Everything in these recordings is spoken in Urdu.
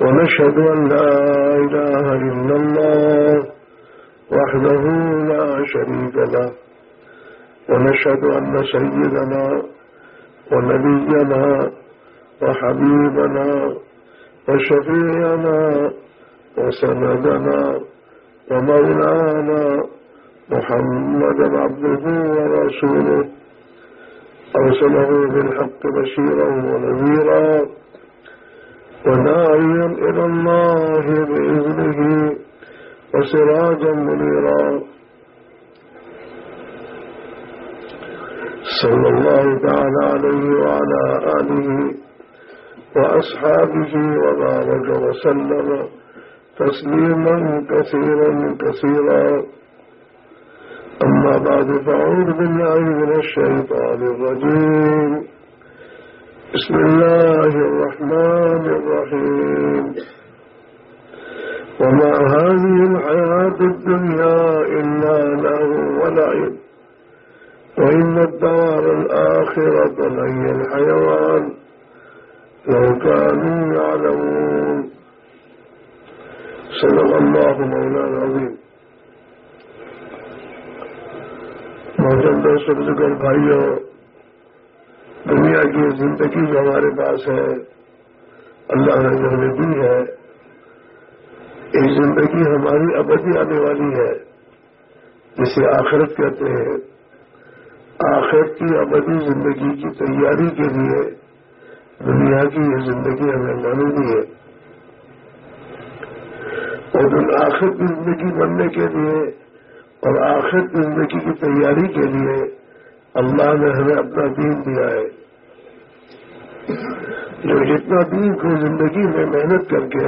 ونشهد أن لا إله إلا الله وحده لا شريك له. ونشهد أن سيدنا ونبينا وحبيبنا وشفيعنا وسندنا ومولانا محمد عبده ورسوله. أرسله بالحق بشيرا ونذيرا. وداعيا إلى الله بإذنه وسراجا منيرا. صلى الله تعالى عليه وعلى آله وأصحابه وبارك وسلم تسليما كثيرا كثيرا. أما بعد فأعوذ بالله من الشيطان الرجيم. بسم الله الرحمن الرحيم. وما هذه الحياة الدنيا إلا له ولعب. وإن الدار الآخرة لهي الحيوان. لو كانوا يعلمون. صدق الله مولانا العظيم. محترم دوست بزرگ بھائیوں دنیا کی زندگی جو ہمارے پاس ہے، اللہ نے جو ہمیں دی ہے، یہ زندگی ہماری ابدی آنے والی ہے، جسے آخرت کہتے ہیں۔ آخرت کی ابدی زندگی کی تیاری کے لیے دنیا کی یہ زندگی ہمیں مانونی ہے۔ اور ان آخر کی زندگی بننے کے لیے اور آخر کی زندگی کی تیاری کے لیے اللہ نے ہمیں اپنا دین دیا ہے۔ جو جتنا دین کو زندگی میں محنت کر کے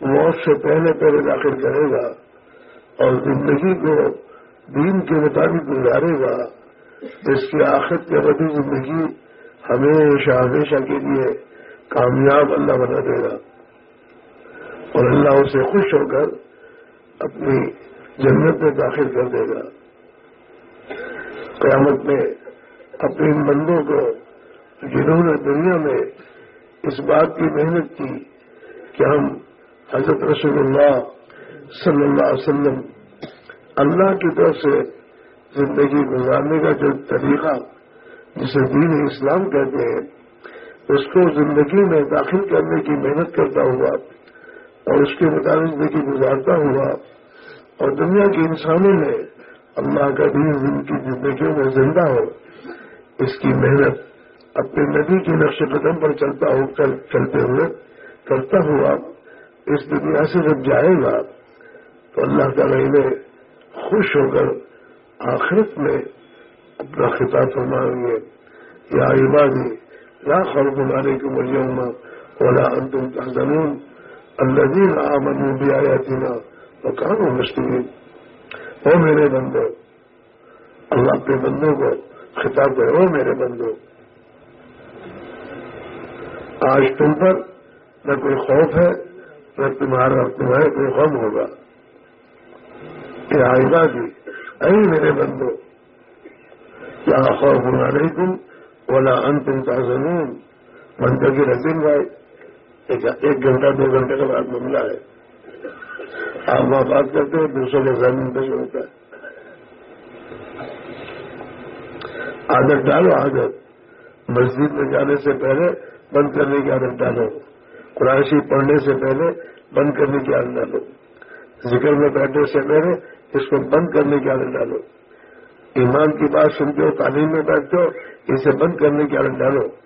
موت سے پہلے پہلے داخل کرے گا اور زندگی کو دین کے مطابق گزارے گا، اس کی آخر کی ابدی زندگی ہمیشہ ہمیشہ کے لیے کامیاب اللہ بنا دے گا۔ اور اللہ اسے خوش ہو کر اپنی جنت میں داخل کر دے گا۔ قیامت میں اپنے ان بندوں کو جنہوں نے دنیا میں اس بات کی محنت کی کہ ہم حضرت رسول اللہ صلی اللہ علیہ وسلم اللہ کی طرف سے زندگی گزارنے کا جو طریقہ جسے دین اسلام کہتے ہیں، اس کو زندگی میں داخل کرنے کی محنت کرتا ہوا اور اس کے مطابق زندگی گزارتا ہوا اور دنیا کے انسانوں میں اللہ کا دین ان کی زندگیوں میں زندہ ہو، اس کی محنت اپنے ندی کے نقش قدم پر چلتا ہو چلتے ہوئے کرتا ہوا اس دنیا سے جب جائے گا، تو اللہ تعالی انہیں خوش ہو کر آخرت میں اپنا خطاب فرمائیں گے۔ یا عبادی یا خوف بنانے کی مریم اولا انتم تحزنون، الذین آمنوا بآیاتنا وکانوا مسلمین وہ میرے بندو، اللہ اپنے بندوں کو خطاب کرے وہ میرے بندو۔ آج تم پر نہ کوئی خوف ہے، نہ تمہارا، تمہارے کوئی غم ہوگا۔ یہ آئندہ بھی جی، اے میرے بندو کیا خوف ہونا نہیں تم بولا ان تم کا زمین بندوں کی رسیم بھائی، ایک گھنٹہ، دو گھنٹے کا بعد معاملہ ہے۔ آپ وہاں بات کرتے ہیں، دوسرے کے زمین پہ ہوتا ہے۔ عادت ڈالو، عادت۔ مسجد میں جانے سے پہلے بند کرنے کی عادت ڈالو۔ قرآن شریف پڑھنے سے پہلے بند کرنے کی عادت ڈالو۔ ذکر میں بیٹھنے سے پہلے اس کو بند کرنے کی عادت ڈالو۔ ایمان کی بات سنتے ہو، تعلیم میں بیٹھتے ہو، اسے بند کرنے کی عادت ڈالو۔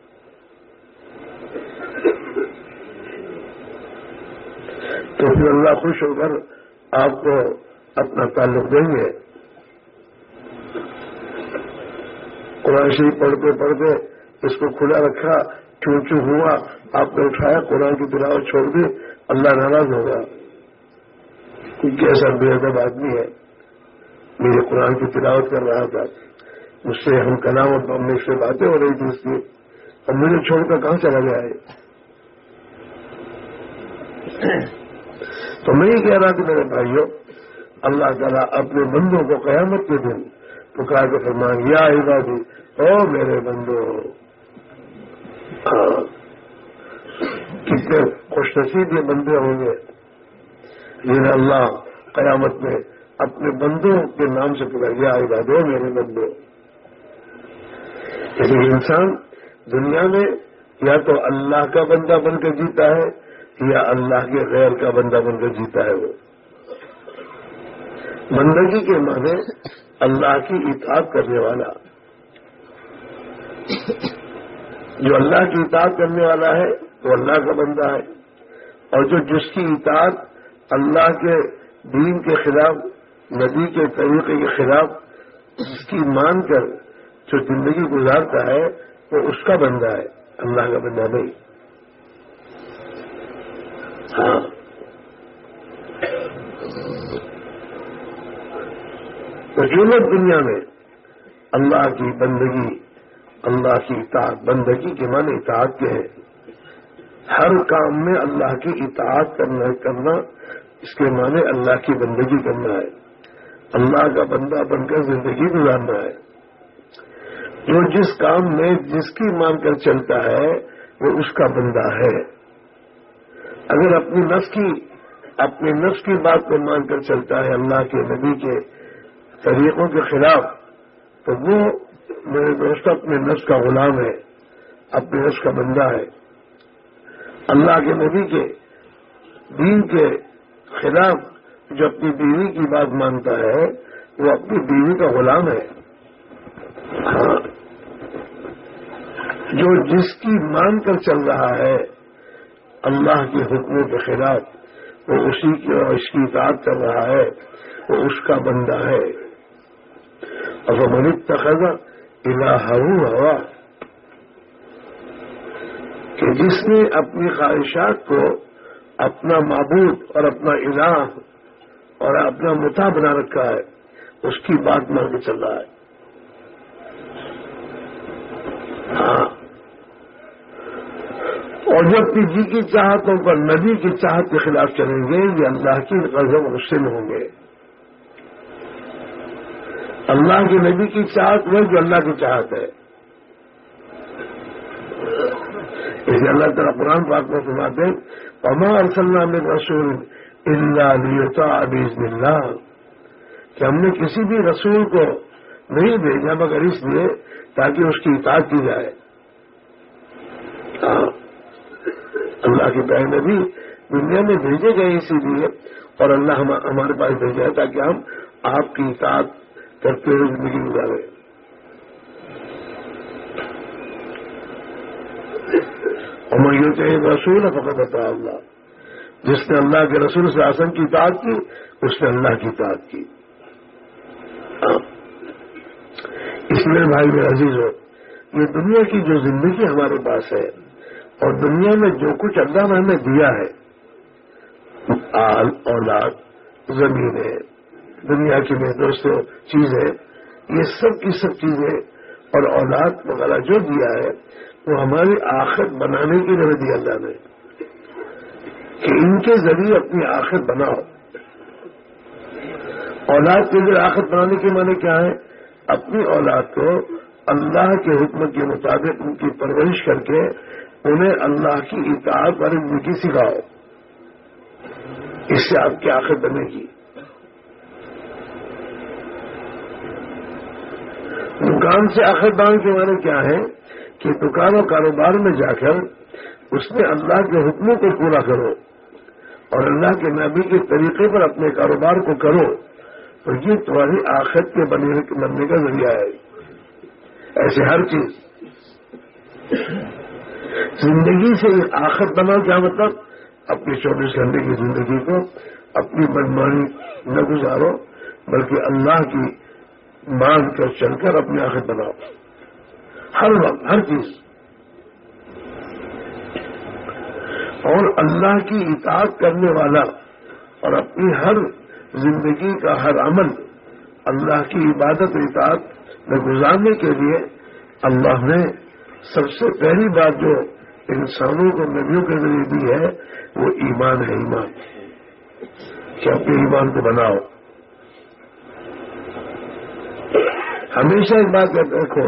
تو پھر اللہ خوش ہو کر آپ کو اپنا تعلق دیں گے۔ قرآن شریف پڑھتے پڑھتے اس کو کھلا رکھا، چون چو ہوا، آپ نے اٹھایا، قرآن کی تلاوت چھوڑ دی، اللہ ناراض ہوگا ایسا بے ادب آدمی ہے میرے قرآن کی تلاوت کر رہا تھا۔ مجھ سے ہم کلام اور سے باتیں ہو رہی تھی اس کی۔ اور مجھے چھوڑ کر کہاں چلا گیا ہے؟ تو میں یہ کہہ رہا کہ میرے بھائیوں اللہ تعالیٰ اپنے بندوں کو قیامت کے دن پکار کے فرمان یا عبادی، او میرے بندو۔ کتنے خوش نصیب یہ بندے ہوں گے جنہیں اللہ قیامت میں اپنے بندوں کے نام سے پکار یا عبادو میرے بندو۔ یعنی انسان دنیا میں یا تو اللہ کا بندہ بن کر جیتا ہے یا اللہ کے غیر کا بندہ بن کر جیتا ہے وہ۔ بندگی کے معنی اللہ کی اطاعت کرنے والا۔ جو اللہ کی اطاعت کرنے والا ہے، وہ اللہ کا بندہ ہے۔ اور جو جس کی اطاعت اللہ کے دین کے خلاف ندی کے طریقے کے خلاف جس کی مان کر جو زندگی گزارتا ہے، وہ اس کا بندہ ہے۔ اللہ کا بندہ نہیں۔ ہاں۔ تو جو لوگ دنیا میں اللہ کی بندگی، اللہ کی اطاعت، بندگی کے معنی اطاعت کے ہیں۔ ہر کام میں اللہ کی اطاعت کرنا کرنا اس کے معنی اللہ کی بندگی کرنا ہے۔ اللہ کا بندہ بن کر زندگی گزارنا ہے۔ جو جس کام میں، جس کی مان کر چلتا ہے، وہ اس کا بندہ ہے۔ اگر اپنی نفس کی اپنی نفس کی بات کو مان کر چلتا ہے اللہ کے نبی کے طریقوں کے خلاف، تو وہ میرے دوست اپنے نفس کا غلام ہے، اپنے نفس کا بندہ ہے۔ اللہ کے نبی کے دین کے خلاف جو اپنی بیوی کی بات مانتا ہے، وہ اپنی بیوی کا غلام ہے۔ ہاں۔ جو جس کی مان کر چل رہا ہے اللہ کے حکموں کے خلاف وہ اسی کی اور اس کی اطاعت کر رہا ہے، وہ اس کا بندہ ہے۔ اور وہ منی تخذا ہوا، کہ جس نے اپنی خواہشات کو اپنا معبود اور اپنا الہ اور اپنا متا بنا رکھا ہے، اس کی بات مان کے چل رہا ہے۔ ہاں اور جو اپنی جی کی چاہتوں پر نبی کی چاہت کے خلاف چلیں گے، یہ اللہ کی غضب غصے میں ہوں گے۔ اللہ کے نبی کی چاہت وہ جو اللہ کی چاہت ہے۔ اس لیے اللہ تعالیٰ قرآن پاک میں سناتے اما اللہ رسول اللہ عبیز اللہ کہ ہم نے کسی بھی رسول کو نہیں بھیجا مگر اس لیے تاکہ اس کی اطاعت کی جائے۔ ہاں۔ اللہ کے پہلے بھی دنیا میں بھیجے گئے اسی لیے۔ اور اللہ ہمارے پاس بھیجا ہے تاکہ ہم آپ کی اطاعت کرتے ہوئے زندگی گزارے اور یہ چاہیے رسول فقط ہوتا اللہ۔ جس نے اللہ کے رسول سے آسن کی اطاعت کی، اس نے اللہ کی اطاعت کی۔ اس لیے بھائی میں عزیز ہو یہ دنیا کی جو زندگی ہمارے پاس ہے اور دنیا میں جو کچھ اللہ نے ہمیں دیا ہے، آل، اولاد زمینیں دنیا کی میں دوستوں چیزیں یہ سب کی سب چیزیں اور اولاد وغیرہ جو دیا ہے، وہ ہماری آخر بنانے کے لیے دیا اللہ نے۔ کہ ان کے ذریعے اپنی آخر بناؤ۔ اولاد کے لیے آخر بنانے کے معنی کیا ہے؟ اپنی اولاد کو اللہ کے حکم کے مطابق ان کی پرورش کر کے انہیں اللہ کی اطاعت والی زندگی سکھاؤ۔ اس سے آپ کی آخر بنے گی۔ دکان سے آخر دان کے معنی کیا ہے کہ دکان و کاروبار میں جا کر اس میں اللہ کے حکموں کو پورا کرو اور اللہ کے نبی کے طریقے پر اپنے کاروبار کو کرو، تو یہ تمہاری آخر کے بننے کا ذریعہ ہے۔ ایسے ہر چیز۔ زندگی سے آخر بنا کیا مطلب؟ اپنے چوبیس گھنٹے کی زندگی کو اپنی بدمانی نہ گزارو، بلکہ اللہ کی مان کر چل کر اپنی آخر بناؤ۔ ہر وقت، ہر چیز۔ اور اللہ کی اطاعت کرنے والا اور اپنی ہر زندگی کا ہر عمل اللہ کی عبادت اطاعت میں گزارنے کے لیے اللہ نے سب سے پہلی بات جو انسانوں کو نبیوں کے ذریعے دی ہے، وہ ایمان ہے، ایمان۔ کہ اپنے ایمان کو بناؤ۔ ہمیشہ ایک بات دیکھو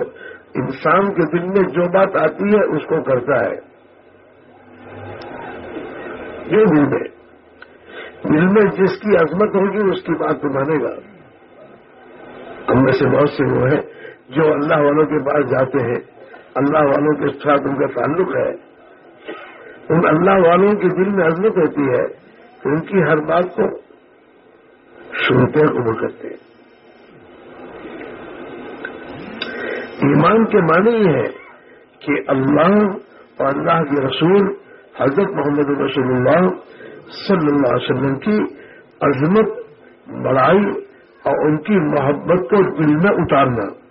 انسان کے دل میں جو بات آتی ہے، اس کو کرتا ہے۔ جو دل میں دل میں جس کی عظمت ہوگی، اس کی بات تو مانے گا۔ ہم میں سے بہت سے وہ ہیں جو اللہ والوں کے پاس جاتے ہیں۔ اللہ والوں کے ساتھ ان کا تعلق ہے۔ ان اللہ والوں کے دل میں عظمت ہوتی ہے کہ ان کی ہر بات کو سنتے قبول کرتے۔ ہیں ایمان کے معنی یہ ہے کہ اللہ اور اللہ کے رسول، حضرت محمد رسول اللہ صلی اللہ علیہ وسلم کی عظمت، بڑائی اور ان کی محبت کو دل میں اتارنا۔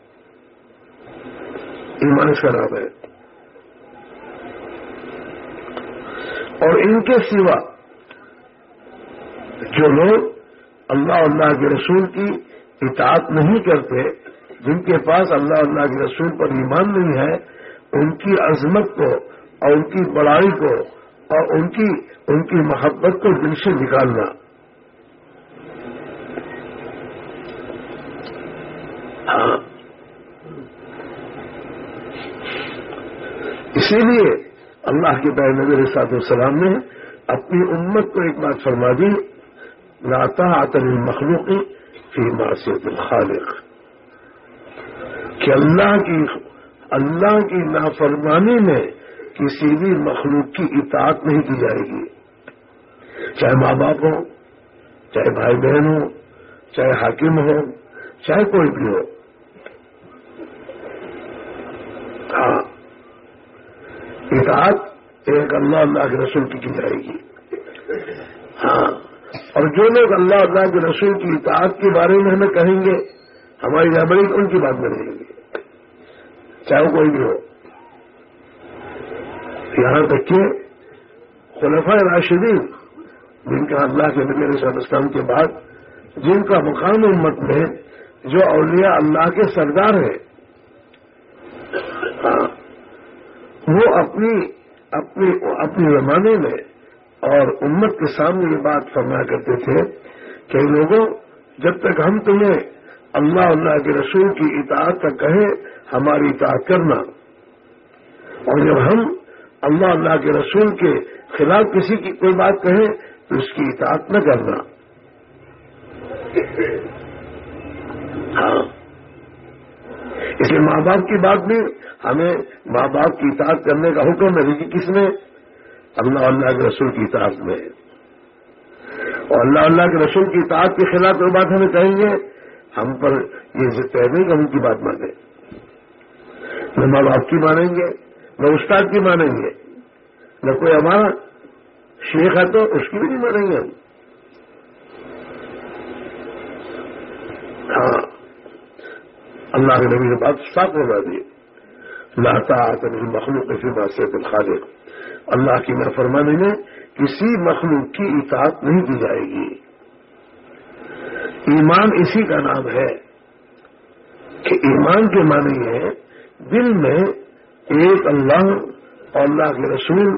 ایمان کا نام ہے۔ اور ان کے سوا جو لوگ اللہ اللہ کے رسول کی اطاعت نہیں کرتے، جن کے پاس اللہ اللہ کے رسول پر ایمان نہیں ہے، ان کی عظمت کو اور ان کی بڑائی کو اور ان کی ان کی محبت کو دل سے نکالنا۔ ہاں۔ اسی لیے اللہ کے پیر نظر سات السلام نے اپنی امت کو ایک بات فرما دی لاتا آتن مخلوقی فی معصیت الخالق۔ کہ اللہ کی اللہ کی نافرمانی میں کسی بھی مخلوق کی اطاعت نہیں کی جائے گی۔ چاہے ماں باپ ہو چاہے بھائی بہن ہو چاہے حاکم ہو چاہے کوئی بھی ہو۔ ہاں اطاعت ایک اللہ اللہ کے رسول کی کی جائے گی۔ ہاں۔ اور جو لوگ اللہ اللہ کے رسول کی اطاعت کے بارے میں ہمیں کہیں گے، ہماری رہبری ان کی بات میں رہیں گے۔ چاہے وہ کوئی بھی ہو۔ یہاں تک کہ خلفۂ راشدین، جن کا اللہ کے نبی علیہ اسلام کے بعد، جن کا مقام امت میں جو اولیاء اللہ کے سردار ہیں۔ ہاں۔ وہ اپنی اپنی اپنے زمانے میں اور امت کے سامنے یہ بات فرمایا کرتے تھے کہ لوگوں، جب تک ہم تمہیں اللہ اللہ کے رسول کی اطاعت کا کہیں ہماری اطاعت کرنا۔ اور جب ہم اللہ اللہ کے رسول کے خلاف کسی کی کوئی بات کہے تو اس کی اطاعت نہ کرنا۔ ہاں۔ اس لیے ماں باپ کی بات بھی ہمیں ماں باپ کی اطاعت کرنے کا حکم ہے۔ کہ کس میں؟ اللہ اللہ کے رسول کی اطاعت میں۔ اور اللہ اللہ کے رسول کی اطاعت کے خلاف کوئی بات ہمیں کہیں گے، ہم پر یہ طے نہیں کہ ہم کی بات مانیں۔ نہ ماں باپ کی مانیں گے، نہ استاد کی مانیں گے، نہ کوئی ہمارا شیخ ہے تو اس کی بھی نہیں مانیں گے ہم۔ ہاں۔ اللہ کے نبی نے بات صاف ہونا دی۔ لاتا مخلوق کسی بات سے خالق اللہ کی نافرمانی میں کسی مخلوق کی اطاعت نہیں کی جائے گی۔ ایمان اسی کا نام ہے کہ ایمان کے معنی ہے دل میں ایک اللہ اور اللہ کے رسول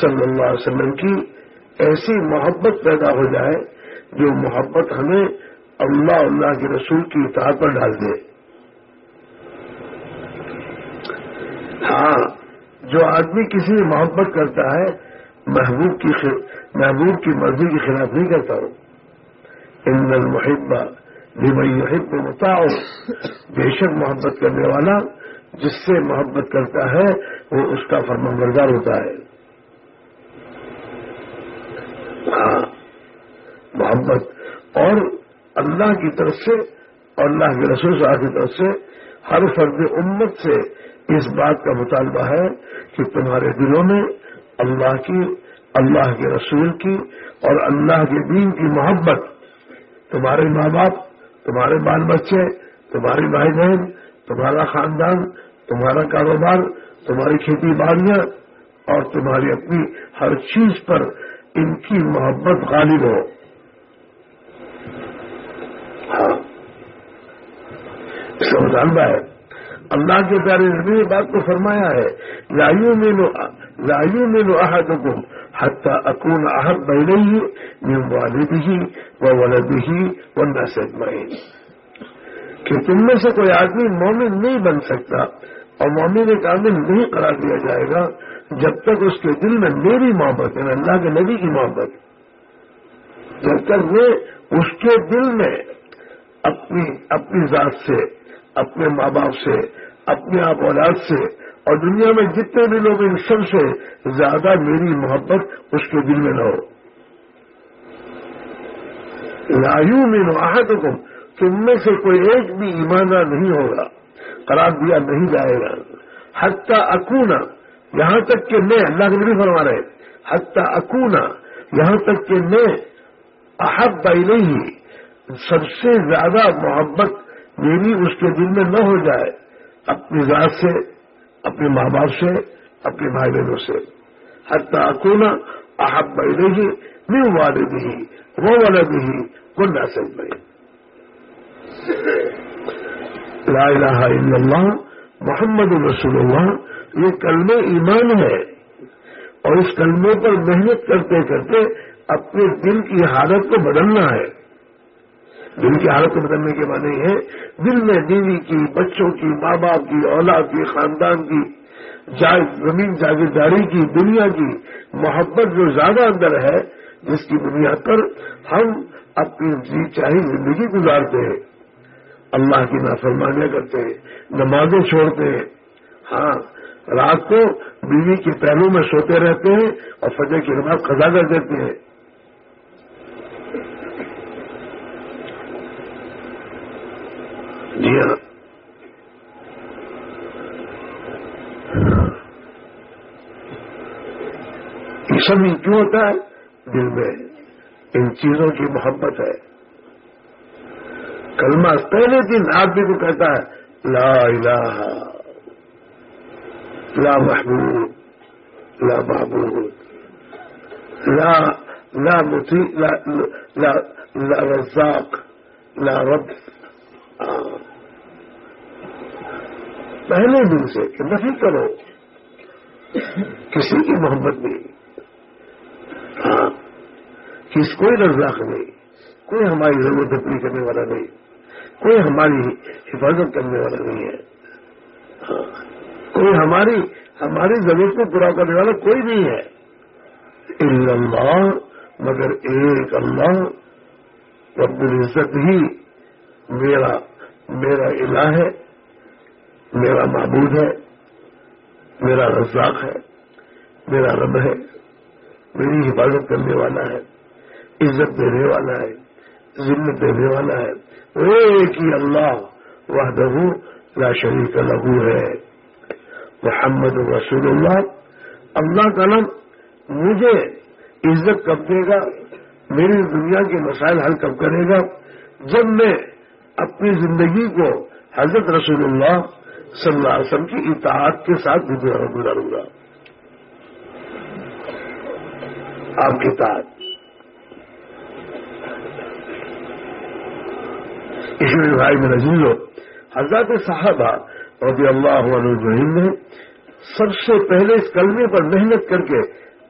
صلی اللہ علیہ وسلم کی ایسی محبت پیدا ہو جائے جو محبت ہمیں اللہ اللہ کے رسول کی اطاعت پر ڈال دے۔ ہاں جو آدمی کسی سے محبت کرتا ہے، محبوب کی محبوب کی مرضی کے خلاف نہیں کرتا ہو۔ ان المحبہ بھی محب بتاؤ بے شک محبت کرنے والا جس سے محبت کرتا ہے، وہ اس کا فرمان بردار ہوتا ہے۔ ہاں محبت اور اللہ کی طرف سے اور اللہ کے رسول صاحب کی طرف سے ہر فرد امت سے اس بات کا مطالبہ ہے کہ تمہارے دلوں میں اللہ کی، اللہ کے رسول کی اور اللہ کے دین کی محبت، تمہارے ماں باپ، تمہارے بال بچے، تمہاری بھائی بہن، تمہارا خاندان، تمہارا کاروبار، تمہاری کھیتی باڑیاں اور تمہاری اپنی ہر چیز پر ان کی محبت غالب ہو۔ ہاں۔ اس کا مطالبہ ہے اللہ کے پیارے نبی نے بات کو فرمایا ہے لایو میں لو لایو میں احد کو حتہ اکون احد بہ رہی ہے والد ہی وہ ولد ہی وہ نسد کہ تم میں سے کوئی آدمی مومن نہیں بن سکتا اور مومن ایک آدمی نہیں قرار دیا جائے گا جب تک اس کے دل میں میری محبت ہے اللہ کے نبی کی محبت، جب تک وہ اس کے دل میں اپنی اپنی ذات سے اپنے ماں باپ سے، اپنے آپ اولاد سے، اور دنیا میں جتنے بھی لوگ ان سب سے زیادہ میری محبت اس کے دل میں نہ ہو۔ لایو میں نواحت تم میں سے کوئی ایک بھی ایماندار نہیں ہوگا، قرار دیا نہیں جائے گا۔ حتیٰ اکونا، یہاں تک کہ میں، اللہ کے نہیں فرما رہے حتیٰ اکونا، یہاں تک کہ میں احب بائی نہیں سب سے زیادہ محبت میری اس کے دل میں نہ ہو جائے اپنی ذات سے، اپنے ماں باپ سے، اپنے بھائی بہنوں سے۔ حتیٰ اکونا احب بائی نہیں میں والد ہی وہ والد ہی وہ نہ سکھ لا الہ الا اللہ، محمد رسول اللہ، یہ کلمہ ایمان ہے۔ اور اس کلمے پر محنت کرتے کرتے اپنے دل کی حالت کو بدلنا ہے۔ دل کی حالت بدلنے کے معنی ہے دل میں بیوی کی، بچوں کی ماں باپ کی، اولاد کی، خاندان کی زمین جاگیرداری کی، دنیا کی محبت جو زیادہ اندر ہے، جس کی بنیاد پر ہم اپنی جی چاہی زندگی گزارتے ہیں۔ اللہ کی نافرمانیاں کرتے ہیں، نمازیں چھوڑتے ہیں۔ ہاں رات کو بیوی کے پہلو میں سوتے رہتے ہیں اور فجر کی نماز خزا کر دیتے ہیں۔ جی ہاں یہ سب کیوں ہوتا ہے؟ دل میں ان چیزوں کی محبت ہے۔ کلمہ پہلے دن آدمی کو کہتا ہے، لا الہ، لا محبوب لا محبوب لا لا متی لا لا لا رزاق، لا رب۔ پہلے دن سے کہ نفی کرو، کسی کی محبت نہیں۔ ہاں، کس کوئی رزاق نہیں، کوئی ہماری ضرورت پوری کرنے والا نہیں، کوئی ہماری حفاظت کرنے والا نہیں ہے۔ ہاں، کوئی ہماری ہماری ضرورت کو پورا کرنے والا کوئی نہیں ہے۔ اللہ، مگر ایک اللہ، رب العزت ہی۔ میرا میرا الہ ہے، میرا معبود ہے، میرا رزاق ہے، میرا رب ہے، میری حفاظت کرنے والا ہے، عزت دینے والا ہے ذمہ دینے والا ہے۔ ایک ہی اللہ وحدہ لا شریک لہو ہے۔ محمد رسول اللہ۔ اللہ کا نام مجھے عزت کب دے گا؟ میری دنیا کے مسائل حل کب کرے گا؟ جب میں اپنی زندگی کو حضرت رسول اللہ صلی اللہ علیہ وسلم کی اطاعت کے ساتھ گزاروں گا۔ آپ کی اطاعت۔ لیے بھائی میں نظیر ہو حضرت صاحبہ رضی اللہ عنہ نے سب سے پہلے اس کلمے پر محنت کر کے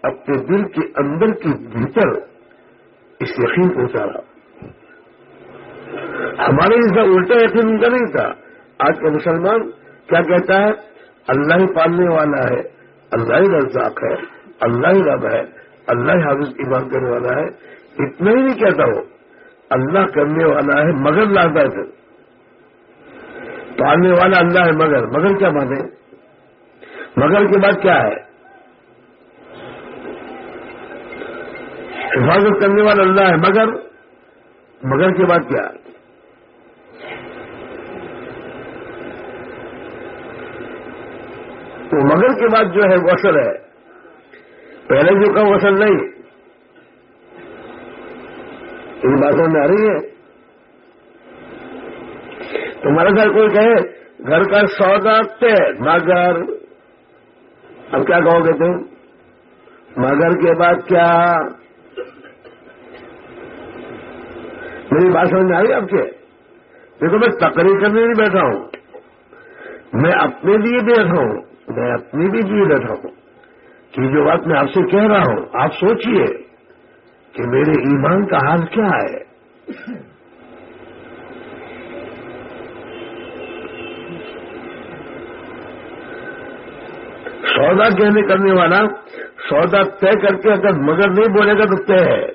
اپنے دل کے اندر کی بھیتر اس یقین کو اتارا۔ ہمارے جیسا الٹا یقین ان کا نہیں تھا۔ آج کا مسلمان کیا کہتا ہے؟ اللہ ہی پالنے والا ہے، اللہ ہی رزاق ہے، اللہ ہی رب ہے، اللہ ہی حافظ ایمان کرنے والا ہے۔ اتنا ہی نہیں کہتا وہ۔ اللہ کرنے والا ہے مگر لاتا ہے۔ پالنے والا اللہ ہے مگر۔ مگر کیا مانے؟ مگر کے بعد کیا ہے؟ حفاظت کرنے والا اللہ ہے مگر۔ مگر کے بعد کیا ہے؟ تو مگر کے بعد جو ہے وصل ہے۔ پہلے جو کا وصل نہیں۔ ان باتوں میں آ رہی ہے۔ تمہارے گھر کوئی کہے، گھر کا سودا طے مگر۔ اب کیا کہو گے تم؟ مگر کے بعد کیا؟ میری بات سمجھ میں آئی آپ کے؟ دیکھو، میں تقریر کرنے نہیں بیٹھا ہوں۔ میں اپنے لیے بیٹھا ہوں۔ میں اپنے بھی لیے بیٹھا ہوں کہ جو بات میں آپ سے کہہ رہا ہوں، آپ سوچئے کہ میرے ایمان کا حال کیا ہے۔ سودا کہنے کرنے والا سودا طے کر کے اگر مگر نہیں بولے گا تو طے ہے۔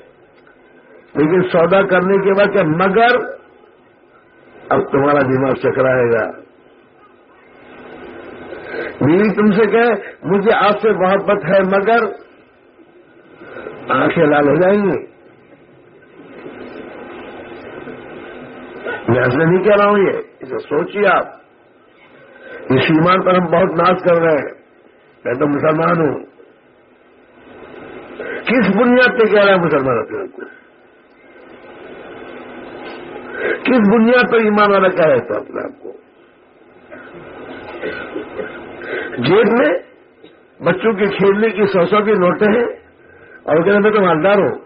لیکن سودا کرنے کے بعد کیا مگر، اب تمہارا دماغ چکرائے گا۔ میری تم سے کہ مجھے آپ سے محبت ہے، مگر آنکھیں لال ہو جائیں گی۔ میں ایسے نہیں کہہ رہا ہوں یہ، اسے سوچیے آپ۔ اس ایمان پر ہم بہت ناز کر رہے ہیں۔ میں تو مسلمان ہوں۔ کس بنیاد پہ کہہ رہا ہے مسلمان اپنے کو؟ کس بنیاد پر ایمان والا کہہ رہے تو اپنے آپ کو؟ جیب میں بچوں کے کھیلنے کی سو سو کی نوٹیں ہیں اور کہنا میں تو مالدار ہوں.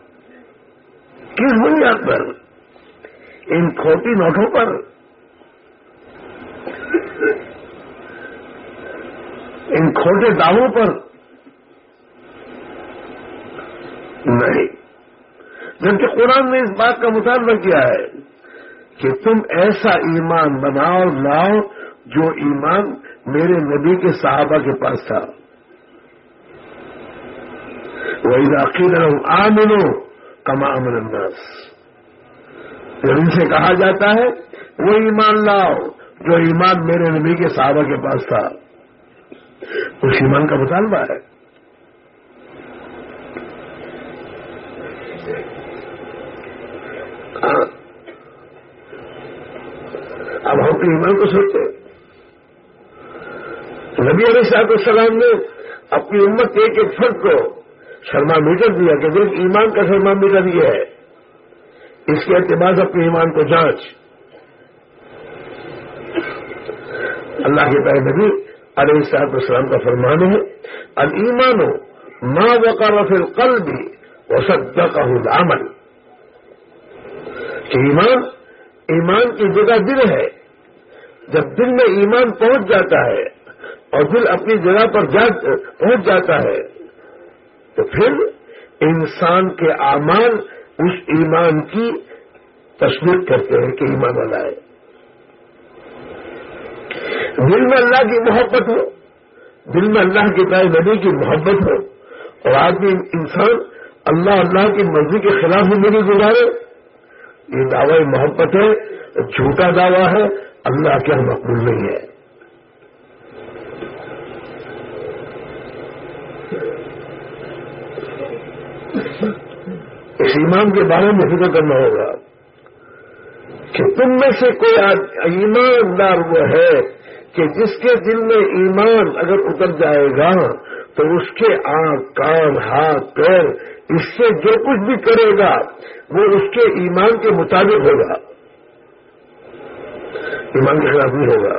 کس بنیاد پر؟ ان کھوٹی نوٹوں پر۔ ان کھوٹے دعووں پر۔ نہیں۔ جبکہ قرآن نے اس بات کا مطالبہ کیا ہے کہ تم ایسا ایمان بناؤ، لاؤ جو ایمان میرے نبی کے صحابہ کے پاس تھا۔ وہ علاقی آمنو کما امن انداز جب ان سے کہا جاتا ہے، وہ ایمان لاؤ جو ایمان میرے نبی کے صحابہ کے پاس تھا۔ اس ایمان کا مطالبہ ہے۔ اب ہم ایمان کو سوچتے نبی علیہ صاحب السلام نے اپنی امت کے ایک ایک فرد کو شرما میٹر دیا کہ دیکھ ایمان کا شرما میٹر یہ ہے۔ اس کے اعتبار اپنے ایمان کو جانچ۔ اللہ کے پہلے نبی علیہ صاحب السلام کا فرمان ہے المان ہو ماں وقار پھر کل بھی وہ سب کا عمل کہ ایمان ایمان کی جگہ دل ہے۔ جب دل میں ایمان پہنچ جاتا ہے اور دل اپنی جگہ پر پہنچ جاتا ہے۔ تو پھر انسان کے اعمال اس ایمان کی تصویر کرتے ہیں کہ ایمان والا ہے۔ دل میں اللہ کی محبت ہو، دل میں اللہ کے پائے نبی کی محبت ہو، اور آدمی انسان اللہ اللہ کی مرضی کے خلاف زندگی گزارے۔ یہ دعوی محبت ہے، جھوٹا دعویٰ ہے، اللہ کے مقبول نہیں ہے اس ایمان کے بارے میں فکر کرنا ہوگا کہ تم میں سے کوئی ایماندار وہ ہے کہ جس کے دل میں ایمان اگر اتر جائے گا تو اس کے آنکھ، کان، ہاتھ، پیر، اس سے جو کچھ بھی کرے گا، وہ اس کے ایمان کے مطابق ہوگا۔ ایمان کے خلاف نہیں ہوگا۔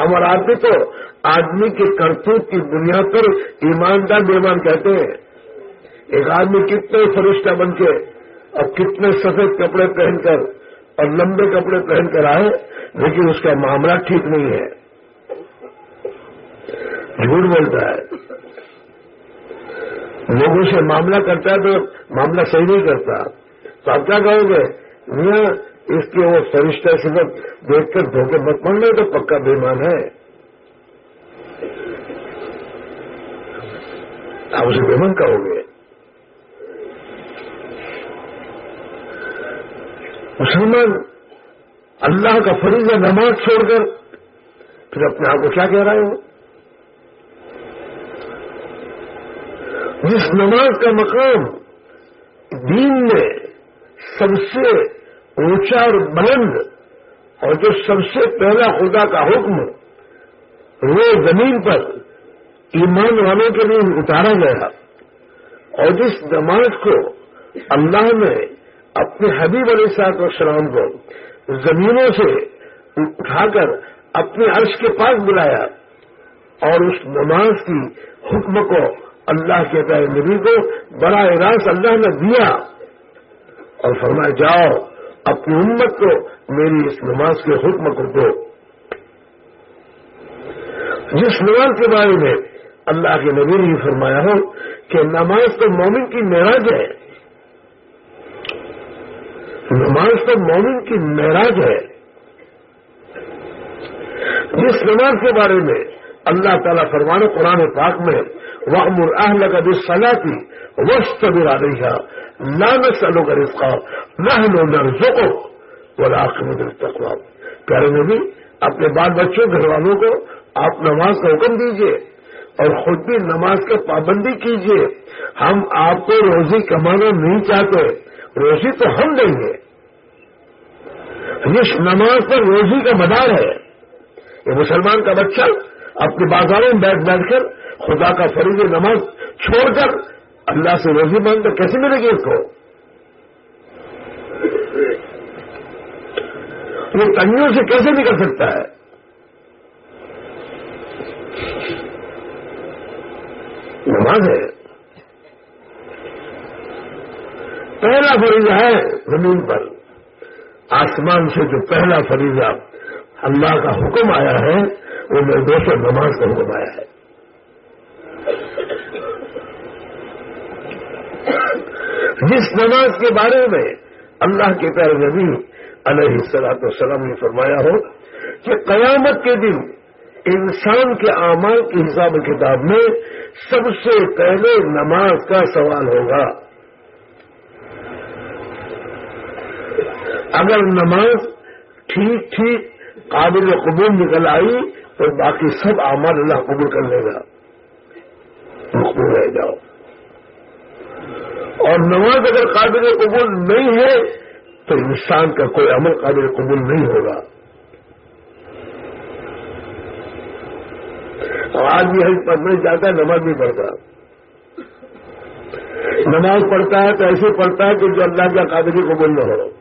ہمارا آدمی تو آدمی کے کرتوت کی بنیاد پر ایماندار بیمان کہتے ہیں۔ ایک آدمی کتنے فرشتہ بن کے اور کتنے سفید کپڑے پہن کر اور لمبے کپڑے پہن کر آئے، لیکن اس کا معاملہ ٹھیک نہیں ہے۔ جھوٹ بولتا ہے۔ لوگوں سے معاملہ کرتا ہے تو معاملہ صحیح نہیں کرتا۔ تو آپ کیا کہو گے؟ اس کے وہ فرشتہ صفت دیکھ کر دھوکے مت پڑنے تو پکا بےمان ہے۔ آپ اسے بےمان کہو گے۔ مسلمان اللہ کا فریضہ نماز چھوڑ کر، پھر اپنے آپ کو کیا کہہ رہے ہو؟ جس نماز کا مقام دین میں سب سے اونچا اور بلند اور جو سب سے پہلا خدا کا حکم وہ زمین پر ایمان والوں کے لیے اتارا گیا اور جس نماز کو اللہ نے اپنے حبیب علیہ صاحب السلام کو زمینوں سے اٹھا کر اپنے عرش کے پاس بلایا اور اس نماز کی حکم کو اللہ کے پہ نبی کو بڑا راست اللہ نے دیا اور فرمایا، جاؤ، اپنی امت کو میری اس نماز کے حکم کو دو۔ جس نماز کے بارے میں اللہ کے نبی نے فرمایا ہو کہ نماز تو مومن کی معراج ہے نماز تو مومن کی معراج ہے۔ جس نماز کے بارے میں اللہ تعالیٰ فرمانے قرآن پاک میں وہ مراہ لگا جو سلا تھی وسط بھی آ رہی ہے نہ میں سلو کا رسخا نہ لو نہ وہ راک میں پیارے نبی، اپنے بال بچوں، گھر والوں کو آپ نماز کا حکم دیجیے اور خود بھی نماز کی پابندی کیجیے ہم آپ کو روزی کمانا نہیں چاہتے۔ روزی تو ہم دیں گے۔ یہ نماز پر روزی کا مدار ہے۔ یہ مسلمان کا بچہ اپنے بازاروں میں بیٹھ بیٹھ کر خدا کا فریض نماز چھوڑ کر اللہ سے روزی مانگ کر کیسے ملے گی اس کو؟ وہ تنگیوں سے کیسے نکل سکتا ہے؟ نماز ہے۔ پہلا فریضہ ہے زمین پر۔ آسمان سے جو پہلا فریضہ اللہ کا حکم آیا ہے، وہ میرے دوستوں نماز کا حکم آیا ہے۔ جس نماز کے بارے میں اللہ کے پیر نبی علیہ السلاط والسلام نے فرمایا ہو کہ قیامت کے دن انسان کے اعمال کی حساب کتاب میں سب سے پہلے نماز کا سوال ہوگا۔ اگر نماز ٹھیک ٹھیک قابل قبول نکل آئی، تو باقی سب اعمال اللہ قبول کر لے گا۔ رہ جاؤ۔ اور نماز اگر قابل قبول نہیں ہے، تو انسان کا کوئی عمل قابل قبول نہیں ہوگا۔ اور آج بھی حج پڑھنے جاتا ہے نماز نہیں پڑھتا۔ نماز پڑھتا ہے تو ایسے پڑھتا ہے کہ جو اللہ کا قابل قبول نہ ہو۔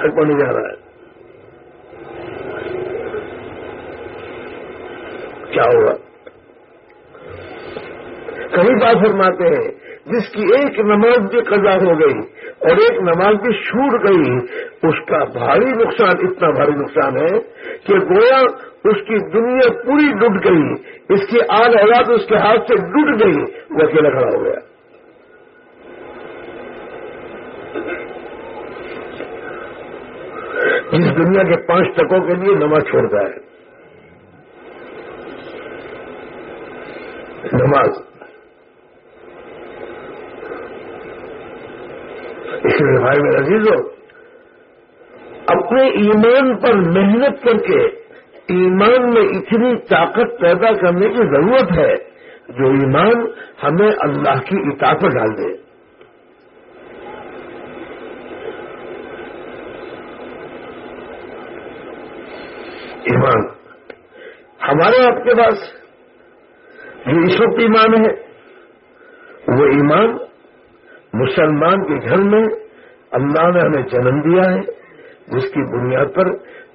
حج پڑھنے جا رہا ہے۔ کیا ہوگا کئی بات فرماتے ہیں، جس کی ایک نماز بھی قضا ہو گئی اور ایک نماز بھی چھوٹ گئی، اس کا بھاری نقصان، اتنا بھاری نقصان ہے کہ گویا اس کی دنیا پوری ڈٹ گئی، اس کی آگ اولاد اس کے ہاتھ سے ڈٹ گئی، وہ اکیلا کھڑا ہو گیا۔ اس دنیا کے پانچ ٹکوں کے لیے نماز چھوڑتا ہے۔ نماز۔ اس لیے بھائی میرا عزیز ہو اپنے ایمان پر محنت کر کے ایمان میں اتنی طاقت پیدا کرنے کی ضرورت ہے جو ایمان ہمیں اللہ کی اطاعت ڈال دے۔ ایمان۔ ہمارے آپ کے پاس جو اس وقت ایمان ہے، وہ ایمان مسلمان کے گھر میں اللہ نے ہمیں جنم دیا ہے۔ جس کی بنیاد پر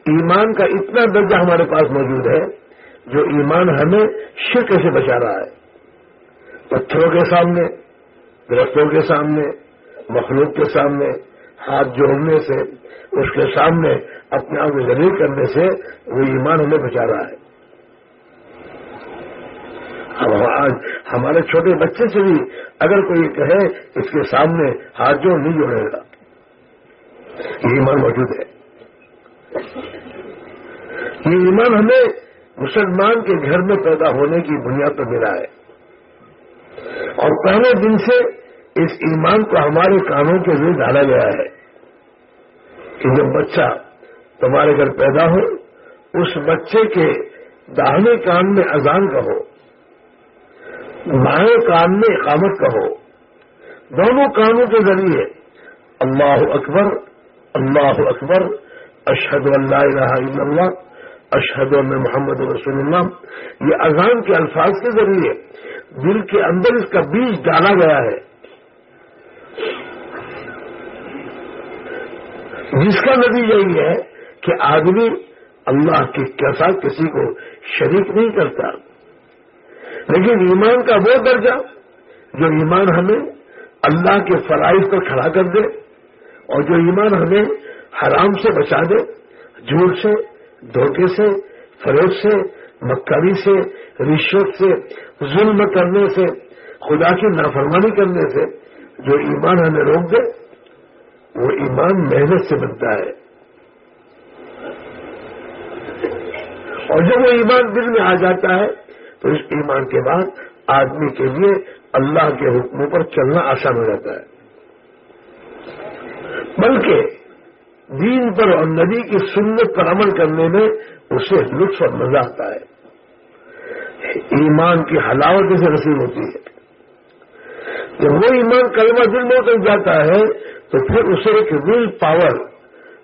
ایمان کا اتنا درجہ ہمارے پاس موجود ہے جو ایمان ہمیں شرک سے بچا رہا ہے۔ پتھروں کے سامنے، درختوں کے سامنے، مخلوق کے سامنے، ہاتھ جوڑنے سے، اس کے سامنے اپنے آپ کو ذریع کرنے سے وہ ایمان ہمیں بچا رہا ہے۔ اب آج ہمارے چھوٹے بچے سے بھی اگر کوئی کہے اس کے سامنے ہاتھ جو نہیں جوڑے گا۔ یہ ایمان موجود ہے۔ یہ ایمان ہمیں مسلمان کے گھر میں پیدا ہونے کی بنیاد پر ملا ہے۔ اور پہلے دن سے اس ایمان کو ہمارے کانوں کے لیے ڈالا گیا ہے کہ جب بچہ تمہارے گھر پیدا ہو، اس بچے کے داہنے کان میں اذان کا ہو بائیں کان میں اقامت کہو۔ دونوں کانوں کے ذریعے اللہ اکبر اللہ اکبر اشحد اللہ الہ الا اللہ اشحد اللہ محمد رسول اللہ۔ یہ اذان کے الفاظ کے ذریعے دل کے اندر اس کا بیج ڈالا گیا ہے۔ جس کا نتیجہ یہ ہے کہ آدمی اللہ کے کیسا کسی کو شریک نہیں کرتا۔ لیکن ایمان کا وہ درجہ جو ایمان ہمیں اللہ کے فرائض پر کھڑا کر دے اور جو ایمان ہمیں حرام سے بچا دے، جھوٹ سے، دھوکے سے، فروغ سے مکاری سے، رشوت سے، ظلم کرنے سے، خدا کی نافرمانی کرنے سے جو ایمان ہمیں روک دے، وہ ایمان محنت سے بنتا ہے۔ اور جب وہ ایمان دل میں آ جاتا ہے، تو اس ایمان کے بعد آدمی کے لیے اللہ کے حکموں پر چلنا آسان ہو جاتا ہے۔ بلکہ دین پر اور نبی کی سنت پر عمل کرنے میں اسے لطف اور مزہ آتا ہے۔ ایمان کی حلاوت سے نصیب ہوتی ہے۔ جب وہ ایمان کلمہ دل میں اتر جاتا ہے، تو پھر اسے ایک ول پاور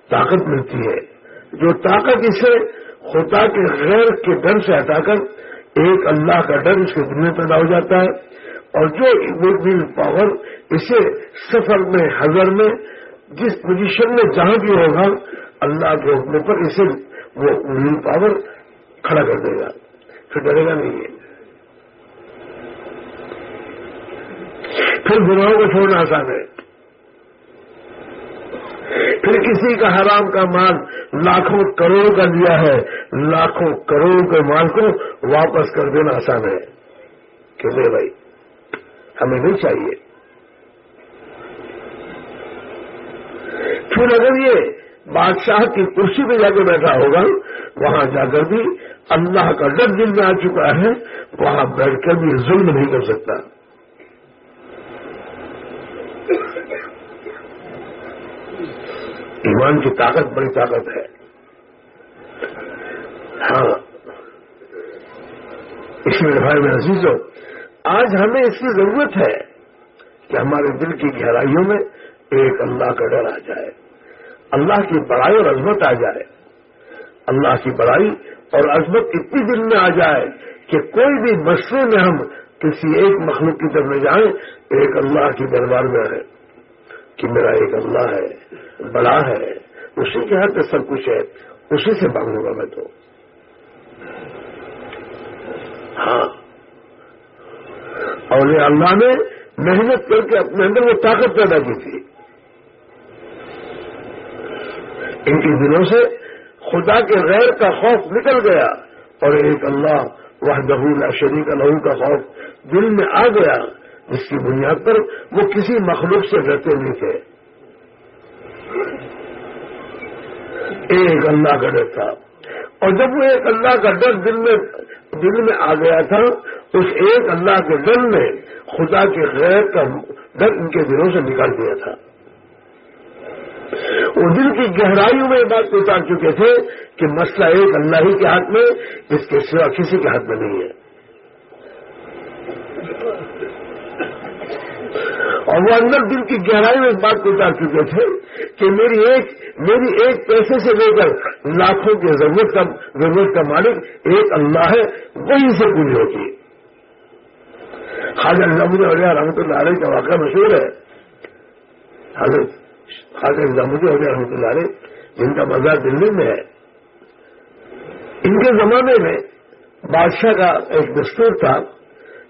طاقت ملتی ہے۔ جو طاقت اسے خدا کے غیر کے ڈر سے ہٹا کر ایک اللہ کا ڈر اس کے دل میں پیدا ہو جاتا ہے۔ اور جو ول پاور اسے سفر میں، حضر میں، جس پوزیشن میں جہاں بھی ہوگا، اللہ کے حکم پر اسے وہ ول پاور کھڑا کر دے گا۔ پھر ڈرے گا نہیں۔ ہے پھر گناہوں کو چھوڑنا آسان ہے۔ پھر کسی کا حرام کا مال لاکھوں کروڑ کا دیا ہے، لاکھوں کروڑ کے مال کو واپس کر دینا آسان ہے۔ کہ نہیں بھائی، ہمیں نہیں چاہیے۔ پھر اگر یہ بادشاہ کی کرسی پہ جا کے بیٹھا ہوگا، وہاں جا کر بھی اللہ کا ڈر دل میں آ چکا ہے، وہاں بیٹھ کر بھی ظلم نہیں کر سکتا۔ ایمان کی طاقت بڑی طاقت ہے۔ ہاں۔ اس میں بھائی میں عزیز ہو آج ہمیں اس کی ضرورت ہے کہ ہمارے دل کی گہرائیوں میں ایک اللہ کا ڈر آ جائے۔ اللہ کی بڑائی اور عظمت آ جائے۔ اللہ کی بڑائی اور عظمت اتنی دل میں آ جائے کہ کوئی بھی مسئلے میں ہم کسی ایک مخلوق کی طرف جائیں، ایک اللہ کی دربار میں آئے کہ میرا ایک اللہ ہے۔ بڑا ہے۔ اسی کے ہاتھ میں سب کچھ ہے۔ اسی سے مانگوں گا میں تو۔ ہاں۔ اور یہ اللہ نے محنت کر کے اپنے اندر وہ طاقت پیدا کی تھی۔ ان کے دلوں سے خدا کے غیر کا خوف نکل گیا اور ایک اللہ وہ دہول شریک لہو کا خوف دل میں آ گیا، جس کی بنیاد پر وہ کسی مخلوق سے ڈرتے نہیں تھے۔ ایک اللہ کا ڈر تھا۔ اور جب وہ ایک اللہ کا ڈر دل میں دل میں آ گیا تھا، اس ایک اللہ کے ڈر نے خدا کے غیر کا ڈر ان کے دلوں سے نکال دیا تھا۔ وہ دل کی گہرائیوں میں بات اتار چکے تھے کہ مسئلہ ایک اللہ ہی کے ہاتھ میں، اس کے سوا کسی کے ہاتھ میں نہیں ہے۔ اور وہ اندر دل کی گہرائی میں اس بات کو اتار چکے تھے کہ میری ایک میری ایک پیسے سے لے کر لاکھوں کی ضرورت کا ضرورت کا مالک ایک اللہ ہے، وہیں سے پوری ہوتی۔ ہے خاجہ نظام علیہ رحمۃ اللہ علیہ کا واقعہ مشہور ہے۔ حضرت خاص نظام علیہ رحمۃ اللہ علیہ جن کا مزار دلی میں ہے۔ ان کے زمانے میں بادشاہ کا ایک دستور تھا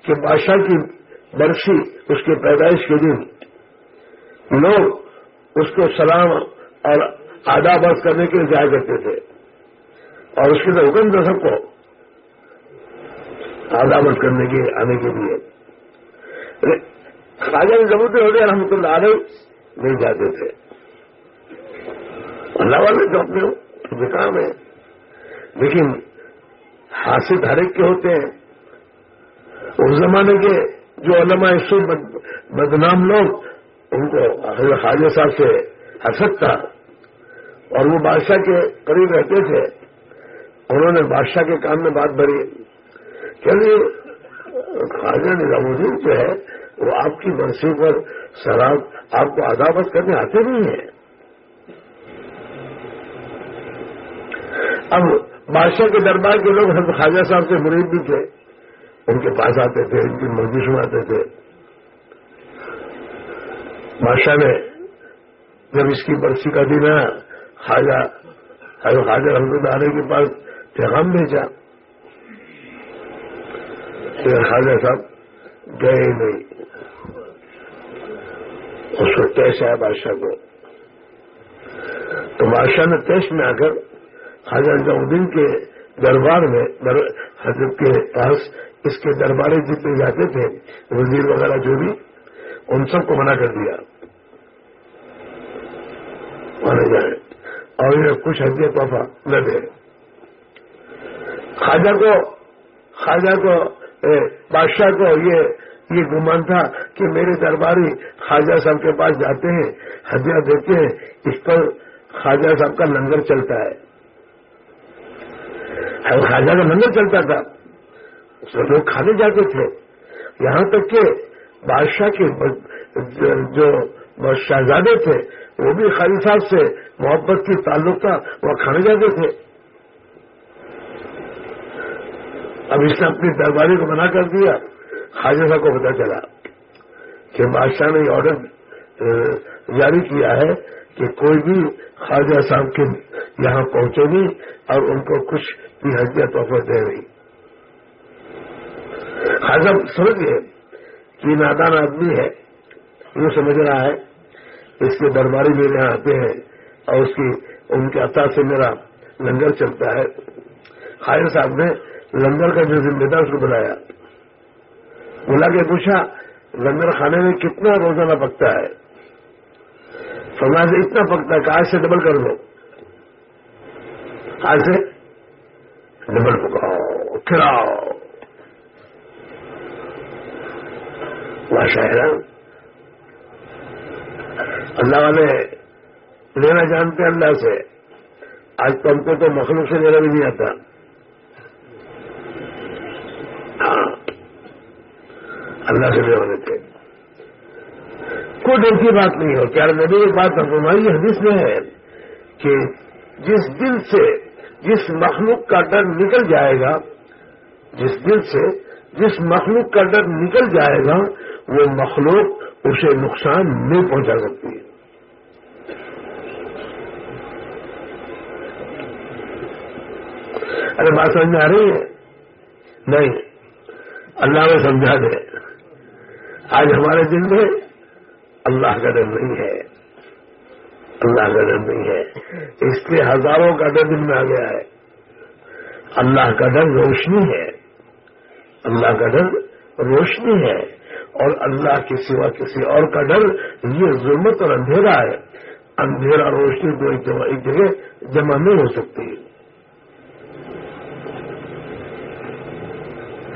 کہ بادشاہ کی برسی اس کے پیدائش کے دن۔ لوگ اس کو سلام اور آداب کرنے کے لیے جایا کرتے تھے۔ اور اس کے لیے حکم تھا سب کو۔ آدابت کرنے کے آنے کے لیے۔ خاجہ زبوت ہو گیا رحمۃ اللہ علیہ نہیں جاتے تھے۔ اللہ والے جو اپنے کام ہے لیکن حاصل ہر ایک کے ہوتے ہیں۔ اس زمانے کے جو علماء سو بدنام لوگ، ان کو خواجہ صاحب سے حسد تھا، اور وہ بادشاہ کے قریب رہتے تھے، انہوں نے بادشاہ کے کام میں بات بھری۔ کہ خواجہ نظام الدین جو ہے، وہ آپ کی مرضی پر شراب آپ کو عدابت کرنے آتے نہیں ہیں۔ اب بادشاہ کے دربار کے لوگ حضرت خواجہ صاحب سے مریض بھی تھے۔ ان کے پاس آتے تھے، ان کی مرضی سناتے تھے۔ بادشاہ نے جب اس کی برسی کا دن ہے خواجہ، حضرت خواجہ رحمت علیہ کے پاس پیغام بھیجا۔ خاجہ صاحب گئے نہیں۔ اس کو ٹیسٹ آیا بادشاہ کو۔ تو بادشاہ نے ٹیسٹ میں آ کر خاجہ الدین کے دربار میں حضرت کے پاس اس کے دربارے جتنے جاتے تھے، وزیر وغیرہ جو بھی، ان سب کو منع کر دیا۔ مانے جائے اور انہیں کچھ حدیہ تحفہ نہ دے۔ خواجہ کو خواجہ کو بادشاہ کو یہ یہ گمان تھا کہ میرے درباری خواجہ صاحب کے پاس جاتے ہیں، ہدیہ دیتے ہیں، اس پر خواجہ صاحب کا لنگر چلتا ہے۔ خواجہ کا لنگر چلتا تھا۔ اس میں لوگ کھانے جاتے تھے۔ یہاں تک کہ بادشاہ کے جو شہزادے تھے، وہ بھی خالی صاحب سے محبت کی تعلق تھا، وہ کھانے جاتے تھے۔ اب اس نے اپنی درباری کو منع کر دیا، خواجہ صاحب کو پتا چلا کہ بادشاہ نے یہ آرڈر جاری کیا ہے کہ کوئی بھی خواجہ صاحب کے یہاں پہنچے نہیں اور ان کو کچھ بھی ہدیہ تحفہ دے رہی۔ خواجہ سمجھ گئے کہ نادان آدمی ہے یہ سمجھ رہا ہے، اس کے درباری میرے یہاں آتے ہیں اور اس کی، ان کے عطا سے میرا لنگر چلتا ہے۔ خواجہ صاحب نے لنگر کا جو ذمہ دار اس کو بلایا بلا کے پوچھا، لنگر کھانے میں کتنا روزانہ پکتا ہے؟ سما سے اتنا پکتا ہے کہ آج سے ڈبل کر دو۔ آج سے ڈبل پکاؤ کھلاؤ شاعر اللہ والے لینا جانتے اللہ سے۔ آج تم کو تو مخلوق سے لینا بھی نہیں آتا۔ ہاں۔ اللہ سے ہونے تھے۔ کوئی ڈر کی بات نہیں ہو۔ کیا نبی ایک بات ہماری حدیث میں ہے کہ جس دل سے جس مخلوق کا ڈر نکل جائے گا، جس دل سے جس مخلوق کا ڈر نکل جائے گا وہ مخلوق اسے نقصان نہیں پہنچا سکتی۔ ہے ارے بات سمجھ میں آ رہی ہے؟ نہیں۔ اللہ نے سمجھا دے۔ آج ہمارے دل میں اللہ کا ڈر نہیں ہے۔ اللہ کا ڈر نہیں ہے۔ اس لیے ہزاروں کا ڈر دل میں آ گیا ہے۔ اللہ کا ڈر روشنی ہے۔ اللہ کا ڈر روشنی ہے۔ اور اللہ کے سوا کسی اور کا ڈر، یہ ظلمت اور اندھیرا ہے۔ اندھیرا روشنی تو ایک جگہ جمع نہیں ہو سکتی۔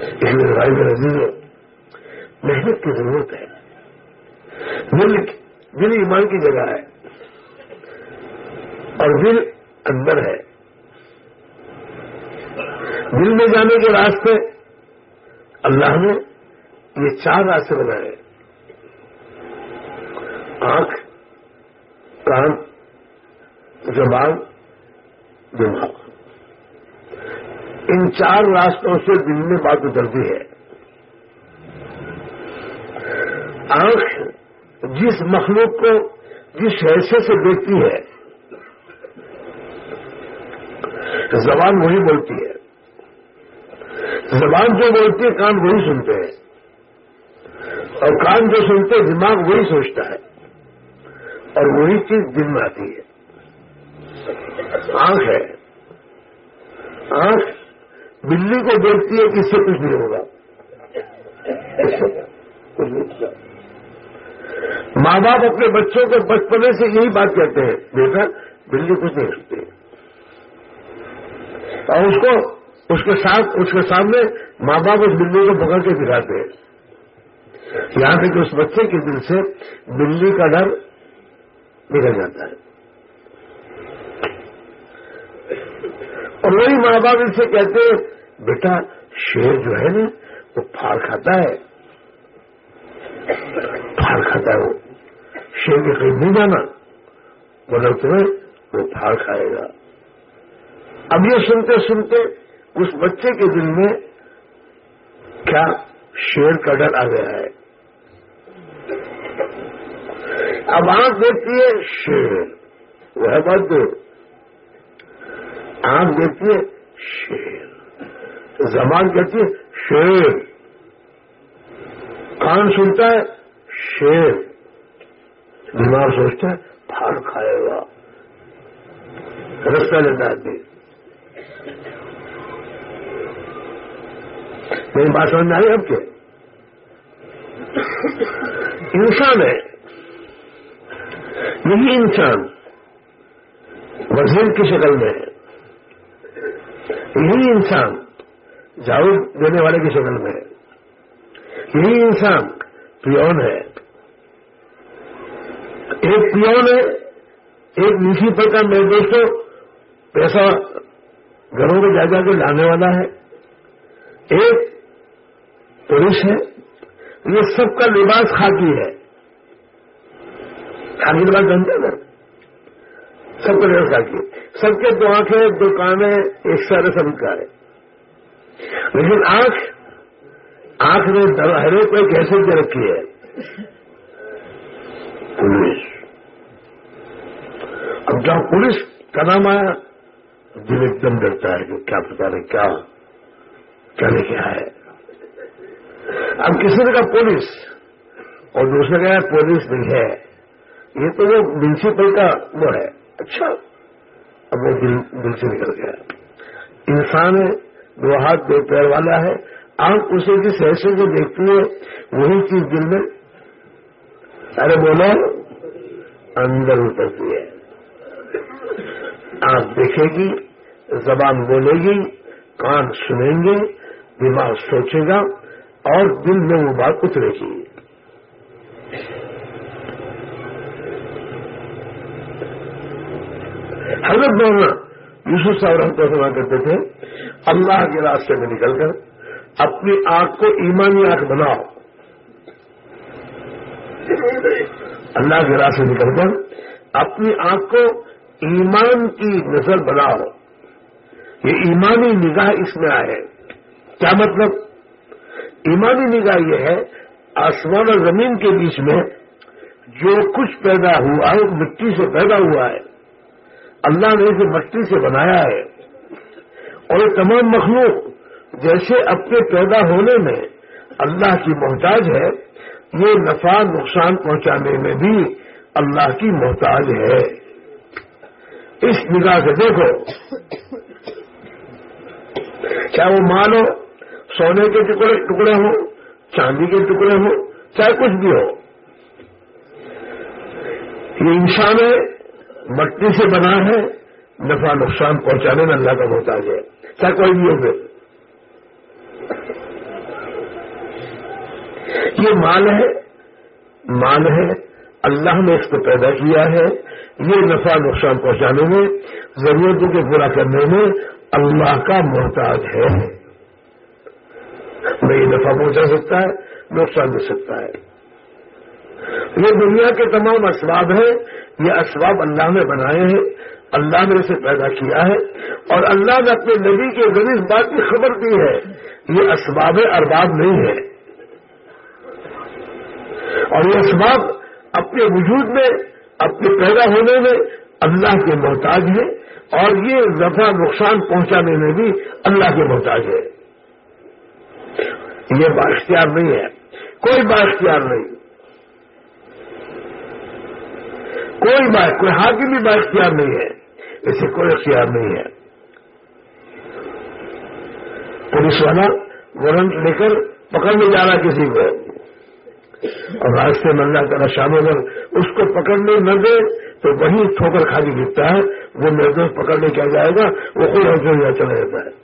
اس لیے بھائی میرے محنت کی ضرورت ہے۔ دل دل ایمان کی جگہ ہے۔ اور دل اندر ہے۔ دل میں جانے کے راستے اللہ نے یہ چار راستے بنائے آنکھ، کان، زبان، دماغ۔ ان چار راستوں سے دل میں بات اترتی ہے۔ آنکھ جس مخلوق کو جس حیثیت سے دیکھتی ہے، زبان وہی بولتی ہے۔ زبان جو بولتی ہے، کان وہی سنتے ہیں۔ اور کان جو سنتے دماغ وہی سوچتا ہے۔ اور وہی چیز دل میں آتی ہے۔ آنکھ ہے۔ آنکھ بلی کو دیکھتی ہے کہ اس سے کچھ نہیں ہوگا۔ ماں باپ اپنے بچوں کو بچپنے سے یہی بات کہتے ہیں، بیٹا، بلی کچھ نہیں سکتی۔ اور اس کو، اس کے ساتھ، اس کے سامنے ماں باپ اس بلی کو پکڑ کے دکھاتے ہیں۔ یہاں تک کہ اس بچے کے دل سے بلی کا ڈر نکل جاتا ہے۔ اور وہی ماں باپ ان سے کہتے ہیں، بیٹا، شیر جو ہے نا، وہ پھاڑ کھاتا ہے۔ پھاڑ کھاتا ہے وہ۔ شیر کے قریب نہیں جانا۔ مگر تمہیں وہ پھاڑ کھائے گا۔ اب یہ سنتے سنتے اس بچے کے دل میں کیا شیر کا ڈر آ گیا ہے۔ اب آنکھ دیکھتی ہے، شیر وہ ہے بات دور آنکھ دیکھتی ہے، شیر۔ زبان کہتی ہے، شیر۔ کان سنتا ہے، شیر۔ دماغ سوچتا ہے پھاڑ کھائے گا۔ رستہ لیتا آدمی۔ میری بات سمجھ میں آئی اب کے انسان ہے۔ یہی انسان وزیر کی شکل میں ہے۔ یہی انسان جاؤ دینے والے کی شکل میں ہے۔ یہی انسان پیون ہے۔ ایک پیون ہے، ایک نیچی پر کا میرے دوستوں پیسہ گھروں میں جا جا کے لانے والا ہے۔ ایک پولیس ہے۔ یہ سب کا لباس خاکی ہے۔ خاکی لباس جانتے نا سب کا لباس خاکی سب کے دو آنکھیں دکانیں ایک سارے سب کا ہے۔ لیکن آنکھ آنکھ نے ہر ایک ایک حیثیت رکھی ہے۔ پولیس۔ اب جہاں پولیس کا نام آیا، دل ایک دم ڈرتا ہے کہ کیا پتا نہیں کیا کیا لے کے ہے۔ اب کسی نے کہا پولیس، اور دوسرے کہا پولیس نہیں ہے۔ یہ تو وہ منسپل کا وہ ہے۔ اچھا۔ اب وہ دل دل سے نکل گیا انسان ہے دو ہاتھ دو پیر والا ہے۔ آنکھ اسے جس ایسے جو دیکھتی ہے وہی چیز دل میں ارے بولو اندر اترتی ہے۔ آنکھ دیکھے گی، زبان بولے گی، کان سنیں گے، دماغ سوچے گا اور دل میں وہ بات اترے گی۔ حضرت مولانا یوسف صاحب رحمت سنا کرتے تھے، اللہ کے راستے میں نکل کر اپنی آنکھ کو ایمانی آنکھ بناؤ۔ اللہ کے راستے نکل کر اپنی آنکھ کو ایمان کی نظر بناؤ۔ یہ ایمانی نگاہ اس میں آئے کیا مطلب؟ ایمانی نگاہ یہ ہے، آسمان اور زمین کے بیچ میں جو کچھ پیدا ہوا ہے مٹی سے پیدا ہوا ہے۔ اللہ نے اسے مٹی سے بنایا ہے۔ اور یہ تمام مخلوق جیسے اپنے پیدا ہونے میں اللہ کی محتاج ہے یہ نفع، نقصان پہنچانے میں بھی اللہ کی محتاج ہے۔ اس نگاہ سے دیکھو۔ چاہے وہ مال ہو، سونے کے ٹکڑے ٹکڑے ہوں، چاندی کے ٹکڑے ہوں، چاہے کچھ بھی ہو۔ یہ انسان ہے مٹی سے بنا ہے، نفع نقصان پہنچانے میں اللہ کا محتاج ہے۔ چاہے کوئی بھی ہو پھر یہ مال ہے مال ہے۔ اللہ نے اس کو پیدا کیا ہے۔ یہ نفع نقصان پہنچانے میں، ضرورتوں کو پورا کرنے میں اللہ کا محتاج ہے۔ میں یہ نفع پہنچا سکتا ہے، نقصان دے سکتا ہے۔ یہ دنیا کے تمام اسباب ہیں، یہ اسباب اللہ نے بنائے ہیں، اللہ نے اسے پیدا کیا ہے، اور اللہ نے اپنے نبی کے ذریعے اس بات کی خبر دی ہے، یہ اسباب ارباب نہیں ہے اور یہ اسباب اپنے وجود میں، اپنے پیدا ہونے میں اللہ کے محتاج ہے اور یہ نفع نقصان پہنچانے میں بھی اللہ کے محتاج ہے یہ باختیار نہیں ہے۔ کوئی باختیار نہیں۔ کوئی بات کوئی حاکم بھی باختیار نہیں ہے۔ اسے کوئی اختیار نہیں ہے۔ پولیس والا وارنٹ لے کر پکڑنے جا رہا کسی کو۔ اور راستے میں اللہ تعالیٰ شام اگر اس کو پکڑنے نہ دے تو وہی ٹھوکر خالی گرتا ہے۔ وہ دوست پکڑنے کیا جائے گا؟ وہ کوئی حوصلہ یا چلا جاتا ہے۔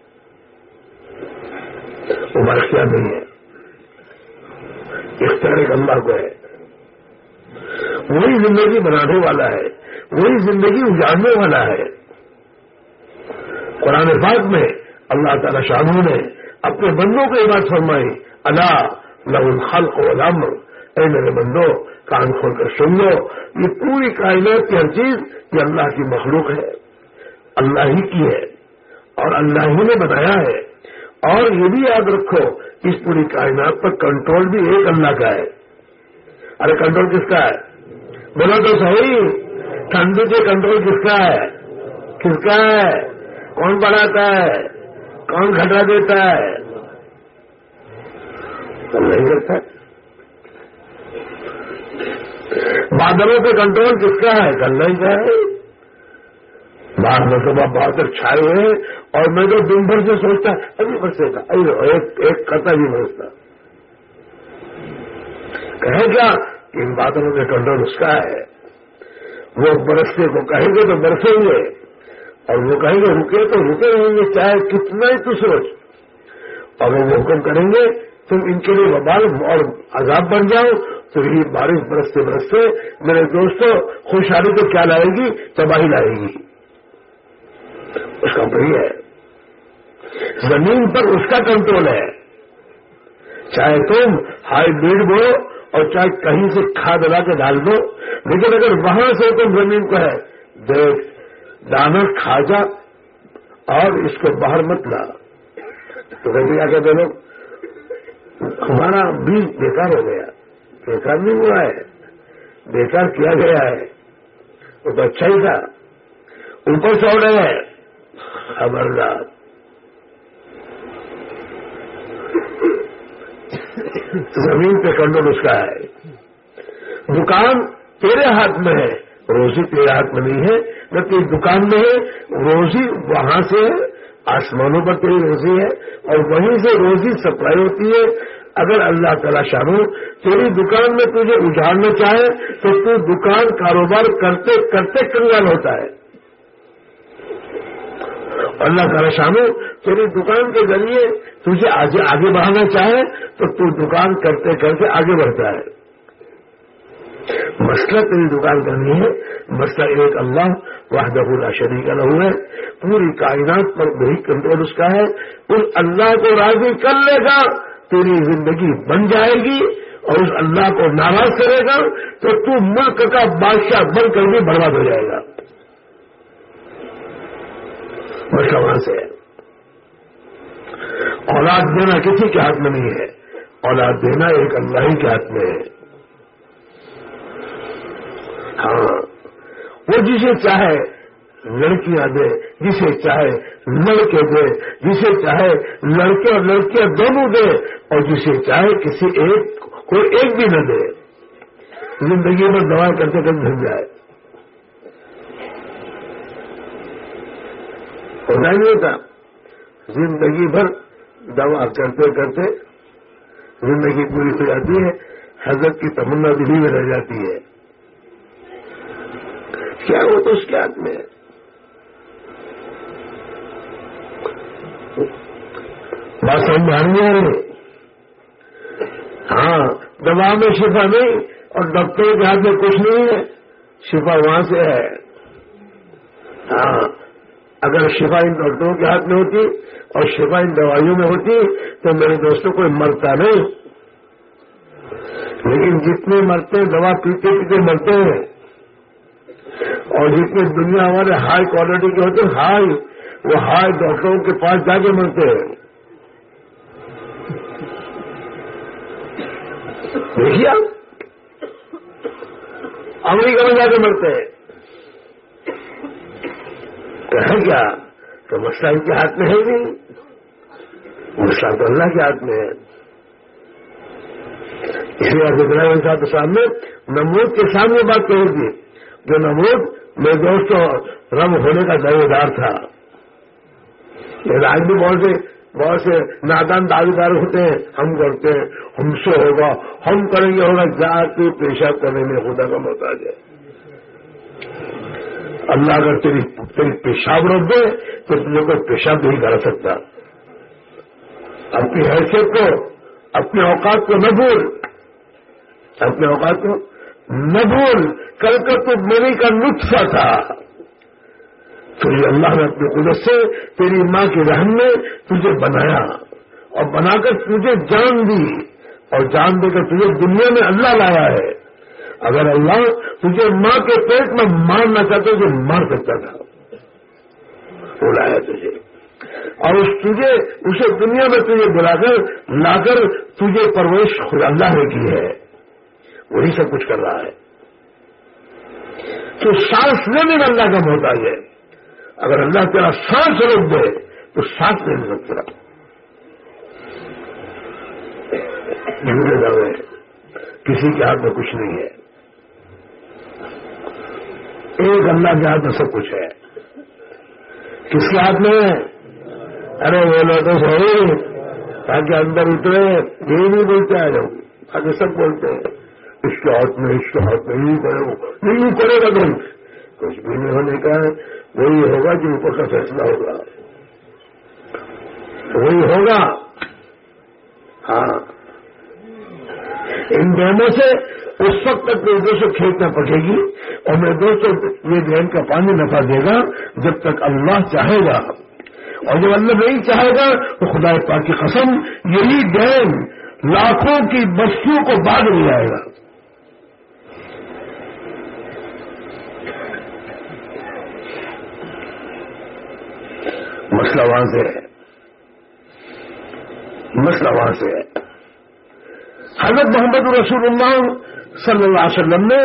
وہ اختیار نہیں ہے۔ اختیار ایک اللہ کو ہے۔ وہی زندگی بنانے والا ہے، وہی زندگی اجاڑنے والا ہے۔ قرآن پاک میں اللہ تعالی شاہ نے اپنے بندوں کو یہ بات فرمائی اللہ لہ الخلق والامر اے میرے بندو، کان کھول کر سن لو، یہ پوری کائنات کی ہر چیز یہ اللہ کی مخلوق ہے۔ اللہ ہی کی ہے اور اللہ ہی نے بتایا ہے۔ اور یہ بھی یاد رکھو، اس پوری کائنات پر کنٹرول بھی ایک اللہ کا ہے۔ ارے کنٹرول کس کا ہے؟ بولو تو صحیح۔ ٹھنڈی کے کنٹرول کس کا ہے؟ کس کا ہے؟ کون بڑھاتا ہے؟ کون گھٹا دیتا ہے؟ نہیں کرتا۔ بادلوں پہ کنٹرول کس کا ہے؟ کرنا ہی کا ہے۔ بعد میں صبح بہت چھائے ہوئے اور میں تو دن بھر سے سوچتا ابھی برسے گا ایک قطع بھی برستا کہیں کیا؟ ان بادلوں کے کنٹرول اس کا ہے۔ وہ برسنے کو کہیں گے تو برسیں گے، اور وہ کہیں گے رکے تو رکے رہیں گے، چاہے کتنا ہی تو سوچ۔ اور وہ حکم کریں گے، تم ان کے لیے وبال اور عذاب بن جاؤ۔ تو یہ بارش برستے برستے، میرے دوستوں خوشحالی تو کیا لائے گی؟ تباہی لائے گی۔ اس کا بڑی ہے۔ زمین پر اس کا کنٹرول ہے۔ چاہے تم ہائی بریڈ بو اور چاہے کہیں سے کھاد لا کے ڈال دو، لیکن اگر وہاں سے تم زمین کو ہے، دیکھ دانا کھا جا اور اس کو باہر مت لا۔ تو کہیں کیا کہتے لوگ، ہمارا بیج بیکار ہو گیا۔ بیکار نہیں ہوا ہے، بیکار کیا گیا ہے۔ وہ تو اچھا ہی تھا۔ اوپر سے رہے ہیں۔ خبردار۔ زمین پہ کنڈول اس کا ہے۔ دکان تیرے ہاتھ میں ہے، روزی تیرے ہاتھ میں نہیں ہے، نہ تیری دکان میں ہے، روزی وہاں سے آسمانوں پر تیری روزی ہے اور وہیں سے روزی سپلائی ہوتی ہے۔ اگر اللہ تعالیٰ شاہ تیری دکان میں تجھے اجاڑنا چاہے تو تو دکان کاروبار کرتے کرتے کنگال ہوتا ہے۔ اللہ تعالیٰ شامو تیری دکان کے ذریعے تجھے آگے بڑھانا چاہے، تو تو دکان کرتے کرتے آگے بڑھتا ہے۔ مسئلہ تیری دکان کرنی ہے، مسئلہ ایک اللہ واحد اللہ شریک الح ہے۔ پوری کائنات پر وہی کنٹرول اس کا ہے۔ اس اللہ کو راضی کر لے گا، تیری زندگی بن جائے گی اور اس اللہ کو ناراض کرے گا، تو تو ملک کا بادشاہ بن کر بھی برباد ہو جائے گا۔ مسئلہ وہاں سے۔ ہے اولاد دینا کسی کے ہاتھ میں نہیں ہے۔ اولاد دینا ایک اللہ ہی کے ہاتھ میں ہے۔ ہاں۔ وہ جسے چاہے لڑکیاں دے، جسے چاہے لڑکے دے، جسے چاہے لڑکے اور لڑکیاں دونوں دے، اور جسے چاہے کسی ایک، کوئی ایک بھی نہ دے۔ زندگی میں دوا کرتے کرتے بھر جائے۔ ہوتا نہیں ہوتا زندگی بھر دوا کرتے کرتے زندگی پوری ہو جاتی ہے، حضرت کی تمنا دلی میں رہ جاتی ہے۔ کیا وہ تو اس کے ہاتھ میں ہے؟ بات سمجھ آ ہاں دوا میں شفا نہیں اور ڈاکٹر کے ہاتھ میں کچھ نہیں ہے۔ شفا وہاں سے ہے۔ ہاں۔ اگر شفا ان ڈاکٹروں کے ہاتھ میں ہوتی اور شفا ان دوائیوں میں ہوتی تو میرے دوستوں کوئی مرتا نہیں۔ لیکن جتنے مرتے دوا پیتے پیتے مرتے ہیں۔ اور جتنے دنیا ہمارے ہائی کوالٹی کے ہوتے ہیں ہائی وہ ہائی ڈاکٹروں کے پاس جا کے ملتے ہیں۔ دیکھیے امریکہ میں جا کے ملتے ہیں۔ کہیں کیا تو مسئلہ ان کے ہاتھ میں ہے نہیں مسئلہ تو اللہ کے ہاتھ میں ہے۔ اس لیے ابراہیم صاحب کے سامنے نمرود کے سامنے بات کہے گی جو نمرود میرے دوستوں رب ہونے کا دعوے دار تھا۔ لیکن آج بھی بہت سے بہت سے نادان دعوے دار ہوتے ہیں۔ ہم کرتے ہیں، ہم سے ہوگا، ہم کریں گے، ہوگا۔ جا کے پیشاب کرنے میں خدا کا محتاج ہے۔ اللہ اگر تیری تیری پیشاب روک دے تو تجھے کوئی پیشاب نہیں کرا سکتا۔ اپنی حیثیت کو اپنے اوقات کو نہ بھول۔ اپنے اوقات کو نہ بھول۔ کل کا تو میری کا نسخہ تھا۔ تجھے اللہ نے اپنی قدرت سے تیری ماں کی رحم میں تجھے بنایا اور بنا کر تجھے جان دی۔ اور جان دے کر تجھے دنیا میں اللہ لایا ہے۔ اگر اللہ تجھے ماں کے پیٹ میں مارنا چاہتے تو مار سکتا تھا۔ وہ لایا تجھے۔ اور اس تجھے، اسے دنیا میں تجھے بلا کر، لا کر تجھے پرورش اللہ نے کی ہے۔ وہی سب کچھ کر رہا ہے۔ تو سانس لینے میں اللہ کا محتاج ہے۔ اگر اللہ تیرا سانس روک دے، تو سانس نہیں سکتا جھوٹے کسی کے ہاتھ میں کچھ نہیں ہے۔ ایک اللہ کے ہاتھ میں سب کچھ ہے۔ کس کے ہاتھ میں؟ ارے وہ لوگ تو سہی تاکہ اندر اترے یہ نہیں بولتے آ جاؤ۔ آگے سب بولتے ہیں۔ اس کے ہاتھ میں، اس کے ہاتھ میں یوں کرے گا نہیں کرے گا تم کچھ بھی نہیں ہونے کا ہے۔ وہی ہوگا جو اوپر کا فیصلہ ہوگا۔ وہی ہوگا۔ ہاں۔ ان دونوں سے اس وقت تک میرے دوستوں کھیت نہ پکے گی اور میرے دوستوں یہ دین کا پانی نفا دے گا جب تک اللہ چاہے گا۔ اور جب اللہ نہیں چاہے گا تو خدا پاک کی قسم یہی دین لاکھوں کی بستیوں کو بعد نہیں جائے گا۔ مسئلہ وہاں سے ہے۔ مسئلہ وہاں سے ہے۔ حضرت محمد رسول اللہ صلی اللہ علیہ وسلم نے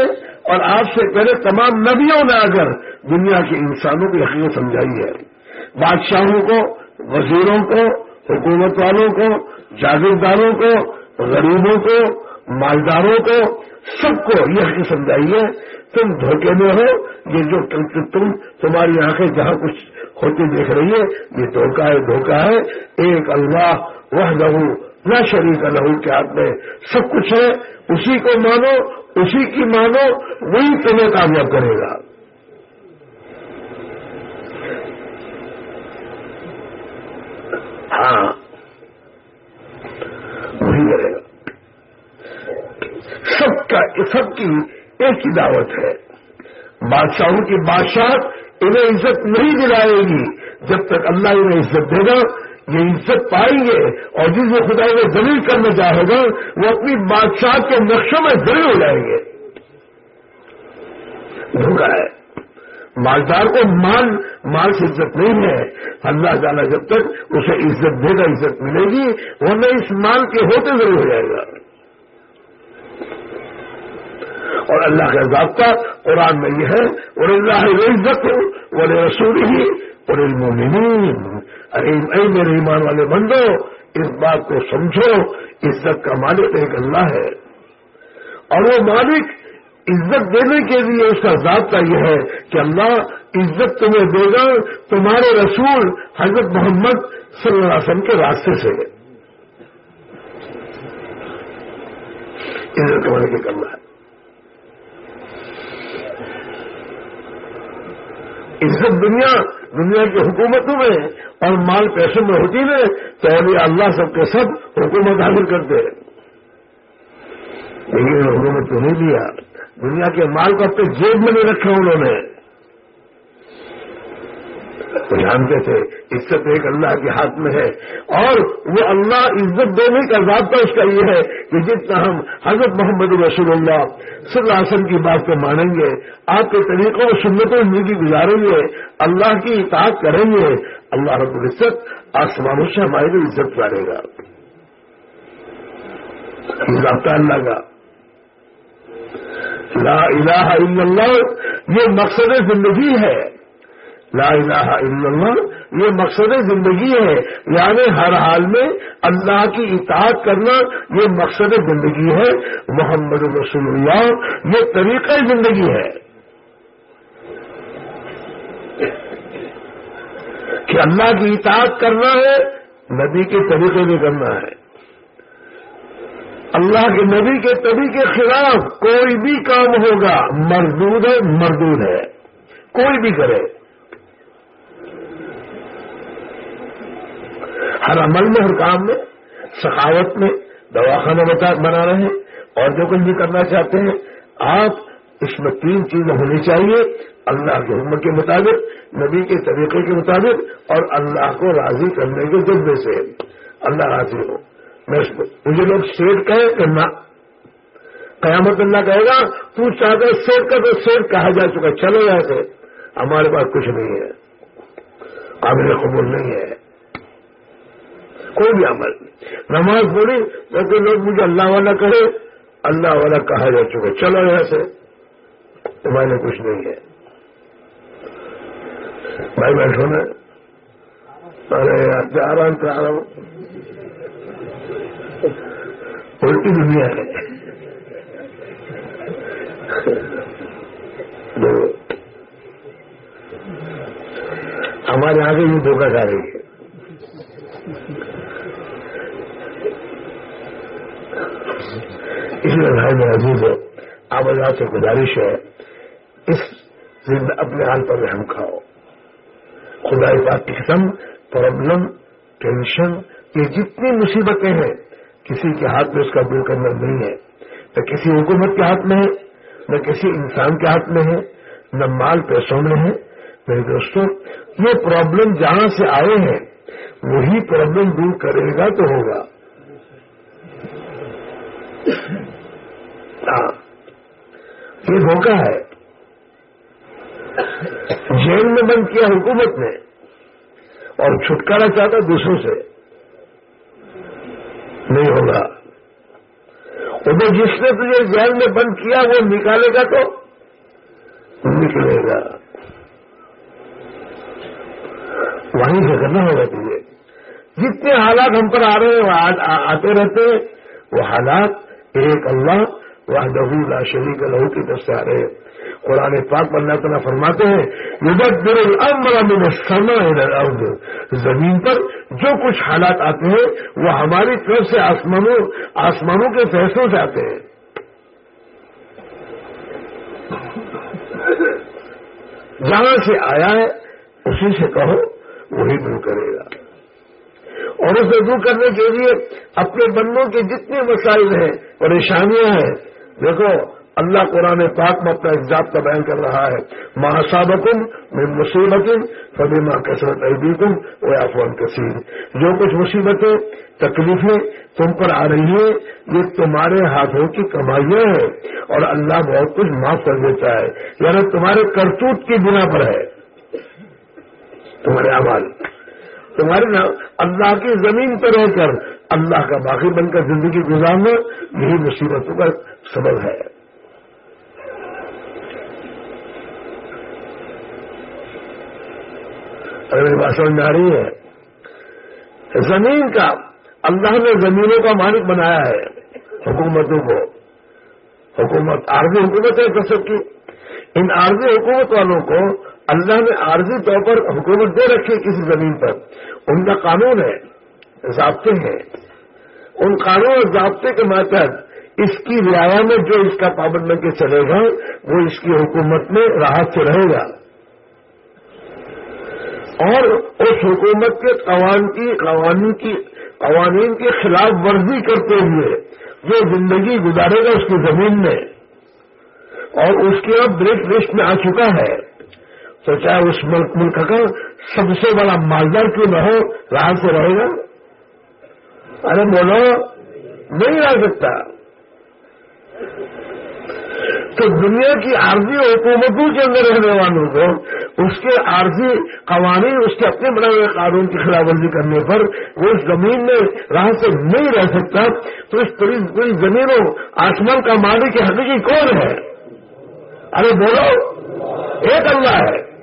اور آپ سے پہلے تمام نبیوں نے اگر دنیا کے انسانوں کی حقیقت سمجھائی ہے۔ بادشاہوں کو، وزیروں کو، حکومت والوں کو، جاگیرداروں کو، غریبوں کو، مالداروں کو، سب کو یہ حقیقت سمجھائی ہے۔ تم دھوکے میں ہو، یہ جو تم تمہاری آنکھیں جہاں کچھ ہوتی دیکھ رہی ہے، یہ دھوکہ ہے دھوکہ ہے۔ ایک اللہ وہ لہو نہ شریک لہو کے ہاتھ میں سب کچھ ہے۔ اسی کو مانو، اسی کی مانو، وہی تمہیں کامیاب کرے گا۔ ہاں وہی کرے گا۔ سب کا، سب کی ایک ہی دعوت ہے۔ بادشاہوں کی بادشاہ انہیں عزت نہیں دلائے گی جب تک اللہ انہیں عزت دے گا۔ یہ عزت پائیں گے اور جس کو خدا کو دلیل کرنا چاہے گا، وہ اپنی بادشاہ کے نقشوں میں دلیل ہو جائیں گے۔ دھوکا ہے۔ مالدار کو مال مال سے عزت نہیں ہے۔ اللہ تعالیٰ جب تک اسے عزت دے گا، عزت ملے گی، ورنہ اس مال کے ہوتے ضرور ہو جائے گا۔ اور اللہ کا ضابطہ قرآن میں یہ ہے اور اللہ عزت اور رسول ہی اور ارے اے میرے ایمان والے بندو، اس بات کو سمجھو، عزت کا مالک ایک اللہ ہے۔ اور وہ مالک عزت دینے کے لیے اس کا ضابطہ یہ ہے کہ اللہ عزت تمہیں دے گا، تمہارے رسول حضرت محمد صلی اللہ علیہ وسلم کے راستے سے۔ عزت ہونے کے کرنا ہے۔ عزت دنیا دنیا کی حکومتوں میں اور مال پیسوں میں ہوتی ہے، تو اللہ سب کے سب حکومت حاصل کرتے لیکن حکومت تو نہیں دیا دنیا کے مال کو اپنے جیب میں نہیں رکھا انہوں نے۔ تو جانتے تھے عزت ایک اللہ کے ہاتھ میں ہے۔ اور وہ اللہ عزت دینے کا ضابطہ اس کا یہ ہے کہ جتنا ہم حضرت محمد رسول اللہ صلی اللہ علیہ وسلم کی بات کو مانیں گے، آپ کے طریقوں اور سنتوں زندگی گزاریں گے، اللہ کی اطاعت کریں گے، اللہ رب العزت آسمانوں سے ہمارے لیے عزت کرے گا۔ ضابطہ اللہ کا۔ لا الہ الا اللہ، یہ مقصد زندگی ہے۔ لا الہ الا اللہ، یہ مقصد زندگی ہے۔ یعنی ہر حال میں اللہ کی اطاعت کرنا یہ مقصد زندگی ہے۔ محمد رسول اللہ، یہ طریقہ زندگی ہے۔ کہ اللہ کی اطاعت کرنا ہے، نبی کے طریقے میں کرنا ہے۔ اللہ کے نبی کے طریقے کے خلاف کوئی بھی کام ہوگا، مردود ہے مردود ہے۔ کوئی بھی کرے۔ ہر عمل میں، ہر کام میں، سخاوت میں دواخانہ بنا رہے ہیں۔ اور جو کچھ بھی کرنا چاہتے ہیں، آپ اس میں تین چیزیں ہونی چاہیے۔ اللہ کے حکم کے مطابق، نبی کے طریقے کے مطابق، اور اللہ کو راضی کرنے کے جذبے سے۔ اللہ راضی ہو۔ مجھے لوگ سیٹ کہے کہ نہ۔ قیامت اللہ کہے گا، تو چاہتا سیٹ کا تو سیٹ کہا جا چکا۔ چلو جاتے ہمارے پاس کچھ نہیں ہے۔ قابل قبول نہیں ہے۔ کوئی بھی عمل نماز پڑھی تو لوگ مجھے اللہ والا کہے، اللہ والا کہا جا چکا۔ چلو یہاں سے۔ تمہارے کچھ نہیں ہے۔ بھائی بیٹھو نا۔ ارے جا رہا ہوں الٹی دنیا ہے۔ ہمارے آگے یہ دھوکہ جا رہی ہے۔ اس لیے بھائی میں عزیز ہو آپ اللہ سے گزارش ہے، اس زندہ اپنے حال پر رحم کھاؤ۔ خدا پاک کی قسم، پرابلم، ٹینشن، یہ جتنی مصیبتیں ہیں، کسی کے ہاتھ میں اس کا دور کرنا نہیں ہے۔ نہ کسی حکومت کے ہاتھ میں ہے، نہ کسی انسان کے ہاتھ میں ہے، نہ مال پیسوں میں ہے۔ میرے دوستوں یہ پرابلم جہاں سے آئے ہیں، وہی پرابلم دور کرے گا تو ہوگا۔ ہاں۔ یہ دھوکہ ہے۔ جیل میں بند کیا حکومت نے اور چھٹکارا چاہتا دوسروں سے نہیں ہوگا۔ ادھر جس نے تجھے جیل میں بند کیا وہ نکالے گا تو نکلے گا۔ وہیں سے کرنا ہوگا تجھے۔ جتنے حالات ہم پر آ رہے ہیں آتے رہتے، وہ حالات ایک اللہ وہ لا شریک لہو کی طرف سے آ رہے ہیں قرآن پاک پر اللہ تعالیٰ فرماتے ہیں زمین پر جو کچھ حالات آتے ہیں، وہ ہماری طرف سے آسمانوں آسمانوں کے فیصلوں سے آتے ہیں۔ جہاں سے آیا ہے، اسی سے کہو، وہی دور کرے گا۔ اور اسے دور کرنے کے لیے اپنے بندوں کے جتنے مسائل ہیں، پریشانیاں ہیں، دیکھو، اللہ قرآن پاک میں اپنا ایگزام کا بیان کر رہا ہے۔ محاسابکم میں مصیبت فبی ماں کثرت عیدیکم وہ افوان کثیر جو کچھ مصیبتیں، تکلیفیں تم پر آ رہی ہیں، یہ تمہارے ہاتھوں کی کمائیاں ہیں۔ اور اللہ بہت کچھ معاف کر دیتا ہے۔ یعنی تمہارے کرتوت کی بنا پر ہے۔ تمہارے آواز تمہارے نا اللہ کی زمین پر رہ کر اللہ کا باقی بن کر زندگی گزارنا یہی مصیبتوں کا سبب ہے۔ اگر میری بات سمجھ میں آ رہی ہے، زمین کا اللہ نے زمینوں کا مالک بنایا ہے حکومتوں کو۔ حکومت، عارضی حکومت ہے کسب کی۔ ان عارضی حکومت والوں کو اللہ نے عارضی طور پر حکومت دے رکھی کسی زمین پر۔ ان کا قانون ہے، ضابطے ہیں۔ ان قانون اور ضابطے کے ماتحت اس کی رعایا میں جو اس کا پابند بن کے چلے گا، وہ اس کی حکومت میں راحت سے رہے گا۔ اور اس حکومت کے قوان کی قوانین کی قوانین کی خلاف ورزی کرتے ہوئے جو زندگی گزارے گا اس کی زمین میں۔ اور اس کے اب بریک لسٹ میں آ چکا ہے۔ تو چاہے اس ملک ملک کا سب سے بڑا مالدار کیوں نہ ہو راہ سے رہے گا۔ ارے بولو، نہیں رہ سکتا۔ تو دنیا کی عارضی حکومتوں کے اندر رہنے والوں کو، اس کے عارضی قوانین، اس کے اپنے بنائے ہوئے قانون کی خلاف ورزی کرنے پر وہ اس زمین میں راہ سے نہیں رہ سکتا۔ تو اس پوری پوری زمینوں آسمان کا مالک حقیقی کون ہے؟ ارے بولو، ایک اللہ ہے۔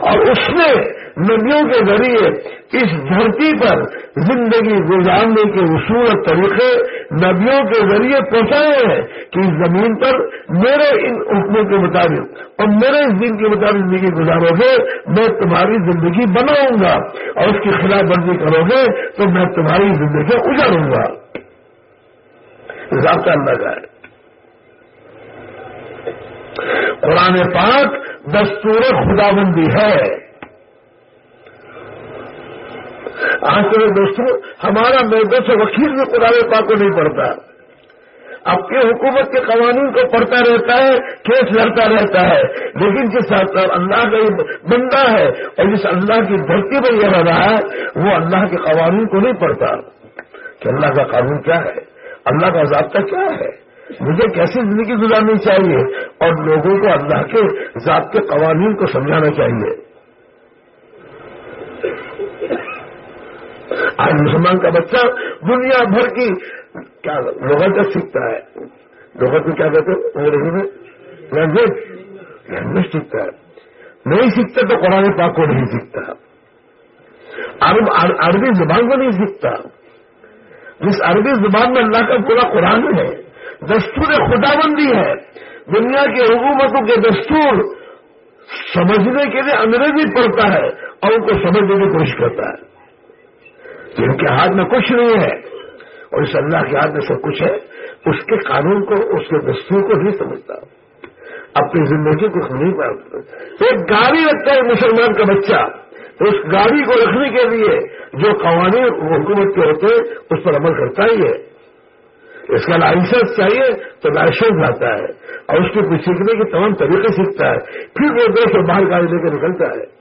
اور اس نے ندیوں کے ذریعے اس دھرتی پر زندگی گزارنے کے اصول اور طریقے ندیوں کے ذریعے پہنچائے ہیں کہ اس زمین پر میرے ان حکموں کے مطابق اور میرے اس دن کے مطابق زندگی گزارو گے، میں تمہاری زندگی بناؤں گا اور اس کی خلاف ورزی کرو گے تو میں تمہاری زندگی اجاڑوں گا۔ ذاتہ اللہ کا ہے۔ قرآن پاک دستور خدا بندی ہے۔ آج کے دوستوں ہمارا میدوں سے وکیل بھی قرآن پاک کو نہیں پڑھتا۔ اب کے حکومت کے قوانین کو پڑھتا رہتا ہے، کیس لڑتا رہتا ہے۔ لیکن جس اللہ کا بندہ ہے اور جس اللہ کی دھرتی میں یہ رہا ہے، وہ اللہ کے قوانین کو نہیں پڑھتا۔ کہ اللہ کا قانون کیا ہے؟ اللہ کا ضابطہ کیا ہے؟ مجھے کیسی زندگی گزارنی چاہیے اور لوگوں کو اللہ کے ذات کے قوانین کو سمجھانا چاہیے؟ آج مسلمان کا بچہ دنیا بھر کی کیا لغت سیکھتا ہے؟ لغت میں کیا کہتے ہیں؟ انگریزی میں؟ لینگویج لینگویج سیکھتا ہے۔ نہیں سیکھتا تو قرآن پاک کو نہیں سیکھتا۔ عربی زبان کو نہیں سیکھتا۔ جس عربی زبان میں اللہ کا پورا قرآن ہے دستور خدا بندی ہے۔ دنیا کی حکومتوں کے دستور سمجھنے کے لیے انگریزی پڑھتا ہے اور ان کو سمجھنے کی کوشش کرتا ہے۔ جن کے ہاتھ میں کچھ نہیں ہے اور اس اللہ کے ہاتھ میں سب کچھ ہے، اس کے قانون کو، اس کے دستور کو نہیں سمجھتا۔ اپنی زندگی کو نہیں پاتا۔ ایک گاڑی رکھتا ہے مسلمان کا بچہ۔ اس گاڑی کو رکھنے کے لیے جو قوانین حکومت کے ہوتے ہیں، اس پر عمل کرتا ہی ہے۔ اس کا لائسنس چاہیے تو لائسنس آتا ہے اور اس کو سیکھنے کے تمام طریقے سیکھتا ہے۔ پھر وہ دیش سے باہر گاڑی لے کے نکلتا ہے۔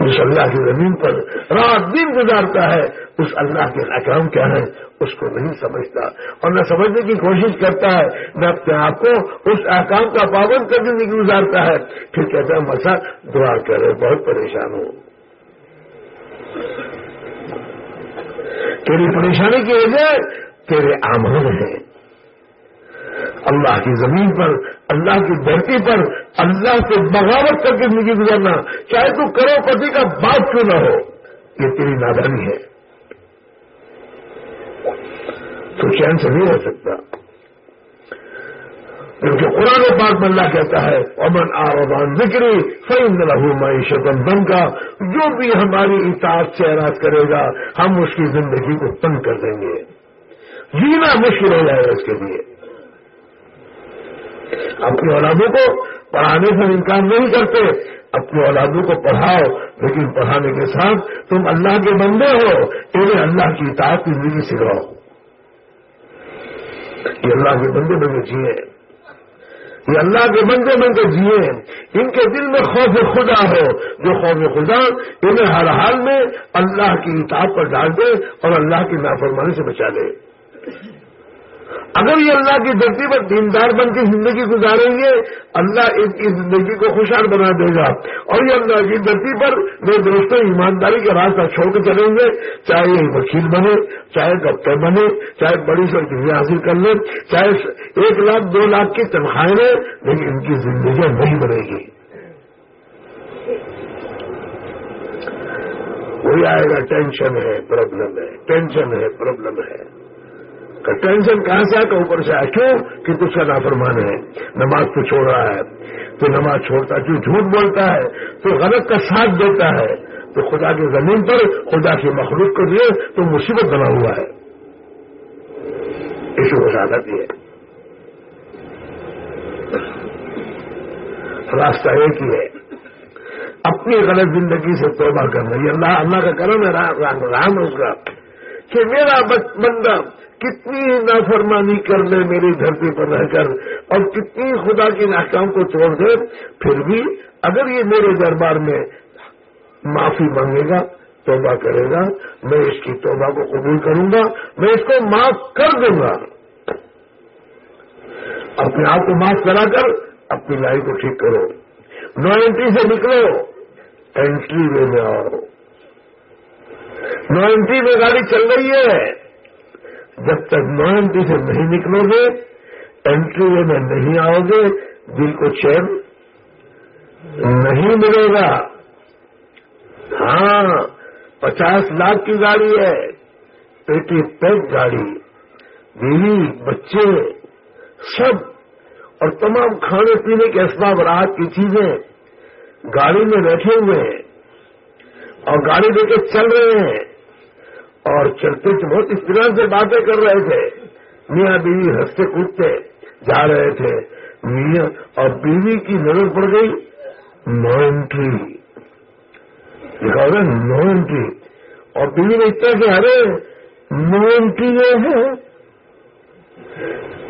اس اللہ کی زمین پر رات دن گزارتا ہے، اس اللہ کے احکام کیا ہے اس کو نہیں سمجھتا۔ اور نہ سمجھنے کی کوشش کرتا ہے، نہ اپنے آپ کو اس احکام کا پابند کر دینے کی گزارتا ہے۔ پھر کہتا ہے، مسا، دعا کرے بہت پریشان ہوں۔ تیری پریشانی کی وجہ تیرے آمد ہیں اللہ کی زمین پر، اللہ کی دھرتی پر، اللہ سے بغاوت کر کے زندگی گزرنا چاہے تو کرو پتی کا بات کیوں نہ ہو۔ یہ تیری نادانی ہے۔ تو چین سے نہیں رہ سکتا۔ کیونکہ قرآن پاک میں اللہ کہتا ہے امن آرمان ذکری فیم رہو معیشت بن کا جو بھی ہماری اطاعت سے اراض کرے گا، ہم اس کی زندگی کو تنگ کر دیں گے۔ جینا مشکل ہو جائے گا اس کے لیے۔ اپنی اولادوں کو پڑھانے سے انکار نہیں کرتے۔ اپنی اولادوں کو پڑھاؤ، لیکن پڑھانے کے ساتھ تم اللہ کے بندے ہو۔ انہیں اللہ کی اطاعت کی زندگی سکھاؤ۔ یہ اللہ کے بندے بندے جیے۔ یہ اللہ کے بندے بندے جیے۔ ان کے دل میں خوف خدا ہو۔ جو خوف خدا انہیں ہر حال میں اللہ کی اطاعت پر ڈال دے اور اللہ کی نافرمانی سے بچا دے اگر یہ اللہ کی دھرتی پر دیندار بن کے زندگی گزاریں گے، اللہ ان کی زندگی کو خوشحال بنا دے گا۔ اور یہ اللہ کی دھرتی پر میرے دوستوں، ایمانداری کا راستہ چھوڑ کے چلیں گے۔ چاہے یہ وکیل بنے، چاہے ڈاکٹر بنے، چاہے بڑی سے ڈگری حاصل کر لیں، چاہے ایک لاکھ، دو لاکھ کی تنخواہیں لیں، لیکن ان کی زندگیاں نہیں بنے گی۔ وہی آئے گا، ٹینشن ہے، پرابلم ہے، ٹینشن ہے، پرابلم ہے۔ ٹینشن کہاں سے آتا اوپر سے آئے؟ کیوں؟ کہ کچھ کا نافرمان ہے۔ نماز کو چھوڑ رہا ہے۔ تو نماز چھوڑتا کیوں جھوٹ بولتا ہے؟ تو غلط کا ساتھ دیتا ہے۔ تو خدا کی زمین پر، خدا کی مخلوق کو دیے تو مصیبت بنا ہوا ہے۔ ایشو کو شادت ہے۔ راستہ ایک ہی ہے۔ اپنی غلط زندگی سے توبہ کرنا۔ یہ اللہ اللہ کا کرم ہے رام اس کا۔ کہ میرا بندہ کتنی نافرمانی کر لے میری دھرتی پر رہ کر اور کتنی خدا کے احکام کو چھوڑ دے، پھر بھی اگر یہ میرے دربار میں معافی مانگے گا، توبہ کرے گا، میں اس کی توبہ کو قبول کروں گا، میں اس کو معاف کر دوں گا۔ اپنے آپ کو معاف کرا کر اپنی لائف کو ٹھیک کرو۔ نو انٹری سے نکلو۔ اینٹری وے میں آؤ۔ نو میں گاڑی چل رہی ہے۔ جب تک نو سے نہیں نکلو گے اینٹری وے میں نہیں آؤ گے، دل کو چین نہیں ملے گا۔ ہاں پچاس لاکھ کی گاڑی ہے پیٹی پیک گاڑی، بیوی، بچے، سب اور تمام کھانے پینے کے اسباب راحت کی چیزیں، گاڑی میں بیٹھے ہوئے۔ ہیں اور گاڑی لے کے چل رہے ہیں۔ اور چلتے بہت طرح سے باتیں کر رہے تھے۔ میاں بیوی ہنستے کودتے جا رہے تھے۔ میاں اور بیوی کی نظر پڑ گئی۔ No entry. لکھا ہوگا نو انٹری۔ اور بیوی نے اتنا کہ ارے، نو انٹری یہ ہے۔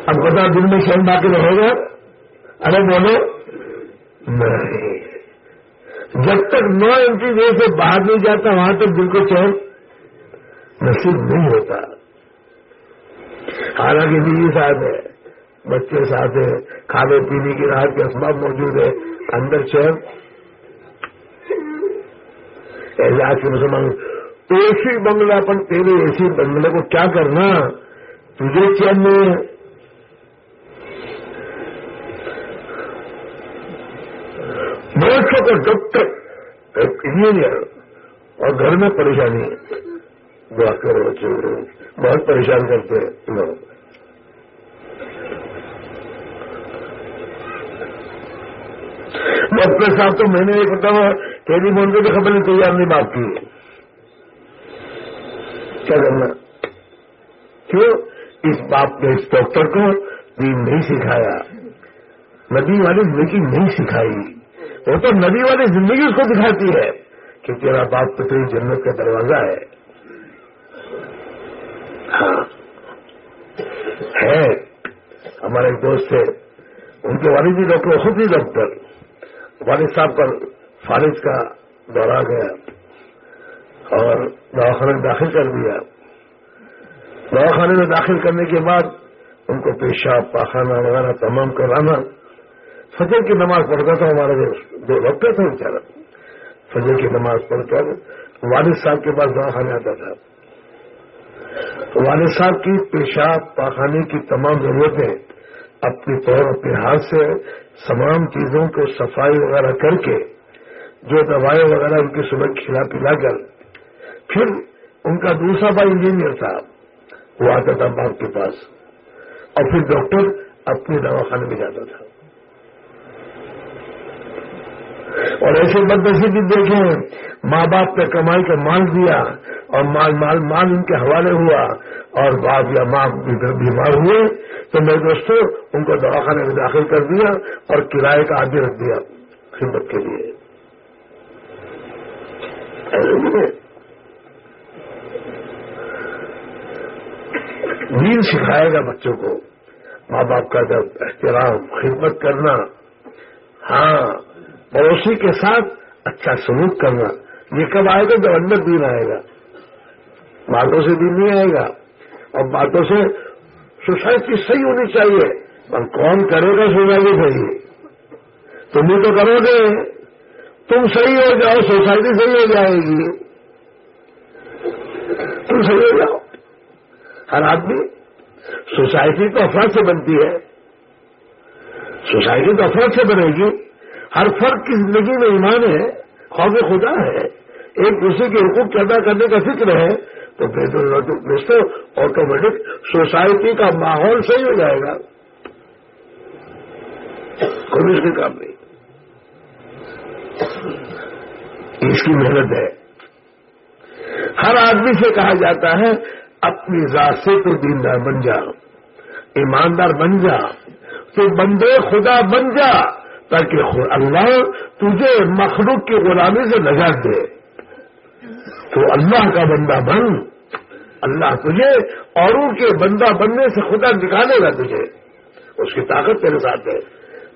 اب بتا دل میں شرم باقی رہے گا۔ ارے، بولو، نہیں۔ جب تک نو انٹری وے سے باہر نہیں جاتا، وہاں تک دل کو چین نصیب نہیں ہوتا۔ حالانکہ بیوی ساتھ ہے، بچے ساتھ ہیں، کھانے پینے کی راحت کے اسباب موجود ہے اندر چین۔ اعزاز کے مسلمان، ایسی بنگلہ پن، تیرے ایسی بنگلے کو کیا کرنا؟ تجھے چین نہیں ہے۔ بہت چھوٹا ڈاکٹر انجینئر اور گھر میں پریشانی۔ ہے دعا کرو بہت پریشان کرتے ہیں۔ لوگ ڈاکٹر صاحب تو میں نے ایک بتاؤ تیری بولتے تو خبر نہیں تیار نہیں بات کی۔ کیا کرنا؟ کیوں؟ اس باپ نے اس ڈاکٹر کو دین نہیں سکھایا۔ ندی والی زندگی نہیں سکھائی۔ وہ تو ندی والی زندگی اس کو دکھاتی ہے کہ تیرا باپ تو تیری جنت کا دروازہ ہے۔ ہاں۔ ہے۔ ہمارے ایک دوست تھے۔ ان کے والد بھی ڈاکٹر، خود ہی ڈاکٹر۔ والد صاحب پر فارغ کا دورہ گیا۔ اور دواخانے میں داخل کر دیا۔ دواخانے میں داخل کرنے کے بعد ان کو پیشاب، پاخانہ وغیرہ تمام کرانا۔ فجر کی نماز پڑھتا تھا ہمارے جو ڈاکٹر تھے بیچارا فجر کی نماز پڑھ کر والد صاحب کے پاس دواخانے آتا تھا۔ والد صاحب کی پیشاب پاخانے کی تمام ضرورتیں اپنے طور اپنے ہاتھ سے تمام چیزوں کو صفائی وغیرہ کر کے جو دوائیں وغیرہ ان کی صبح کھلا پلا کر، پھر ان کا دوسرا بھائی انجینئر تھا، وہ آتا تھا باپ کے پاس اور پھر ڈاکٹر اپنے دواخانے میں جاتا تھا۔ اور ایسے بدنسی بھی دیکھیں، ماں باپ نے کمائی کا مال دیا اور مال مال مال ان کے حوالے ہوا اور باپ یا ماں بیمار ہوئے تو میں دوستوں ان کو دواخانے میں داخل کر دیا اور کرائے کا آدھی رکھ دیا خدمت کے لیے۔ دین سکھائے گا بچوں کو۔ ماں باپ کا جب احترام، خدمت کرنا ہاں پڑوسی کے ساتھ اچھا سلوک کرنا۔ یہ کب آئے گا؟ جب اندر دین آئے گا۔ باتوں سے دین نہیں آئے گا۔ اور باتوں سے سوسائٹی صحیح ہونی چاہیے۔ اور کون کرے گا سوسائٹی صحیح؟ تم ہی تو کرو گے۔ تم صحیح ہو جاؤ، سوسائٹی صحیح ہو جائے گی۔ تم صحیح ہو جاؤ۔ ہر آدمی سوسائٹی تو افراد سے بنتی ہے۔ سوسائٹی تو افراد سے بنے گی۔ ہر فرق کی زندگی میں ایمان ہے، خوف خدا ہے۔ ایک دوسرے کے حقوق پیدا کرنے کا فکر ہے، تو دوستوں آٹومیٹک سوسائٹی کا ماحول صحیح ہو جائے گا۔ کوئی اس کے کام نہیں۔ اس کی محنت ہے۔ ہر آدمی سے کہا جاتا ہے، اپنی ذات سے تو دیندار بن جا، ایماندار بن جا، تو بندے خدا بن جا۔ تاکہ اللہ تجھے مخلوق کی غلامی سے نجات دے۔ تو اللہ کا بندہ بن۔ اللہ تجھے اوروں کے بندہ بننے سے خدا نکالے گا تجھے۔ اس کی طاقت تیرے ساتھ ہے۔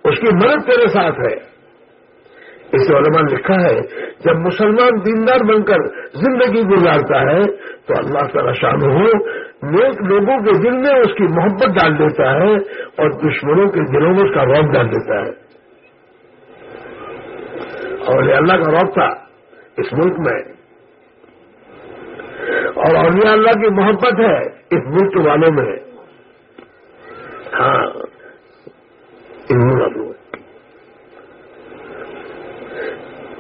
اس کی مدد تیرے ساتھ ہے۔ اس علماء نے لکھا ہے، جب مسلمان دیندار بن کر زندگی گزارتا ہے، تو اللہ تعالی شان ہو، نیک لوگوں کے دل میں اس کی محبت ڈال دیتا ہے اور دشمنوں کے دلوں میں اس کا روب ڈال دیتا ہے۔ اور یہ اللہ کا روب تھا اس ملک میں۔ اور اولیاء اللہ کی محبت ہے اس ملک والوں میں۔ ہاں۔ ان والوں میں۔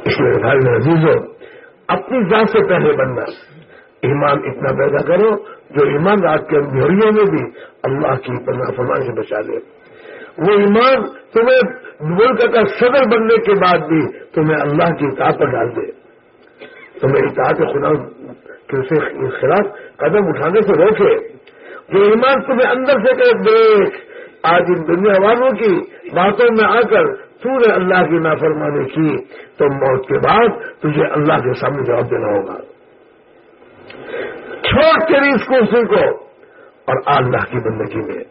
اس میں بھائی عزیز ہو اپنی ذات سے پہلے بننا۔ ایمان اتنا پیدا کرو جو ایمان رات کے اندھیریوں میں بھی اللہ کی پناہ فرمان سے بچا دے۔ وہ ایمان تمہیں ملک کا صدر بننے کے بعد بھی تمہیں اللہ کی اطاعت پر ڈال دے۔ تمہیں اطاعت خدا کے خلاف قدم اٹھانے سے روکے۔ جو ایمان تمہیں اندر سے کہ دیکھ، آج ان دنیا والوں کی باتوں میں آ کر تو نے اللہ کی نافرمانی کی، تو موت کے بعد تجھے اللہ کے سامنے جواب دینا ہوگا۔ چھوڑ تیری اس کرسی کو اور اللہ کی بندگی میں۔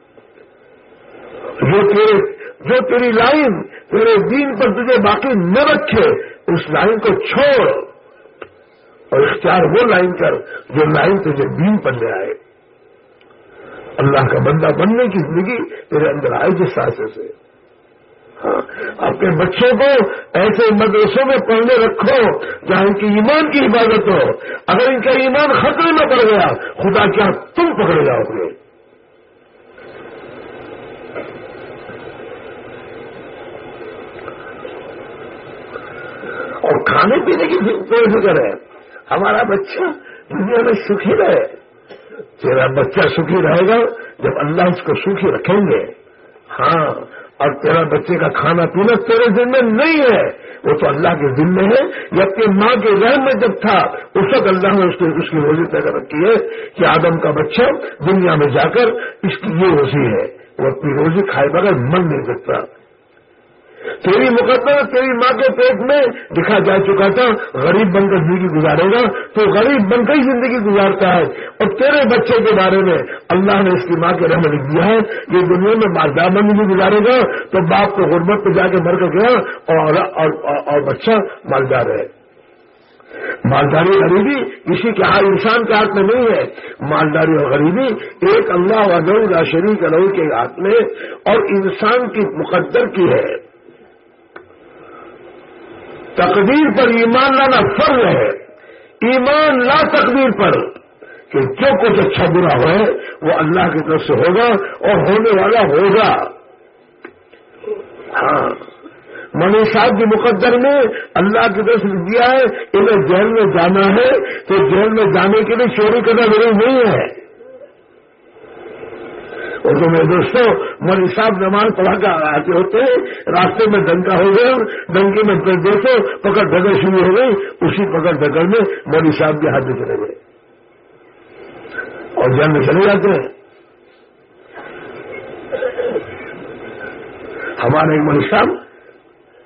جو تیرے جو تیری لائن تیرے دین پر تجھے باقی نہ رکھے، اس لائن کو چھوڑ۔ اور اختیار وہ لائن کر جو لائن تجھے دین پر لے آئے۔ اللہ کا بندہ بننے کی زندگی تیرے اندر آئے جس ساسے سے۔ ہاں اپنے بچوں کو ایسے مدرسوں میں پڑھنے رکھو جہاں ان کی ایمان کی حفاظت ہو۔ اگر ان کا ایمان خطرے میں پڑ گیا، خدا کیا تم پکڑے جاؤ گے؟ اور کھانے پینے کی کوئی فکر ہے؟ ہمارا بچہ دنیا میں سکھی رہے۔ تیرا بچہ سکھی رہے گا جب اللہ اس کو سکھی رکھیں گے۔ ہاں اور تیرا بچے کا کھانا پینا تیرے دن میں نہیں ہے۔ وہ تو اللہ کے دل میں ہے۔ یا اپنی ماں کے ذہن میں جب تھا، اس وقت اللہ نے اس کو اس کی روزی طے کر رکھی ہے کہ آدم کا بچہ دنیا میں جا کر اس کی یہ روزی ہے۔ وہ اپنی روزی کھائے بغیر من نہیں سکتا۔ تیری مقدمہ تیری ماں کے پیٹ میں دکھا جا چکا تھا غریب بن کر زندگی گزارے گا تو غریب بن کر ہی زندگی گزارتا ہے۔ اور تیرے بچے کے بارے میں اللہ نے اس کی ماں کے رحم لکھ دیا ہے یہ دنیا میں مالدار بن بھی گزارے گا تو باپ کو غربت پہ جا کے مر کر گیا اور, اور, اور, اور بچہ مالدار ہے مالداری غریبی کسی کے ہر انسان کے ہاتھ میں نہیں ہے۔ مالداری اور غریبی ایک اللہ و شریک الو کے ہاتھ میں اور انسان کی مقدر کی ہے۔ تقدیر پر ایمان لانا فرض ہے۔ ایمان لا تقدیر پر کہ جو کچھ اچھا برا ہو وہ اللہ کی طرف سے ہوگا اور ہونے والا ہوگا۔ ہاں۔ منی صاحب کی مقدر میں اللہ کی طرف سے دیا ہے، انہیں جیل میں جانا ہے، تو جیل میں جانے کے لیے چوری کرنا ضروری نہیں ہے۔ اور تو میرے دوستوں مول صاحب نماز پڑھا کر آتے ہوتے، راستے میں دنکا ہو گیا دنکے میں دیکھو پکڑ دگڑ شروع ہو گئی، اسی پکڑ دگڑ میں مول صاحب کے ہاتھ میں چلے گئے۔ اور جان میں چلے جاتے ہیں۔ ہمارے ایک مول صاحب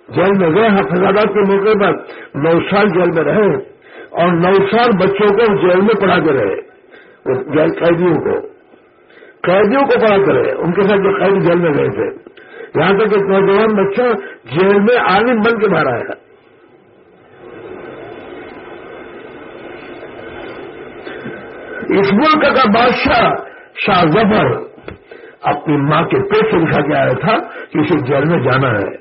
جیل میں گئے حفظادات کے موقع پر نو سال جیل میں رہے اور نو سال بچوں کو جیل میں پڑھاتے رہے۔ جیل قیدیوں کو۔ قیدیوں کو پڑا کرے۔ ان کے ساتھ جو قید جیل میں گئے تھے۔ یہاں تک ایک نوجوان بچہ جیل میں عالم بن کے باہر آیا۔ اس ملک کا بادشاہ شاہ ظفر اپنی ماں کے پیٹ سے لکھا کے آیا تھا کہ اسے جیل میں جانا ہے۔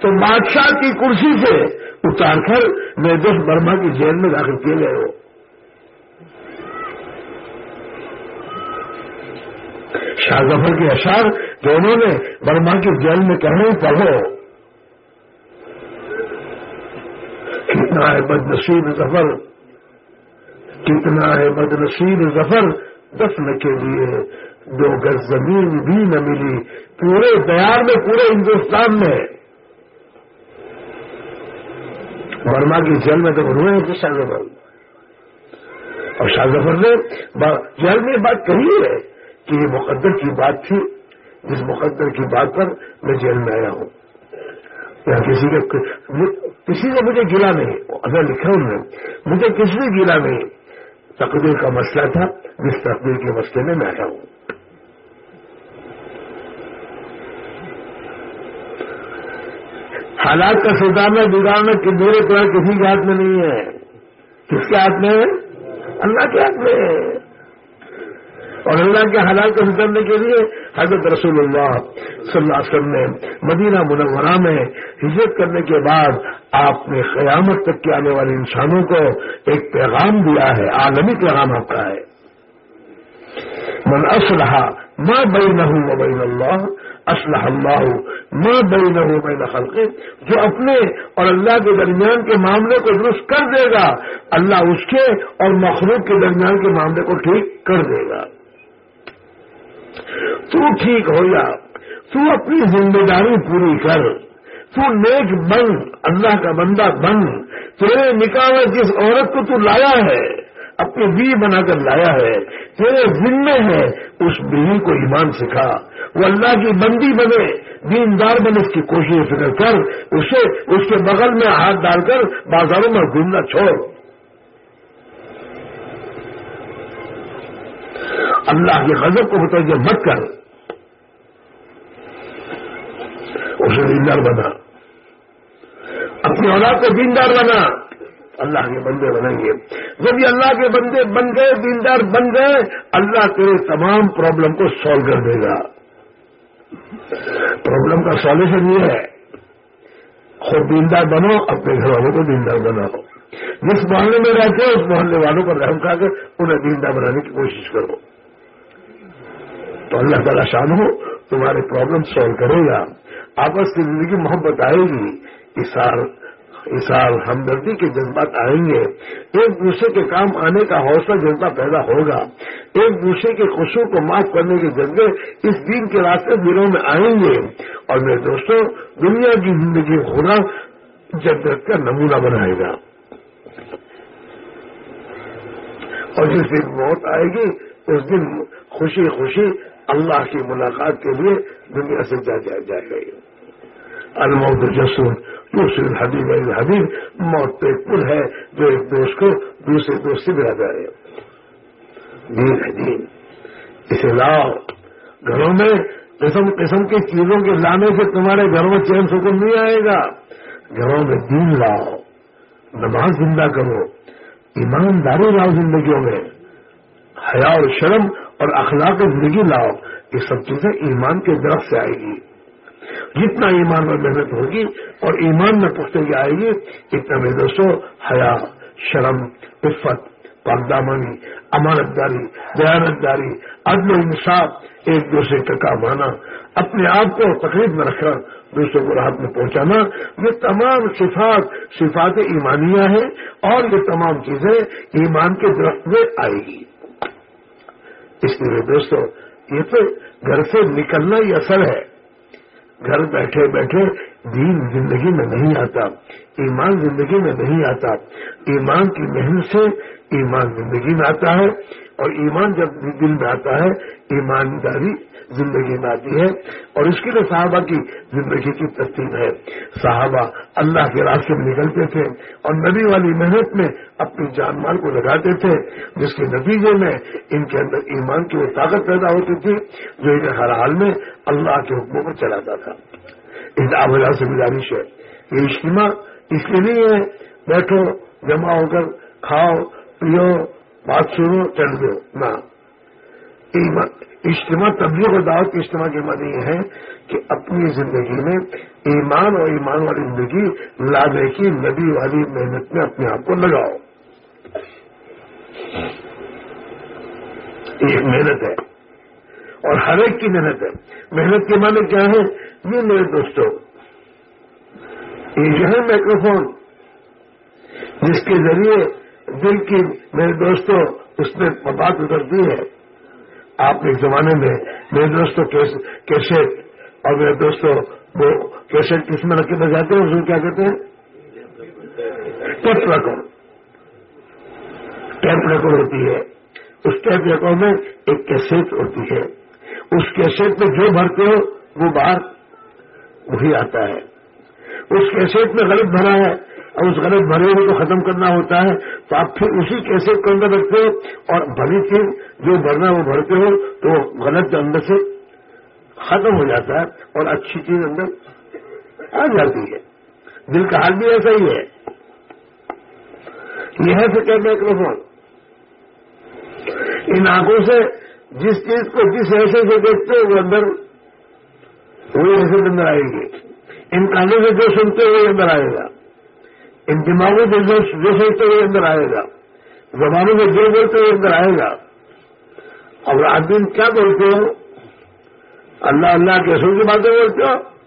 تو بادشاہ کی کرسی سے اتار کر میں برما کی جیل میں داخل کیے گئے۔ ہو شاہ ظفر کے اشار جو انہوں نے برما کی جیل میں کہنے پڑھو۔ کتنا ہے بد نصیب ظفر؟ کتنا ہے بد نصیب ظفر؟ دفن کے لیے دو گز زمین بھی نہ ملی، پورے بہار میں، پورے ہندوستان میں۔ برما کی جیل میں تو روئے ہیں شاہ ظفر۔ اور شاہ ظفر نے جیل میں بات کہی ہے۔ کہ یہ مقدر کی بات تھی جس مقدر کی بات پر میں جیل میں آیا ہوں۔ یا کسی کا کسی کا مجھے گلا نہیں، اگر لکھا ہوں نے، مجھے کسی بھی گلا نہیں؟ تقدیر کا مسئلہ تھا جس تقدیر کے مسئلے میں میں آیا ہوں۔ حالات کا سلطانہ بگاڑنا میرے طرح کسی کے ہاتھ میں نہیں ہے۔ کس کے ہاتھ میں ہے؟ اللہ کے ہاتھ میں ہے۔ اور اللہ کے حالات کو اترنے کے لیے حضرت رسول اللہ صلی اللہ علیہ وسلم نے مدینہ منورہ میں ہجرت کرنے کے بعد آپ نے قیامت تک کے آنے والے انسانوں کو ایک پیغام دیا ہے، عالمی پیغام آپ کا ہے۔ من اسلحہ ماں بئی نہ ہوں بین اللہ اسلح اللہ ماں بئی نہ ہوں بین خلق جو اپنے اور اللہ کے درمیان کے معاملے کو درست کر دے گا، اللہ اس کے اور مخلوق کے درمیان کے معاملے کو ٹھیک کر دے گا۔ تو ٹھیک ہو جا۔ تو اپنی ذمہ داری پوری کر۔ تو نیک بن، اللہ کا بندہ بن۔ تیرے نکاح میں جس عورت کو تو لایا ہے، اپنی بیوی بنا کر لایا ہے، تیرے ذمے ہے، اس بیوی کو ایمان سکھا۔ وہ اللہ کی بندی بنے، دیندار بنے، اس کی کوشش فکر کر، اسے، اس کے بغل میں ہاتھ ڈال کر بازاروں میں گھومنا چھوڑ۔ اللہ کے غضب کو متوجہ مت کر۔ اسے دیندار بنا۔ اپنی اولاد کو دیندار بنا۔ اللہ کے بندے بنیں گے جب یہ اللہ کے بندے بن گئے، دیندار بن گئے، اللہ تیرے تمام پرابلم کو سالو کر دے گا۔ پرابلم کا سالوشن یہ ہے۔ خود دیندار بنو، اپنے گھر والوں کو دیندار بناؤ۔ جس محلے میں رہتے ہیں، اس محلے والوں پر رحم کھا کر انہیں دیندار بنانے کی کوشش کرو۔ تو اللہ تعالیٰ شان ہو، تمہارے پرابلم سالو کرے گا۔ آپس کی زندگی محبت آئے گی۔ اشار اثار ہمدردی کے جذبات آئیں گے۔ ایک دوسرے کے کام آنے کا حوصلہ جذبہ پیدا ہوگا۔ ایک دوسرے کے خوشوں کو معاف کرنے کے جذبے اس دین کے راستے دنوں میں آئیں گے۔ اور میرے دوستوں، دنیا کی زندگی خدا جدت کا نمونہ بنائے گا۔ اور جس دن موت آئے گی، اس دن خوشی خوشی اللہ کی ملاقات کے لیے دنیا سے جا جائے گا الموت جسور دوسرے حبیب حبیب موت پہ پل ہے جو ایک دوست کو دوسرے دوست سے ملا جائے دین ہے دین۔ اسے لاؤ۔ گھروں میں قسم قسم کی چیزوں کے لانے سے تمہارے گھروں میں چین سکون نہیں آئے گا۔ گھروں میں دین لاؤ۔ نماز زندہ کرو۔ ایمانداری لاؤ زندگیوں میں۔ حیا اور شرم اور اخلاق زندگی لاؤ، یہ سب چیزیں ایمان کے درخت سے آئے گی۔ جتنا ایمان میں محنت ہوگی اور ایمان میں پختگی آئے گی، اتنا میں دوستوں حیا، شرم، عفت پاکدامانی امانت داری دیانت داری عدل و انصاف، ایک دوسرے کا کام آنا، اپنے آپ کو تقریب میں رکھنا، دوسروں کو راحت میں پہنچانا، یہ تمام صفات صفات ایمانیاں ہیں اور یہ تمام چیزیں ایمان کے درخت میں آئے گی۔ اس لیے دوستوں یہ تو گھر سے نکلنا ہی اثر ہے۔ گھر بیٹھے بیٹھے دین زندگی میں نہیں آتا، ایمان زندگی میں نہیں آتا۔ ایمان کی محنت سے ایمان زندگی میں آتا ہے اور ایمان جب دل میں آتا ہے ایمانداری زندگی میں آتی ہے اور اس کے لیے صحابہ کی زندگی کی تسلیم ہے۔ صحابہ اللہ کے راستے میں نکلتے تھے اور نبی والی محنت میں اپنی جان مال کو لگاتے تھے، جس کے نتیجے میں ان کے اندر ایمان کی وہ طاقت پیدا ہوتی تھی جو انہیں ہر حال میں اللہ کے حکموں پر چلاتا تھا۔ اس آبلا سے گزارش ہے۔ یہ اجتماع اس لیے نہیں ہے، بیٹھو، جمع ہو کر کھاؤ، پیو، بات سنو، چل دو۔ نہ اجتماع تبلیغ و دعوت کے اجتماع کے معنی یہ ہے کہ اپنی زندگی میں ایمان اور ایمان والی زندگی لانے کی نبی والی محنت میں اپنے آپ کو لگاؤ۔ ایک محنت ہے۔ اور ہر ایک کی محنت ہے۔ محنت کے معنی کیا ہے یہ میرے دوستوں یہ ہے مائکروفون جس کے ذریعے دل کی میرے دوستوں اس میں بات اترتی ہے۔ آپ ایک زمانے میں میرے دوستوں کیسٹ اور میرے دوستوں وہ کیسٹ کس میں رکھ کے بجاتے ہیں اس کو کیا کہتے ہیں؟ ٹیپ ریکارڈ ٹیپ ریکارڈ ہوتی ہے۔ اس ٹیپ ریکارڈ میں ایک کیسٹ ہوتی ہے۔ اس کیسٹ میں جو بھرتے ہو، وہ باہر وہی آتا ہے۔ اس کیسٹ میں غلط بھرا ہے۔ اور اس غلط بھرے ہوئے کو ختم کرنا ہوتا ہے، تو آپ پھر اسی کیسے کے اندر رکھتے ہو؟ اور بھری چیز جو بھرنا وہ بھرتے ہو، تو غلط کے اندر سے ختم ہو جاتا ہے اور اچھی چیز اندر آ جاتی ہے۔ دل کا حال بھی ایسا ہی ہے۔ یہ ہے فکر مائکروفون ان آنکھوں سے جس چیز کو جس ایسے سے دیکھتے ہو، وہ اندر وہی ایسے اندر آئے گی۔ ان کانوں سے جو سنتے ہوئے اندر آئے گا۔ ان دماغوں سے جو سوچتے ہوئے اندر آئے گا زبانوں میں جو بولتے ہوئے اندر آئے گا۔ اور آدمی کیا بولتے ہو اللہ اللہ کے کی باتیں بولتے ہو؟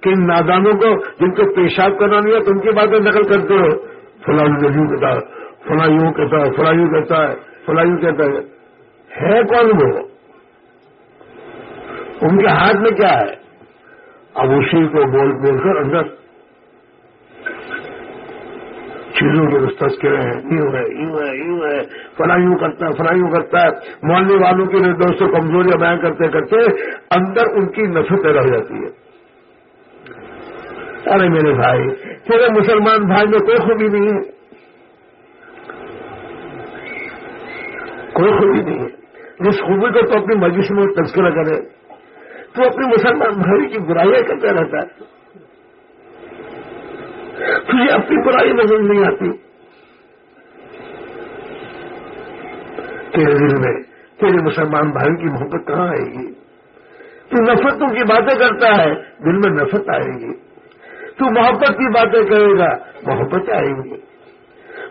کن نادانوں کو جن کو پیشاب کرنا نہیں ہے، تم کی باتیں نقل کرتے ہو؟ فلاں یوں کہتا ہے فلاں یوں کہتا ہے فلاں یوں کہتا ہے، فلاں یوں کہتا ہے۔ ہے کون وہ؟ ان کے ہاتھ میں کیا ہے؟ اب اسی کو بول بول کر اندر چیزوں کے تذکرے ہیں۔ یوں ہے یوں ہے یوں ہے۔ فلاں یوں کرتا ہے، فلاں یوں کرتا ہے۔ محلے والوں کے دوستوں کمزوریاں بیان کرتے کرتے اندر ان کی نفرت پیدا ہو جاتی ہے۔ ارے میرے بھائی، تیرے مسلمان بھائی میں کوئی خوبی نہیں ہے۔ کوئی خوبی نہیں ہے۔ جس خوبی کو تو اپنی مجلس میں تذکرہ کرے، تو اپنی مسلمان بھائی کی برائیاں کرتا رہتا ہے۔ تجھے اپنی برائی نظر نہیں آتی۔ تیرے دل میں تیرے مسلمان بھائی کی محبت کہاں آئے گی؟ تو نفرتوں کی باتیں کرتا ہے، دل میں نفرت آئے گی۔ تو محبت کی باتیں کہے گا، محبت آئے گی۔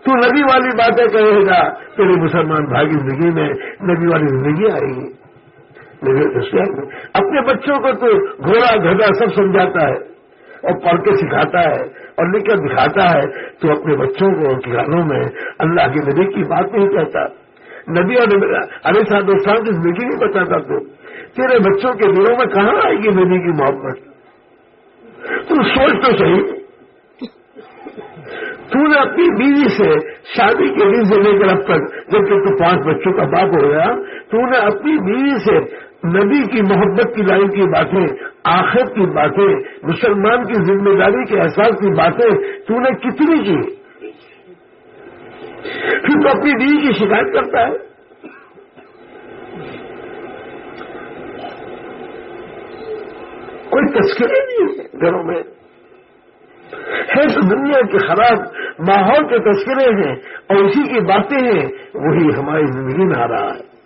تو نبی والی باتیں کہے گا، تیرے مسلمان بھائی کی زندگی میں نبی والی زندگی آئے گی۔ اپنے بچوں کو تو گھوڑا گھڑا سب سمجھاتا ہے اور پڑھ کے سکھاتا ہے۔ اور لکھ کر دکھاتا ہے تو اپنے بچوں کو کھانوں میں اللہ کے نبی کی بات نہیں کہتا۔ نبی اور ارے سات دوستان کی زندگی نہیں بتاتا تو تیرے بچوں کے دلوں میں کہاں آئے گی نبی کی محبت؟ تم سوچ تو صحیح۔ تو نے اپنی بیوی سے شادی کے دن سے لے کر اب تک جبکہ تو پانچ بچوں کا باپ ہو گیا، تو نے اپنی بیوی سے نبی کی محبت کی لائن کی باتیں آخر کی باتیں، مسلمان کی ذمہ داری کے احساس کی باتیں، تو نے کتنی کی؟ پھر تو اپنی بیوی کی شکایت کرتا ہے۔ کوئی تذکرے نہیں ہے گھروں میں۔ ہے تو دنیا کے خراب ماحول کے تذکرے ہیں اور اسی کی باتیں ہیں، وہی ہماری زندگی میں آ رہا ہے۔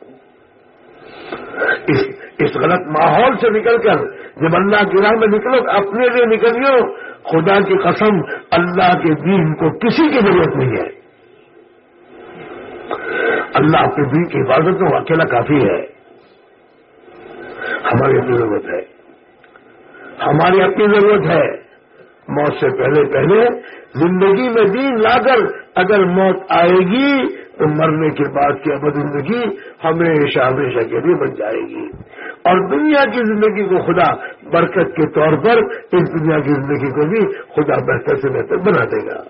اس اس غلط ماحول سے نکل کر جب اللہ کی راہ میں نکلو اپنے لیے نکلیو خدا کی قسم اللہ کے دین کو کسی کی ضرورت نہیں ہے۔ اللہ اپنے دین کی حفاظت میں اکیلا کافی ہے۔ ہماری اپنی ضرورت ہے۔ ہماری اپنی ضرورت ہے۔ موت سے پہلے پہلے زندگی میں دین لا کر اگر موت آئے گی تو مرنے کے بعد کی اب زندگی ہمیشہ ہمیشہ کے لیے بن جائے گی۔ اور دنیا کی زندگی کو خدا برکت کے طور پر اس دنیا کی زندگی کو بھی خدا بہتر سے بہتر بنا دے گا۔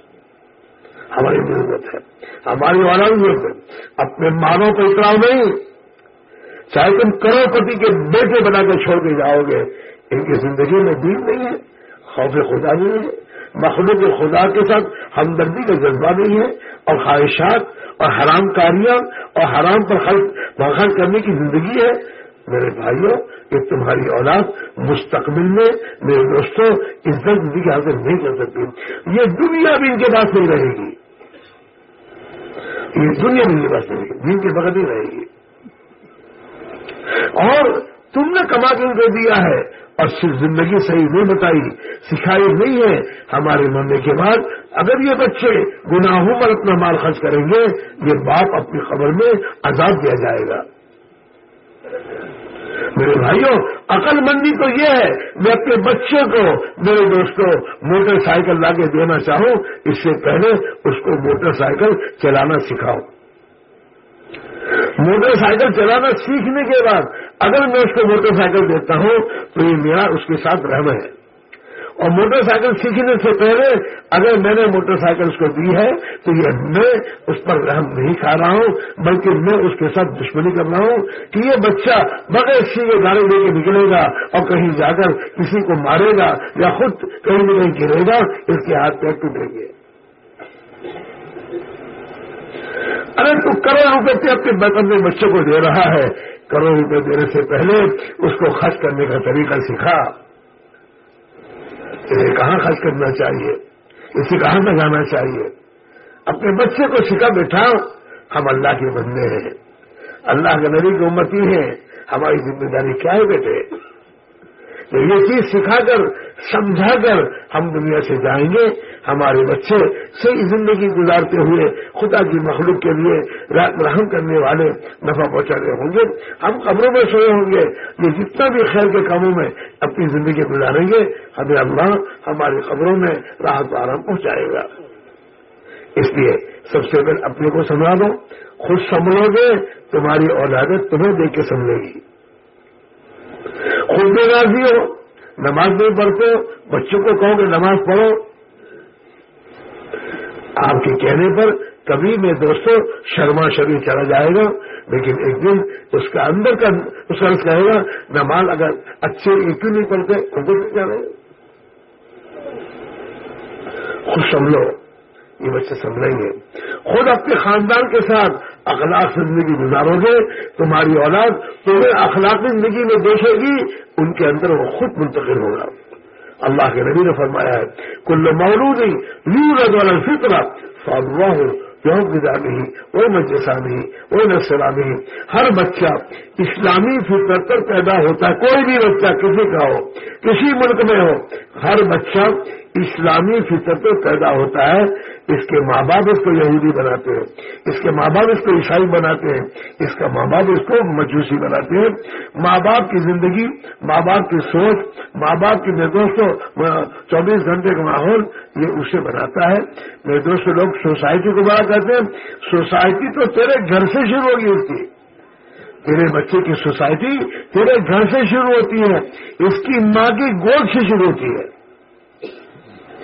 ہماری ضرورت ہے۔ ہماری والا ضرورت ہے۔ اپنے مانوں کو اتنا نہیں۔ چاہے تم کروڑ پتی کے بیٹے بنا کر چھوڑ کے جاؤ گے، ان کی زندگی میں دین نہیں ہے، خوف خدا نہیں ہے۔ مخلوق خدا کے ساتھ ہمدردی کا جذبہ نہیں ہے اور خواہشات اور حرام کاریاں اور حرام پر خرچ کرنے کی زندگی ہے۔ میرے بھائیوں کہ تمہاری اولاد مستقبل میں میرے دوستوں عزت زندگی حاصل نہیں کر سکتی۔ یہ دنیا بھی ان کے پاس نہیں رہے گی۔ یہ دنیا بھی ان کے پاس نہیں رہے گی۔ دن کے بغیر نہیں رہے گی۔ اور تم نے کما کے دے دیا ہے۔ اور صرف زندگی صحیح نہیں بتائی، سکھائی نہیں ہے۔ ہمارے مرنے کے بعد اگر یہ بچے گناہوں پر اپنا مال خرچ کریں گے، یہ باپ اپنی خبر میں عذاب دیا جائے گا۔ میرے بھائیوں، عقل مندی تو یہ ہے، میں اپنے بچوں کو، میرے دوستوں، موٹر سائیکل لا کے دینا چاہوں، اس سے پہلے اس کو موٹر سائیکل چلانا سکھاؤں موٹر سائیکل چلانا سیکھنے کے بعد اگر میں اس کو موٹر سائیکل دیتا ہوں تو یہ میرا اس کے ساتھ رحم ہے۔ اور موٹر سائیکل سیکھنے سے پہلے اگر میں نے موٹر سائیکل اس کو دی ہے تو یہ میں اس پر رحم نہیں کھا رہا ہوں، بلکہ میں اس کے ساتھ دشمنی کر رہا ہوں کہ یہ بچہ بغیر سیگے گاڑی لے کے نکلے گا اور کہیں جا کر کسی کو مارے گا یا خود کہیں نہ کہیں گرے گا، اس کے ہاتھ پیر ٹوٹیں گے۔ ارے تو کروڑ روپے اپنے اپنے بچوں کو دے رہا ہے۔ کروڑ روپے دینے سے پہلے اس کو خرچ کرنے کا طریقہ سکھا۔ اسے کہاں خرچ کرنا چاہیے؟ اسے کہاں لگانا چاہیے؟ اپنے بچے کو سکھا بیٹھا ہم اللہ کے بندے ہیں۔ اللہ کے نبی کی امتی ہیں۔ ہماری ذمہ داری کیا ہے بیٹے؟ تو یہ چیز سکھا کر سمجھا کر ہم دنیا سے جائیں گے، ہمارے بچے صحیح زندگی گزارتے ہوئے خدا کی مخلوق کے لیے رحم کرنے والے نفع پہنچانے ہوں گے۔ ہم قبروں میں سوئے ہوں گے۔ یہ جتنا بھی خیر کے کاموں میں اپنی زندگی گزاریں گے، ہمیں اللہ ہماری قبروں میں راحت آرام پہنچائے گا۔ اس لیے سب سے پہلے اپنے کو سنبھالو خود سنبھلو گے، تمہاری اولادت تمہیں دیکھ کے سنبھلے گی۔ خود بھی راضی ہو۔ نماز نہیں پڑھتے، بچوں کو کہو کہ نماز پڑھو۔ آپ کے کہنے پر کبھی میں دوستوں شرما شریف چلا جائے گا، لیکن ایک دن اس کا اندر کا اس کا کہے گا، نماز اگر اچھے کیوں نہیں پڑھتے ان کو کیا خوش خود سمجھو یہ بچے سمجھیں گے خود اپنے خاندان کے ساتھ اخلاق زندگی گزارو گے، تمہاری اولاد تمہیں اخلاقی زندگی میں دیکھے گی، ان کے اندر وہ خود منتقل ہوگا۔ اللہ کے نبی نے فرمایا ہے، کل مولود یو والا فطرہ فاروا ہو یوں گزا نہیں وہ مجسا نہیں وہ نسلا نہیں ہر بچہ اسلامی فطرت پر پیدا ہوتا ہے، کوئی بھی بچہ کسی کا ہو، کسی ملک میں ہو، ہر بچہ اسلامی فطر پہ پیدا ہوتا ہے، اس کے ماں باپ اس کو یہودی بناتے ہیں، اس کے ماں باپ اس کو عیسائی بناتے ہیں، اس کا ماں باپ اس کو مجوسی بناتے ہیں۔ ماں باپ کی زندگی، ماں باپ کی سوچ، ماں باپ کی میرے دوستوں چوبیس گھنٹے کا ماحول یہ اسے بناتا ہے۔ میرے دوست لوگ سوسائٹی کو بڑا کہتے ہیں، سوسائٹی تو تیرے گھر سے شروع ہوگی اس کی۔ تیرے بچے کی سوسائٹی تیرے گھر سے شروع ہوتی ہے، اس کی ماں کی گود سے شروع ہوتی ہے۔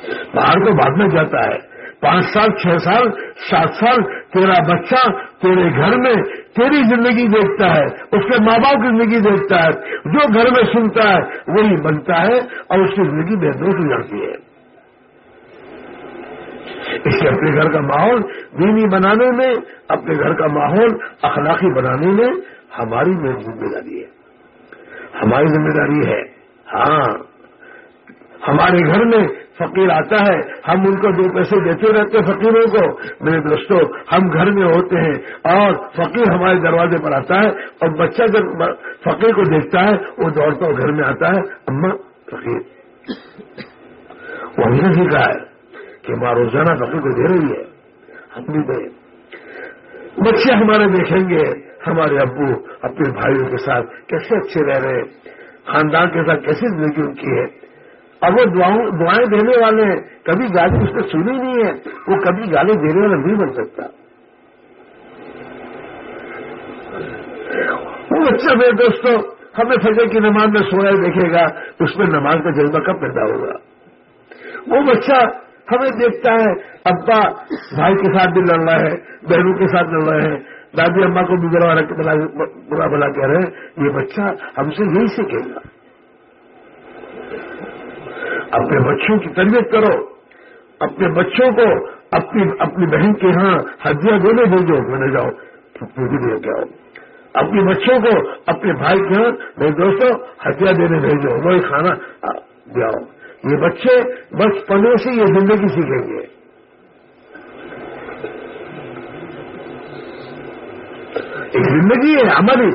باہر کو بعد میں جاتا ہے۔ پانچ سال، چھ سال، سات سال، تیرا بچہ تیرے گھر میں تیری زندگی دیکھتا ہے، اس کے ماں باپ کی زندگی دیکھتا ہے۔ جو گھر میں سنتا ہے، وہی بنتا ہے اور اس کی زندگی بے ہو جاتی ہے۔ اس سے اپنے گھر کا ماحول دینی بنانے میں، اپنے گھر کا ماحول اخلاقی بنانے میں ہماری میری ذمہ داری ہے۔ ہماری ذمہ داری ہے ہاں ہمارے گھر میں فقیر آتا ہے، ہم ان کو دو پیسے دیتے رہتے فقیروں کو۔ میرے دوستوں ہم گھر میں ہوتے ہیں اور فقیر ہمارے دروازے پر آتا ہے اور بچہ جب فقیر کو دیکھتا ہے، وہ دوڑتا گھر میں آتا ہے، اما فقیر۔ وہ ہم نے سیکھا ہے کہ ماں روزانہ فقیر کو دے رہی ہے۔ ہم بھی دیں۔ بچے ہمارے دیکھیں گے، ہمارے ابو اپنے بھائیوں کے ساتھ کیسے اچھے رہ رہے خاندان کے ساتھ کیسی زندگی ان کی ہے۔ اب وہ دعائیں دینے والے ہیں۔ کبھی گالی اس نے سنی نہیں ہے۔ وہ کبھی گالی دینے والا نہیں بن سکتا۔ وہ اچھا بچہ میرے دوستوں ہمیں فجر کی نماز میں سویا دیکھے گا۔ اس میں نماز کا جذبہ کب پیدا ہوگا؟ وہ بچہ ہمیں دیکھتا ہے۔ ابا بھائی کے ساتھ بھی لڑ رہا ہے، بہنوں کے ساتھ لڑ رہے ہیں دادی اماں کو بھی برا بلا کہہ رہے ہیں۔ یہ بچہ ہم سے یہی سیکھے گا۔ اپنے بچوں کی تربیت کرو۔ اپنے بچوں کو اپنی اپنی بہن کے ہاں ہدیاں دینے بھیجو میں نے جاؤ پوری دے کے آؤ۔ اپنے بچوں کو اپنے بھائی کے ہاں میرے دوستوں ہدیاں دینے بھیجو وہی کھانا۔ دیا یہ بچے بچپنے سے یہ زندگی سیکھیں گے۔ ایک زندگی ہے ہماری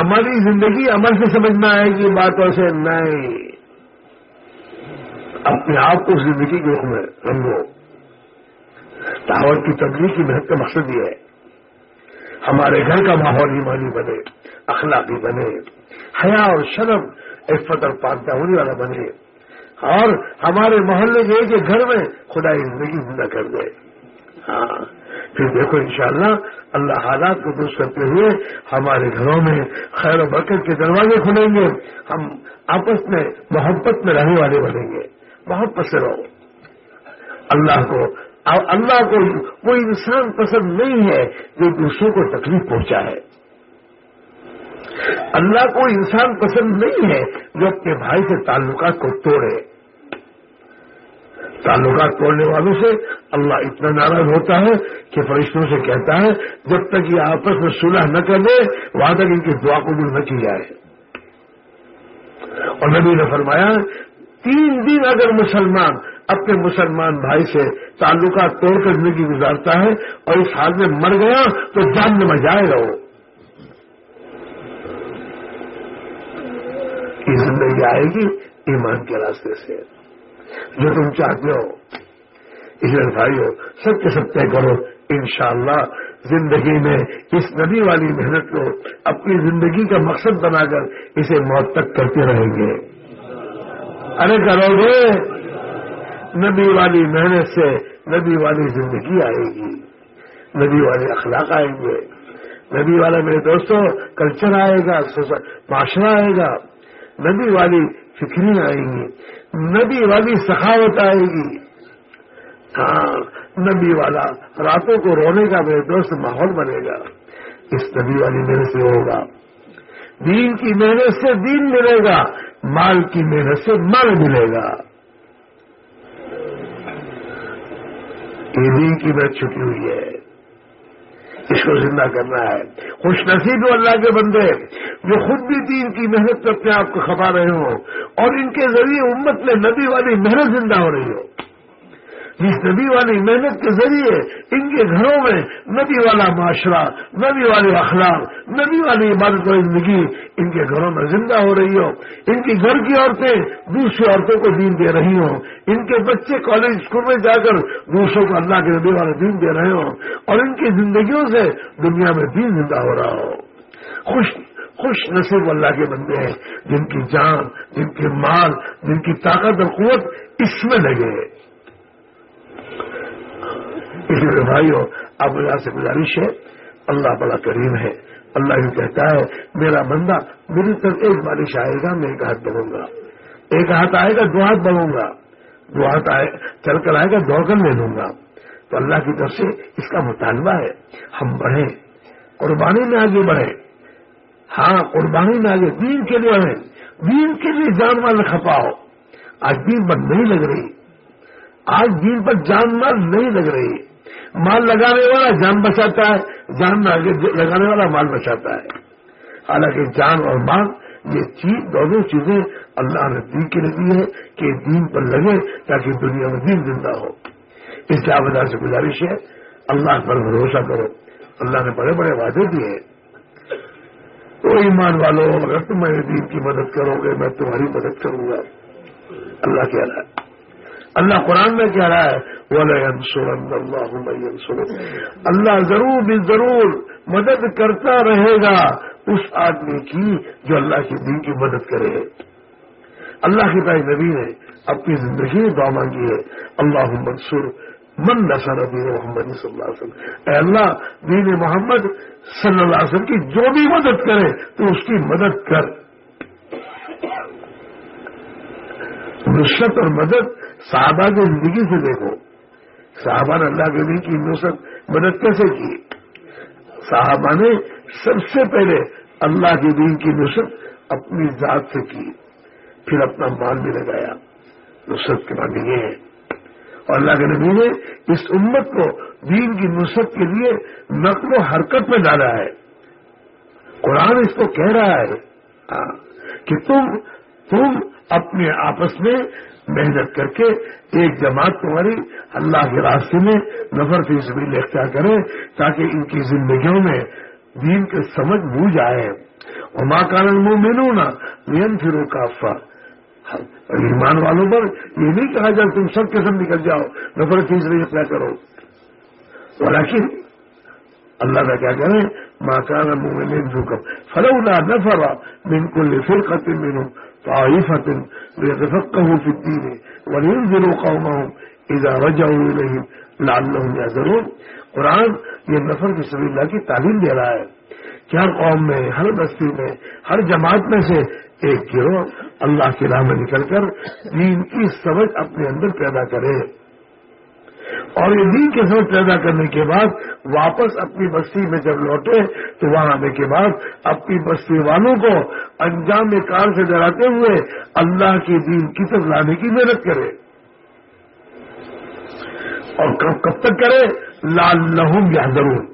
ہماری زندگی عمل سے سمجھنا ہے کہ باتوں سے نہیں۔ اپنے آپ کو زندگی کے روح میں رنگو۔ دعوت کی تبلیغ کی محنت کا مقصد یہ ہے۔ ہمارے گھر کا ماحول ایمانی بنے، اخلاقی بنے، حیا اور شرم عفت اور پانتا ہونے والا بنے۔ اور ہمارے محلے کے ایک گھر میں خدا زندگی زندہ کر دے۔ ہاں پھر دیکھو انشاءاللہ، اللہ حالات کو درست کرتے ہوئے ہمارے گھروں میں خیر و برکت کے دروازے کھلیں گے۔ ہم آپس میں، محبت میں رہنے والے بنیں گے۔ محبت سے رہو اللہ کو اللہ کو کوئی انسان پسند نہیں ہے جو دوسروں کو تکلیف پہنچائے۔ اللہ کو انسان پسند نہیں ہے جو اپنے بھائی سے تعلقات کو توڑے۔ تعلقات توڑنے والوں سے اللہ اتنا ناراض ہوتا ہے کہ فرشتوں سے کہتا ہے، جب تک یہ آپس میں صلح نہ کر دے وہاں تک ان کی دعا قبول نہ کی جائے۔ اور نبی نے فرمایا تین دن اگر مسلمان اپنے مسلمان بھائی سے تعلقات توڑ کر زندگی گزارتا ہے اور اس حال میں مر گیا تو جان میں جائے گا وہ۔ زندگی آئے گی ایمان کے راستے سے۔ جو تم چاہتے ہو۔ اس بھائی ہو سب کے سب طے کرو، انشاءاللہ زندگی میں اس نبی والی محنت کو اپنی زندگی کا مقصد بنا کر اسے موت تک کرتے رہیں گے۔ ارے کرو گے؟ نبی والی محنت سے نبی والی زندگی آئے گی، نبی والے اخلاق آئیں گے، نبی والا میرے دوستوں کلچر آئے گا معاشرہ آئے گا، نبی والی فکری آئیں گی، نبی والی سخاوت آئے گی۔ ہاں نبی والا راتوں کو رونے کا میرے دوست ماحول بنے گا، اس نبی والی محنت سے ہوگا۔ دین کی محنت سے دین ملے گا مال کی محنت سے مال ملے گا۔ یہ دین کی محنت چھٹی ہوئی ہے۔ اس کو زندہ کرنا ہے۔ خوش نصیب اللہ کے بندے۔ جو خود بھی دین کی محنت پر اپنے آپ کو کھپا رہے ہوں اور ان کے ذریعے امت میں نبی والی محنت زندہ ہو رہی ہو۔ جس نبی والی محنت کے ذریعے ان کے گھروں میں نبی والا معاشرہ، نبی والے اخلاق، نبی والی عبادت و زندگی ان کے گھروں میں زندہ ہو رہی ہو۔ ان کی گھر کی عورتیں دوسری عورتوں کو دین دے رہی ہوں۔ ان کے بچے کالج اسکول میں جا کر دوسروں کو اللہ کے نبی والے دین دے رہے ہوں۔ اور ان کی زندگیوں سے دنیا میں دین زندہ ہو رہا ہو۔ خوش خوش نصیب اللہ کے بندے ہیں۔ جن کی جان، جن کے مال، جن کی طاقت اور قوت اس میں لگے۔ اس لیے بھائی ہو اللہ سے گزارش ہے، اللہ بڑا کریم ہے۔ اللہ یہ کہتا ہے، میرا بندہ میری طرف ایک بارش آئے گا، میں ایک ہاتھ بڑھوں گا۔ ایک ہاتھ آئے گا، دو ہاتھ بڑھوں گا۔ دو ہاتھ آئے، چل کر آئے گا دوڑ کر لے لوں گا۔ تو اللہ کی طرف سے اس کا مطالبہ ہے، ہم بڑھیں، قربانی میں آگے بڑھیں۔ ہاں قربانی میں آگے، دین کے لیے ہے دین کے لیے جان مال کھپاؤ آج دین پر نہیں لگ رہی۔ آج دین پر جان مال نہیں لگ رہی۔ مال لگانے والا جان بچاتا ہے، جان لگانے والا مال بچاتا ہے۔ حالانکہ جان اور مال، یہ چیز، دونوں چیزیں اللہ نے دین کے لیے دی ہے کہ دین پر لگے تاکہ دنیا میں دین زندہ ہو۔ اس کے آباد سے گزارش ہے، اللہ پر بھروسہ کرو۔ اللہ نے بڑے بڑے وعدے دیے ہیں۔ تو ایمان والوں اگر تم میرے دین کی مدد کرو گے، میں تمہاری مدد کروں گا۔ اللہ کہہ رہا ہے اللہ قرآن میں کہہ رہا ہے اللہ اللہ ضرور بھی ضرور مدد کرتا رہے گا اس آدمی کی جو اللہ کے دین کی مدد کرے۔ اللہ کی تعلیم نبی نے اپنی زندگی دعا مانگی ہے اللہ منصور من نسر دین محمد صلی اللہ علیہ وسلم۔ اے اللہ، دین محمد صلی اللہ علیہ وسلم کی جو بھی مدد کرے، تو اس کی مدد کر۔ نصرت اور مدد صحابہ کی زندگی سے دیکھو۔ صحابہ نے اللہ کے دین کی نصرت مدد کیسے کی؟ صحابہ نے سب سے پہلے اللہ کے دین کی نصرت اپنی ذات سے کی، پھر اپنا مال بھی لگایا۔ نصرت کے بعد یہ ہے۔ اور اللہ کے نبی نے اس امت کو دین کی نصرت کے لیے نقل و حرکت میں ڈالا ہے۔ قرآن اس کو کہہ رہا ہے ہاں، کہ تم تم اپنے آپس میں محنت کر کے ایک جماعت تمہاری اللہ کے راستے میں نفر فیس بھی اختیار کرے تاکہ ان کی زندگیوں میں دین کے سمجھ بوجھ آئے اور ماں کارن منہ مینو نا نیم فرو کا ایمان والوں پر یہ نہیں کہا جائے تم سب کے سب نکل جاؤ، نفر چیز نہیں اپنا کرو۔ لیکن اللہ کا کیا کریں ماں کا منہ جھکم فرولا نفرا من کو لفل ختم مینو تو آئی فتم رفق ہوں فتی نے ضرور قرآن یہ نفر کے سبھی اللہ کی تعلیم دے رہا ہے کہ ہر قوم میں، ہر بستی میں، ہر جماعت میں سے ایک گروہ اللہ کی راہ میں نکل کر دین کی سمجھ اپنے اندر پیدا کرے۔ اور یہ دین کی سمجھ پیدا کرنے کے بعد واپس اپنی بستی میں جب لوٹے، تو وہاں آنے کے بعد اپنی بستی والوں کو انجام کار سے ڈراتے ہوئے اللہ کے دین کی طرف لانے کی محنت کرے۔ اور کب تک کرے؟ لال لہم یا ضرور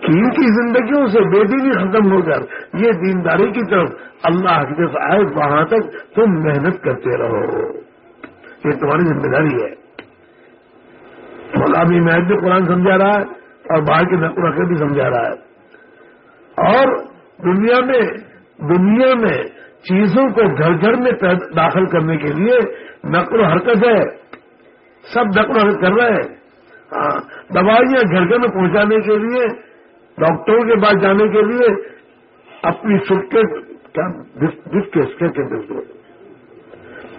کہ ان کی زندگیوں سے بے دینی ختم ہو کر یہ دینداری کی طرف اللہ کی طرف آئے، وہاں تک تم محنت کرتے رہو۔ یہ تمہاری ذمہ داری ہے۔ مقامی محنت بھی قرآن سمجھا رہا ہے اور باہر کے نقل بھی سمجھا رہا ہے۔ اور دنیا میں دنیا میں چیزوں کو گھر گھر میں داخل کرنے کے لیے نقل و حرکت ہے۔ سب نقل و حرکت کر رہے ہیں۔ ہاں دوائیاں گھر گھر میں پہنچانے کے لیے، ڈاکٹروں کے پاس جانے کے لیے اپنی کے کیا کہتے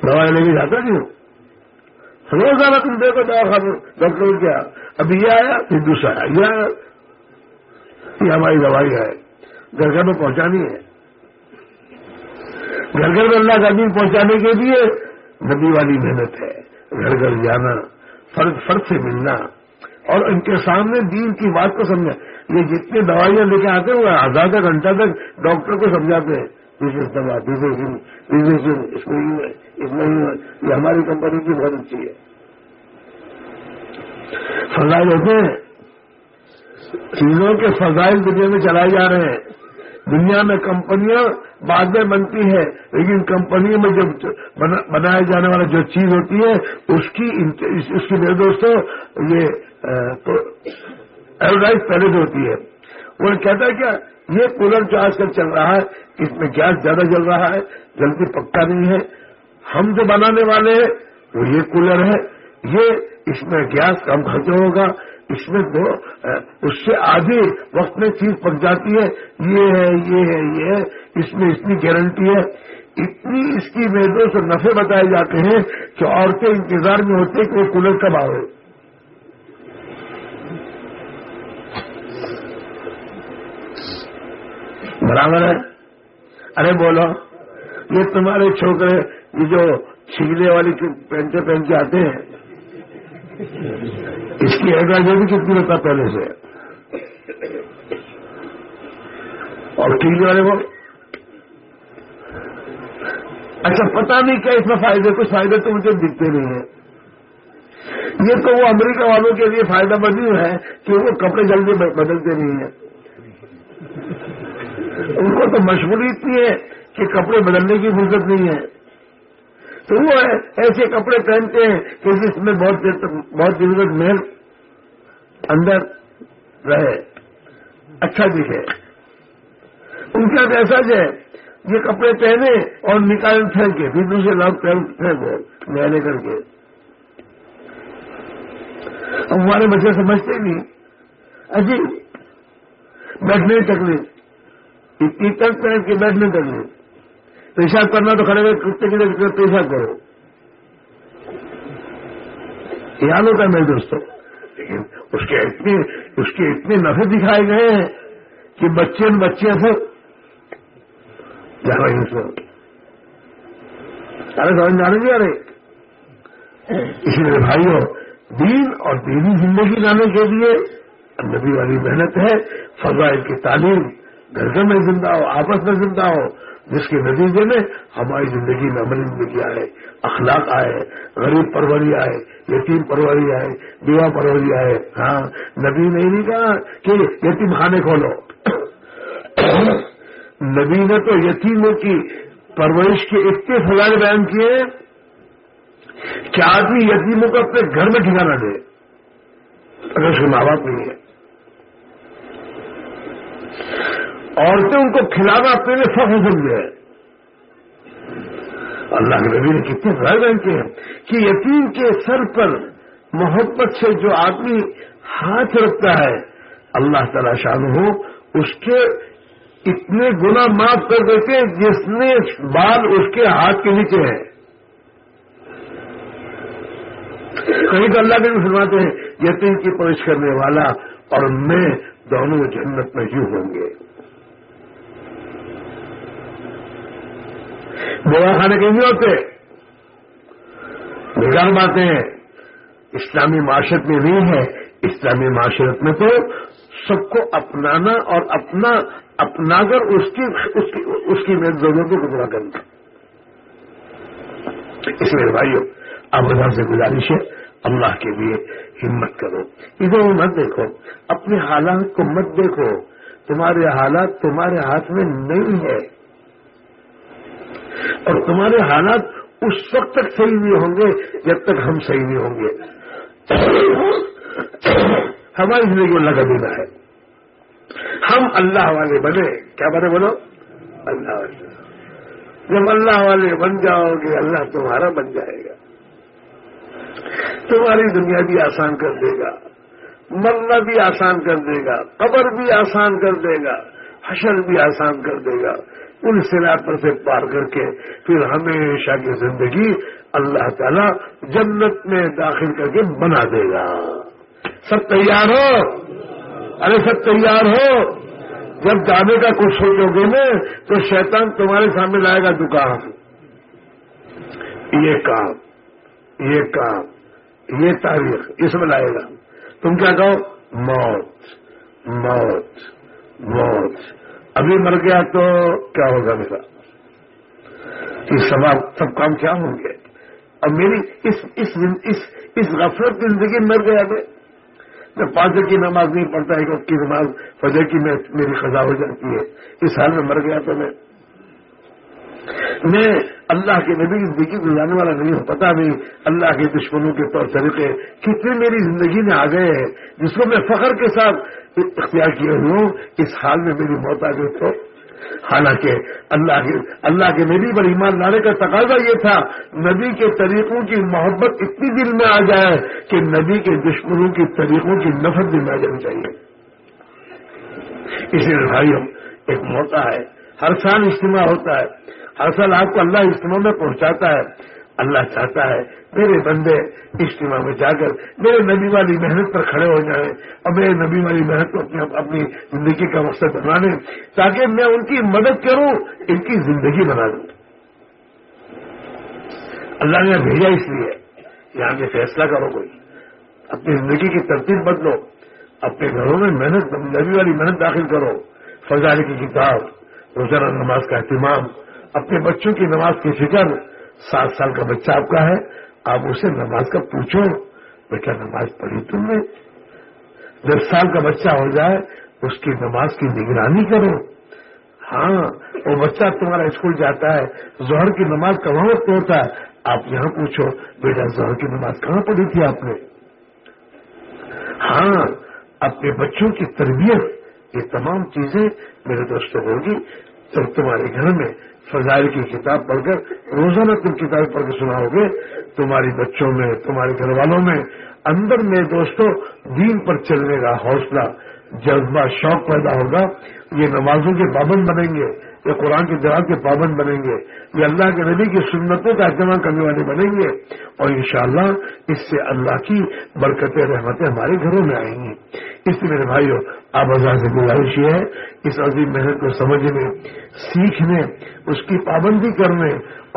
دوائی لے کے جاتا نہیں روزانہ تم دیکھو دوا کھا ڈاکٹر کیا ابھی یہ آیا، پھر دوسرا آیا، یہ آیا۔ یہ ہماری دوائی ہے۔ گھر گھر میں پہنچانی ہے۔ گھر گھر میں اللہ کا دین پہنچانے کے لیے ندی والی محنت ہے۔ گھر گھر جانا، فرد فرد سے ملنا۔ اور ان کے سامنے دین کی بات کو سمجھا یہ جتنی دوائیاں لے کے آتے ہیں، وہ آدھا گھنٹہ تک ڈاکٹر کو سمجھاتے ہیں۔ دوا اس میں یوں ہے، اس میں یوں ہے، یہ ہماری کمپنی کی بہت اچھی ہے۔ فضائل ہوتے ہیں۔ چیزوں کے فضائل دنیا میں چلائے جا رہے ہیں۔ دنیا میں کمپنیاں بعد میں بنتی ہے لیکن کمپنی میں جب بنایا جانے والا جو چیز ہوتی ہے، اس کی اس کی میرے دوستوں یہ ایڈورٹائز پہلے سے ہوتی ہے، وہ کہتا ہے کیا یہ کولر جو آج کل چل رہا ہے اس میں گیس زیادہ جل رہا ہے، جلدی پکتا نہیں ہے۔ ہم جو بنانے والے ہیں، وہ یہ کولر ہے۔ یہ اس میں گیس کم خرچ ہوگا۔ اس میں دو اس سے آدھی وقت میں چیز پک جاتی ہے۔ یہ ہے یہ ہے یہ ہے۔ اس میں اتنی گارنٹی ہے۔ اتنی اس کی میدوں سے نفے بتائے جاتے ہیں کہ عورتیں انتظار میں ہوتے کہ وہ کولر کب آئے برابر ہے؟ ارے بولو، یہ تمہارے چھوکرے، یہ جو چھیلے والی پینٹیں پہن کے آتے ہیں، اس کی جو بھی کتنی ہوتا پہلے سے۔ اور ٹھیک والے کو اچھا پتا نہیں کیا اس میں فائدے، کچھ فائدے تو مجھے دکھتے نہیں ہیں۔ یہ تو وہ امریکہ والوں کے لیے فائدہ مند ہے کہ وہ کپڑے جلدی بدلتے نہیں ہیں۔ ان کو تو مشغولی اتنی ہے کہ کپڑے بدلنے کی فرصت نہیں ہے۔ تو وہ ایسے کپڑے پہنتے ہیں کہ جس میں بہت بہت ضرورت محل اندر رہے۔ اچھا دکھے ان کا ایسا جو ہے۔ یہ کپڑے پہنے اور نکال پھینکے، پھر دوسرے لوگ پھینکو نئے کر کے ہمارے بچے سمجھتے نہیں۔ اجی بیٹھنے تکلیف۔ اتنی تک پہن کے بیٹھنے تکلیف پیشاب کرنا تو کھڑے ہوئے، کتے کی جگہ پیشاب کرو۔ یاد ہوتا ہے میرے دوستوں، لیکن اس کے اتنے اس کے اتنے نفے دکھائے گئے ہیں کہ بچے بچے سے جا رہے ہیں ارے سمجھ جانے نہیں آ رہے اس لیے بھائیوں، دین اور دینی زندگی لانے کے لیے نبی والی محنت ہے، فضائل کی تعلیم گھر گھر میں زندہ ہو، آپس میں زندہ ہو، جس کے نتیجے میں ہماری زندگی میں عمل زندگی آئے، اخلاق آئے، غریب پروری آئے، یتیم پروری آئے، بیوہ پروری آئے۔ ہاں نبی نے نہیں کہا کہ یتیم خانے کھولو۔ نبی نے تو یتیموں کی پرورش کے اتنے فضائل بیان کیے کہ آدمی یتیموں کو اپنے گھر میں ٹھکانا دے۔ اگر اس کے ماں باپ نہیں ہے۔ عورتیں ان کو کھلانا اپنے لیے سب سمجھے اللہ کے نبی نے کتنے فائدہ کے ہیں کہ یتیم کے سر پر محبت سے جو آدمی ہاتھ رکھتا ہے، اللہ تعالی شان ہو، اس کے اتنے گنا معاف کر دیتے جس نے بال اس کے ہاتھ کے نیچے ہے۔ کہیں تو اللہ کے بھی فرماتے ہیں، یتیم کی پرش کرنے والا اور میں دونوں جنت میں ہی ہوں گے۔ دوا خانے کہیں نہیں ہوتے بےگار باتیں ہیں۔ اسلامی معاشرت میں نہیں ہے اسلامی معاشرت میں تو سب کو اپنانا اور اپنا اپنا کر اس کی اس کی اس کی ضرورتوں کو پورا کرنا۔ اس لیے بھائیو اب اللہ سے گزارش ہے، اللہ کے لیے ہمت کرو۔ ادھر مت دیکھو، اپنے حالات کو مت دیکھو۔ تمہارے حالات تمہارے ہاتھ میں نہیں ہے اور تمہارے حالات اس وقت تک صحیح نہیں ہوں گے جب تک ہم صحیح نہیں ہوں گے۔ ہماری زندگی اللہ کا دینا ہے۔ ہم اللہ والے بنے۔ کیا بنے بولو؟ اللہ والے۔ جب اللہ والے بن جاؤ گے، اللہ تمہارا بن جائے گا۔ تمہاری دنیا بھی آسان کر دے گا۔ مرنا بھی آسان کر دے گا۔ قبر بھی آسان کر دے گا۔ حشر بھی آسان کر دے گا۔ ان پر سے پار کر کے پھر ہمیشہ کی زندگی اللہ تعالی جنت میں داخل کر کے بنا دے گا۔ سب تیار ہو؟ ارے سب تیار ہو؟ جب جانے کا کچھ سوچو گے نا، تو شیطان تمہارے سامنے لائے گا دکان۔ یہ کام یہ کام، یہ تاریخ، اس میں لائے گا۔ تم کیا کہو؟ موت موت موت۔ ابھی مر گیا تو کیا ہوگا میرا یہ سوال سب کام کیا ہوں گے؟ اور میری اس اس اس, اس غفلت زندگی مر گیا میں۔ میں پانچ کی نماز نہیں پڑھتا ایک وقت کی نماز فجر کی میری خزا ہو جاتی ہے۔ اس حال میں مر گیا تو میں۔ میں اللہ کے نبی کی زندگی گزارنے والا نہیں ہوں پتا نہیں اللہ کے دشمنوں کے طور طریقے کتنے میری زندگی میں آ گئے ہیں، جس کو میں فخر کے ساتھ اختیار کیے ہوں، اس حال میں میری موت آ گئی تو۔ حالانکہ اللہ کے اللہ کے نبی پر ایمان لانے کا تقاضا یہ تھا، نبی کے طریقوں کی محبت اتنی دل میں آ جائے کہ نبی کے دشمنوں کی طریقوں کی نفرت دل میں آ جانی چاہیے۔ اسی لیے بھائی ایک موقع ہے، ہر سال اجتماع ہوتا ہے۔ ہر سال آپ کو اللہ اجتماع میں پہنچاتا ہے۔ اللہ چاہتا ہے میرے بندے اجتماع میں جا کر میرے نبی والی محنت پر کھڑے ہو جائیں اور میرے نبی والی محنت کو اپنی اپنی زندگی کا مقصد بنا لیں تاکہ میں ان کی مدد کروں، ان کی زندگی بنا دوں اللہ نے بھیجا اس لیے یہاں کے فیصلہ کرو کوئی۔ اپنی زندگی کی ترتیب بدلو۔ اپنے گھروں میں محنت نبی والی محنت داخل کرو۔ فضال کی کتاب روزانہ نماز کا اہتمام اپنے بچوں کی نماز کی فکر، سات سال کا بچہ آپ کا ہے، آپ اسے نماز کا پوچھو بیٹا نماز پڑھی تم نے۔ دس سال کا بچہ ہو جائے، اس کی نماز کی نگرانی کرو۔ ہاں وہ بچہ تمہارا اسکول جاتا ہے، ظہر کی نماز کہاں وقت ہوتا ہے؟ آپ یہاں پوچھو، بیٹا ظہر کی نماز کہاں پڑھی تھی آپ نے؟ ہاں اپنے بچوں کی تربیت، یہ تمام چیزیں میرے دوستوں ہوگی۔ جب تمہارے گھر میں فضائل کی کتاب پڑھ کر روزانہ تم کتاب پڑھ کے سناؤ گے، تمہاری بچوں میں، تمہارے گھر والوں میں، اندر میں دوستوں، دین پر چلنے کا حوصلہ، جذبہ، شوق پیدا ہوگا، یہ نمازوں کے پابند بنیں گے۔ یہ قرآن کی جواب کے پابند بنیں گے، یہ اللہ کے نبی کی سنتوں کا اہتمام کرنے والے بنیں گے اور انشاءاللہ اس سے اللہ کی برکت رحمتیں ہمارے گھروں میں آئیں گی۔ اس لیے میرے بھائیوں آپ آزاد سے گزارش یہ ہے، اس عظیم محنت کو سمجھنے، سیکھنے، اس کی پابندی کرنے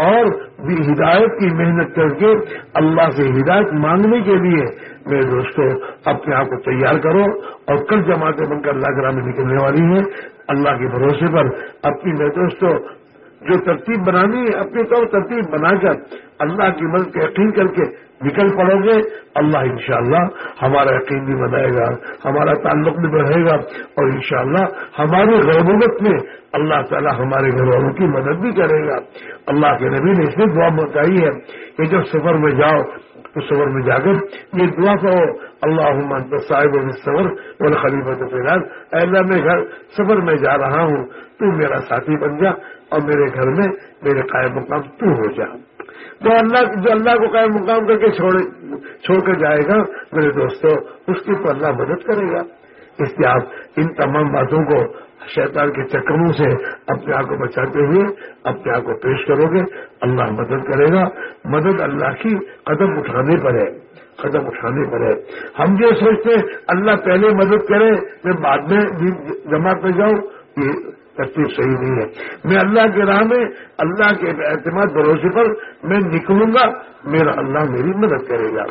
اور بھی ہدایت کی محنت کر کے اللہ سے ہدایت مانگنے کے لیے میرے دوستوں اپنے آپ کو تیار کرو اور کل جماعتیں بن کر اللہ گرام میں نکلنے والی ہیں۔ اللہ کے بھروسے پر اپنی میرے دوستوں جو ترتیب بنانی ہے، اپنی طور ترتیب بنا کر اللہ کی مدد کے یقین کر کے نکل پڑو گے۔ اللہ انشاءاللہ ہمارا یقین بھی بنائے گا، ہمارا تعلق بھی بڑھے گا اور انشاءاللہ ہماری غربت میں اللہ تعالی ہمارے گھر والوں کی مدد بھی کرے گا۔ اللہ کے نبی نے اس میں دعا بتائی ہے کہ جب سفر میں جاؤ تو سفر میں جا کر یہ دعا کہو اللہ صاحب سفر اور خلیفہ فی الحال اللہ، میں گھر سفر میں جا رہا ہوں۔ تو میرا ساتھی بن جا اور میرے گھر میں میرے قائم مقام تو ہو جا۔ تو اللہ، جو اللہ کو قائم مقام کر کے چھوڑ کر جائے گا، میرے دوستوں اس کی تو اللہ مدد کرے گا۔ اس لیے آپ ان تمام باتوں کو شیطان کے چکروں سے اپنے آپ کو بچاتے ہوئے، اپنے آپ کو پیش کرو گے۔ اللہ مدد کرے گا۔ مدد اللہ کی قدم اٹھانے پر ہے۔ قدم اٹھانے پر ہے۔ ہم جو سوچتے ہیں، اللہ پہلے مدد کرے میں بعد میں جماعت میں جاؤں یہ ترتیب صحیح نہیں ہے۔ میں اللہ کے راہ میں، اللہ کے اعتماد بھروسے پر میں نکلوں گا۔ میرا اللہ میری مدد کرے گا۔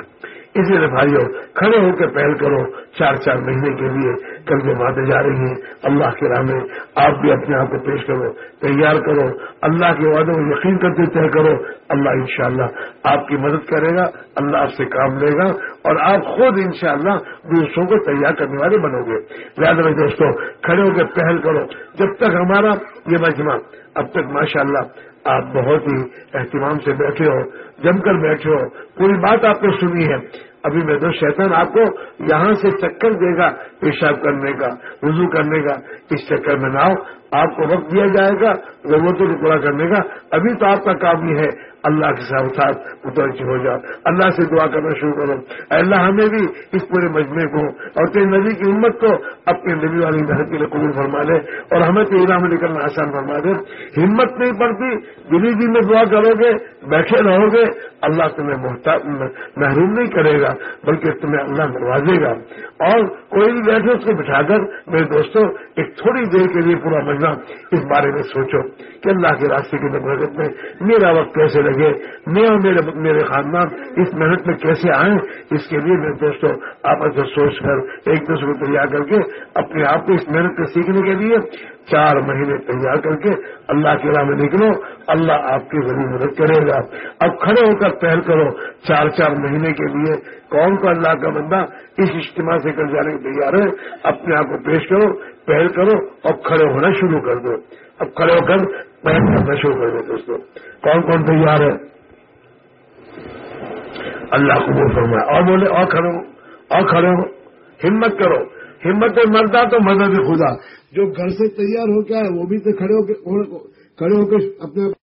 اسی لیے بھائیو، کھڑے ہو کے پہل کرو چار چار مہینے کے لیے کل جو باتیں جا رہی ہیں۔ اللہ کے راہ میں آپ بھی اپنے آپ کو پیش کرو، تیار کرو۔ اللہ کے وعدوں کو یقین کرتے طے کرو۔ اللہ انشاءاللہ آپ کی مدد کرے گا، اللہ آپ سے کام لے گا اور آپ خود انشاءاللہ دوسروں کو تیار کرنے والے بنو گے۔ میں دوستوں کھڑے ہو کے پہل کرو۔ جب تک ہمارا یہ مجمع، اب تک ماشاء اللہ آپ بہت ہی اہتمام سے بیٹھے ہو، جم کر بیٹھے ہو۔ پوری بات آپ نے سنی ہے۔ ابھی میں تو شیطان آپ کو یہاں سے چکر دے گا پیشاب کرنے کا، وضو کرنے کا۔ اس چکر میں نہ ہو آپ کو وقت دیا جائے گا ضرورتوں کو پورا کرنے کا۔ ابھی تو آپ کا کام یہ ہے، اللہ کے ساتھ ساتھ متوجہ ہو جاؤ۔ اللہ سے دعا کرنا شروع کرو۔ اللہ ہمیں بھی اس پورے مجمے کو اور تیری نبی کی امت کو اپنے نبی والی محنت کے لیے قبول فرما دے اور ہمیں تو میں نکلنا آسان فرما دے۔ ہمت نہیں پڑتی دلی دن میں دعا کرو گے، بیٹھے رہو گے، اللہ تمہیں محروم نہیں کرے گا، بلکہ تمہیں اللہ نوازے گا۔ اور کوئی بھی بیٹھے، اس کو بٹھا کر، میرے دوستوں ایک تھوڑی دیر کے لیے پورا مجمع اس بارے میں سوچو کہ اللہ کے راستے کی نبرت میں میرا وقت کیسے لگے، میں اور میرے میرے خاندان اس محنت میں کیسے آئیں؟ اس کے لیے میرے دوستوں آپس میں اچھا سوچ کر ایک دوسرے کو تیار کر کے اپنے آپ کو اس محنت کو سیکھنے کے لیے چار مہینے تیار کر کے اللہ کے راہ میں نکلو، اللہ آپ کی ضرور مدد کرے گا۔ اب کھڑے ہو کر پہل کرو، چار چار مہینے کے لیے کون کو اللہ کا بندہ اس اجتماع سے کر جانے کے تیار ہے۔ اپنے آپ کو پیش کرو، پہل کرو اور کھڑے ہونا شروع کر دو۔ اب کھڑے ہو کر پہل کرنا شروع کر دو دوستوں کون کون تیار ہے؟ اللہ کو فرمایا اور بولے، اور کھڑے ہو، اور کھڑے ہو۔ ہمت کرو۔ ہمت مردا تو مدد خدا۔ جو گھر سے تیار ہو کے آئے، وہ بھی تو کھڑے ہو کے کھڑے ہو کے اپنے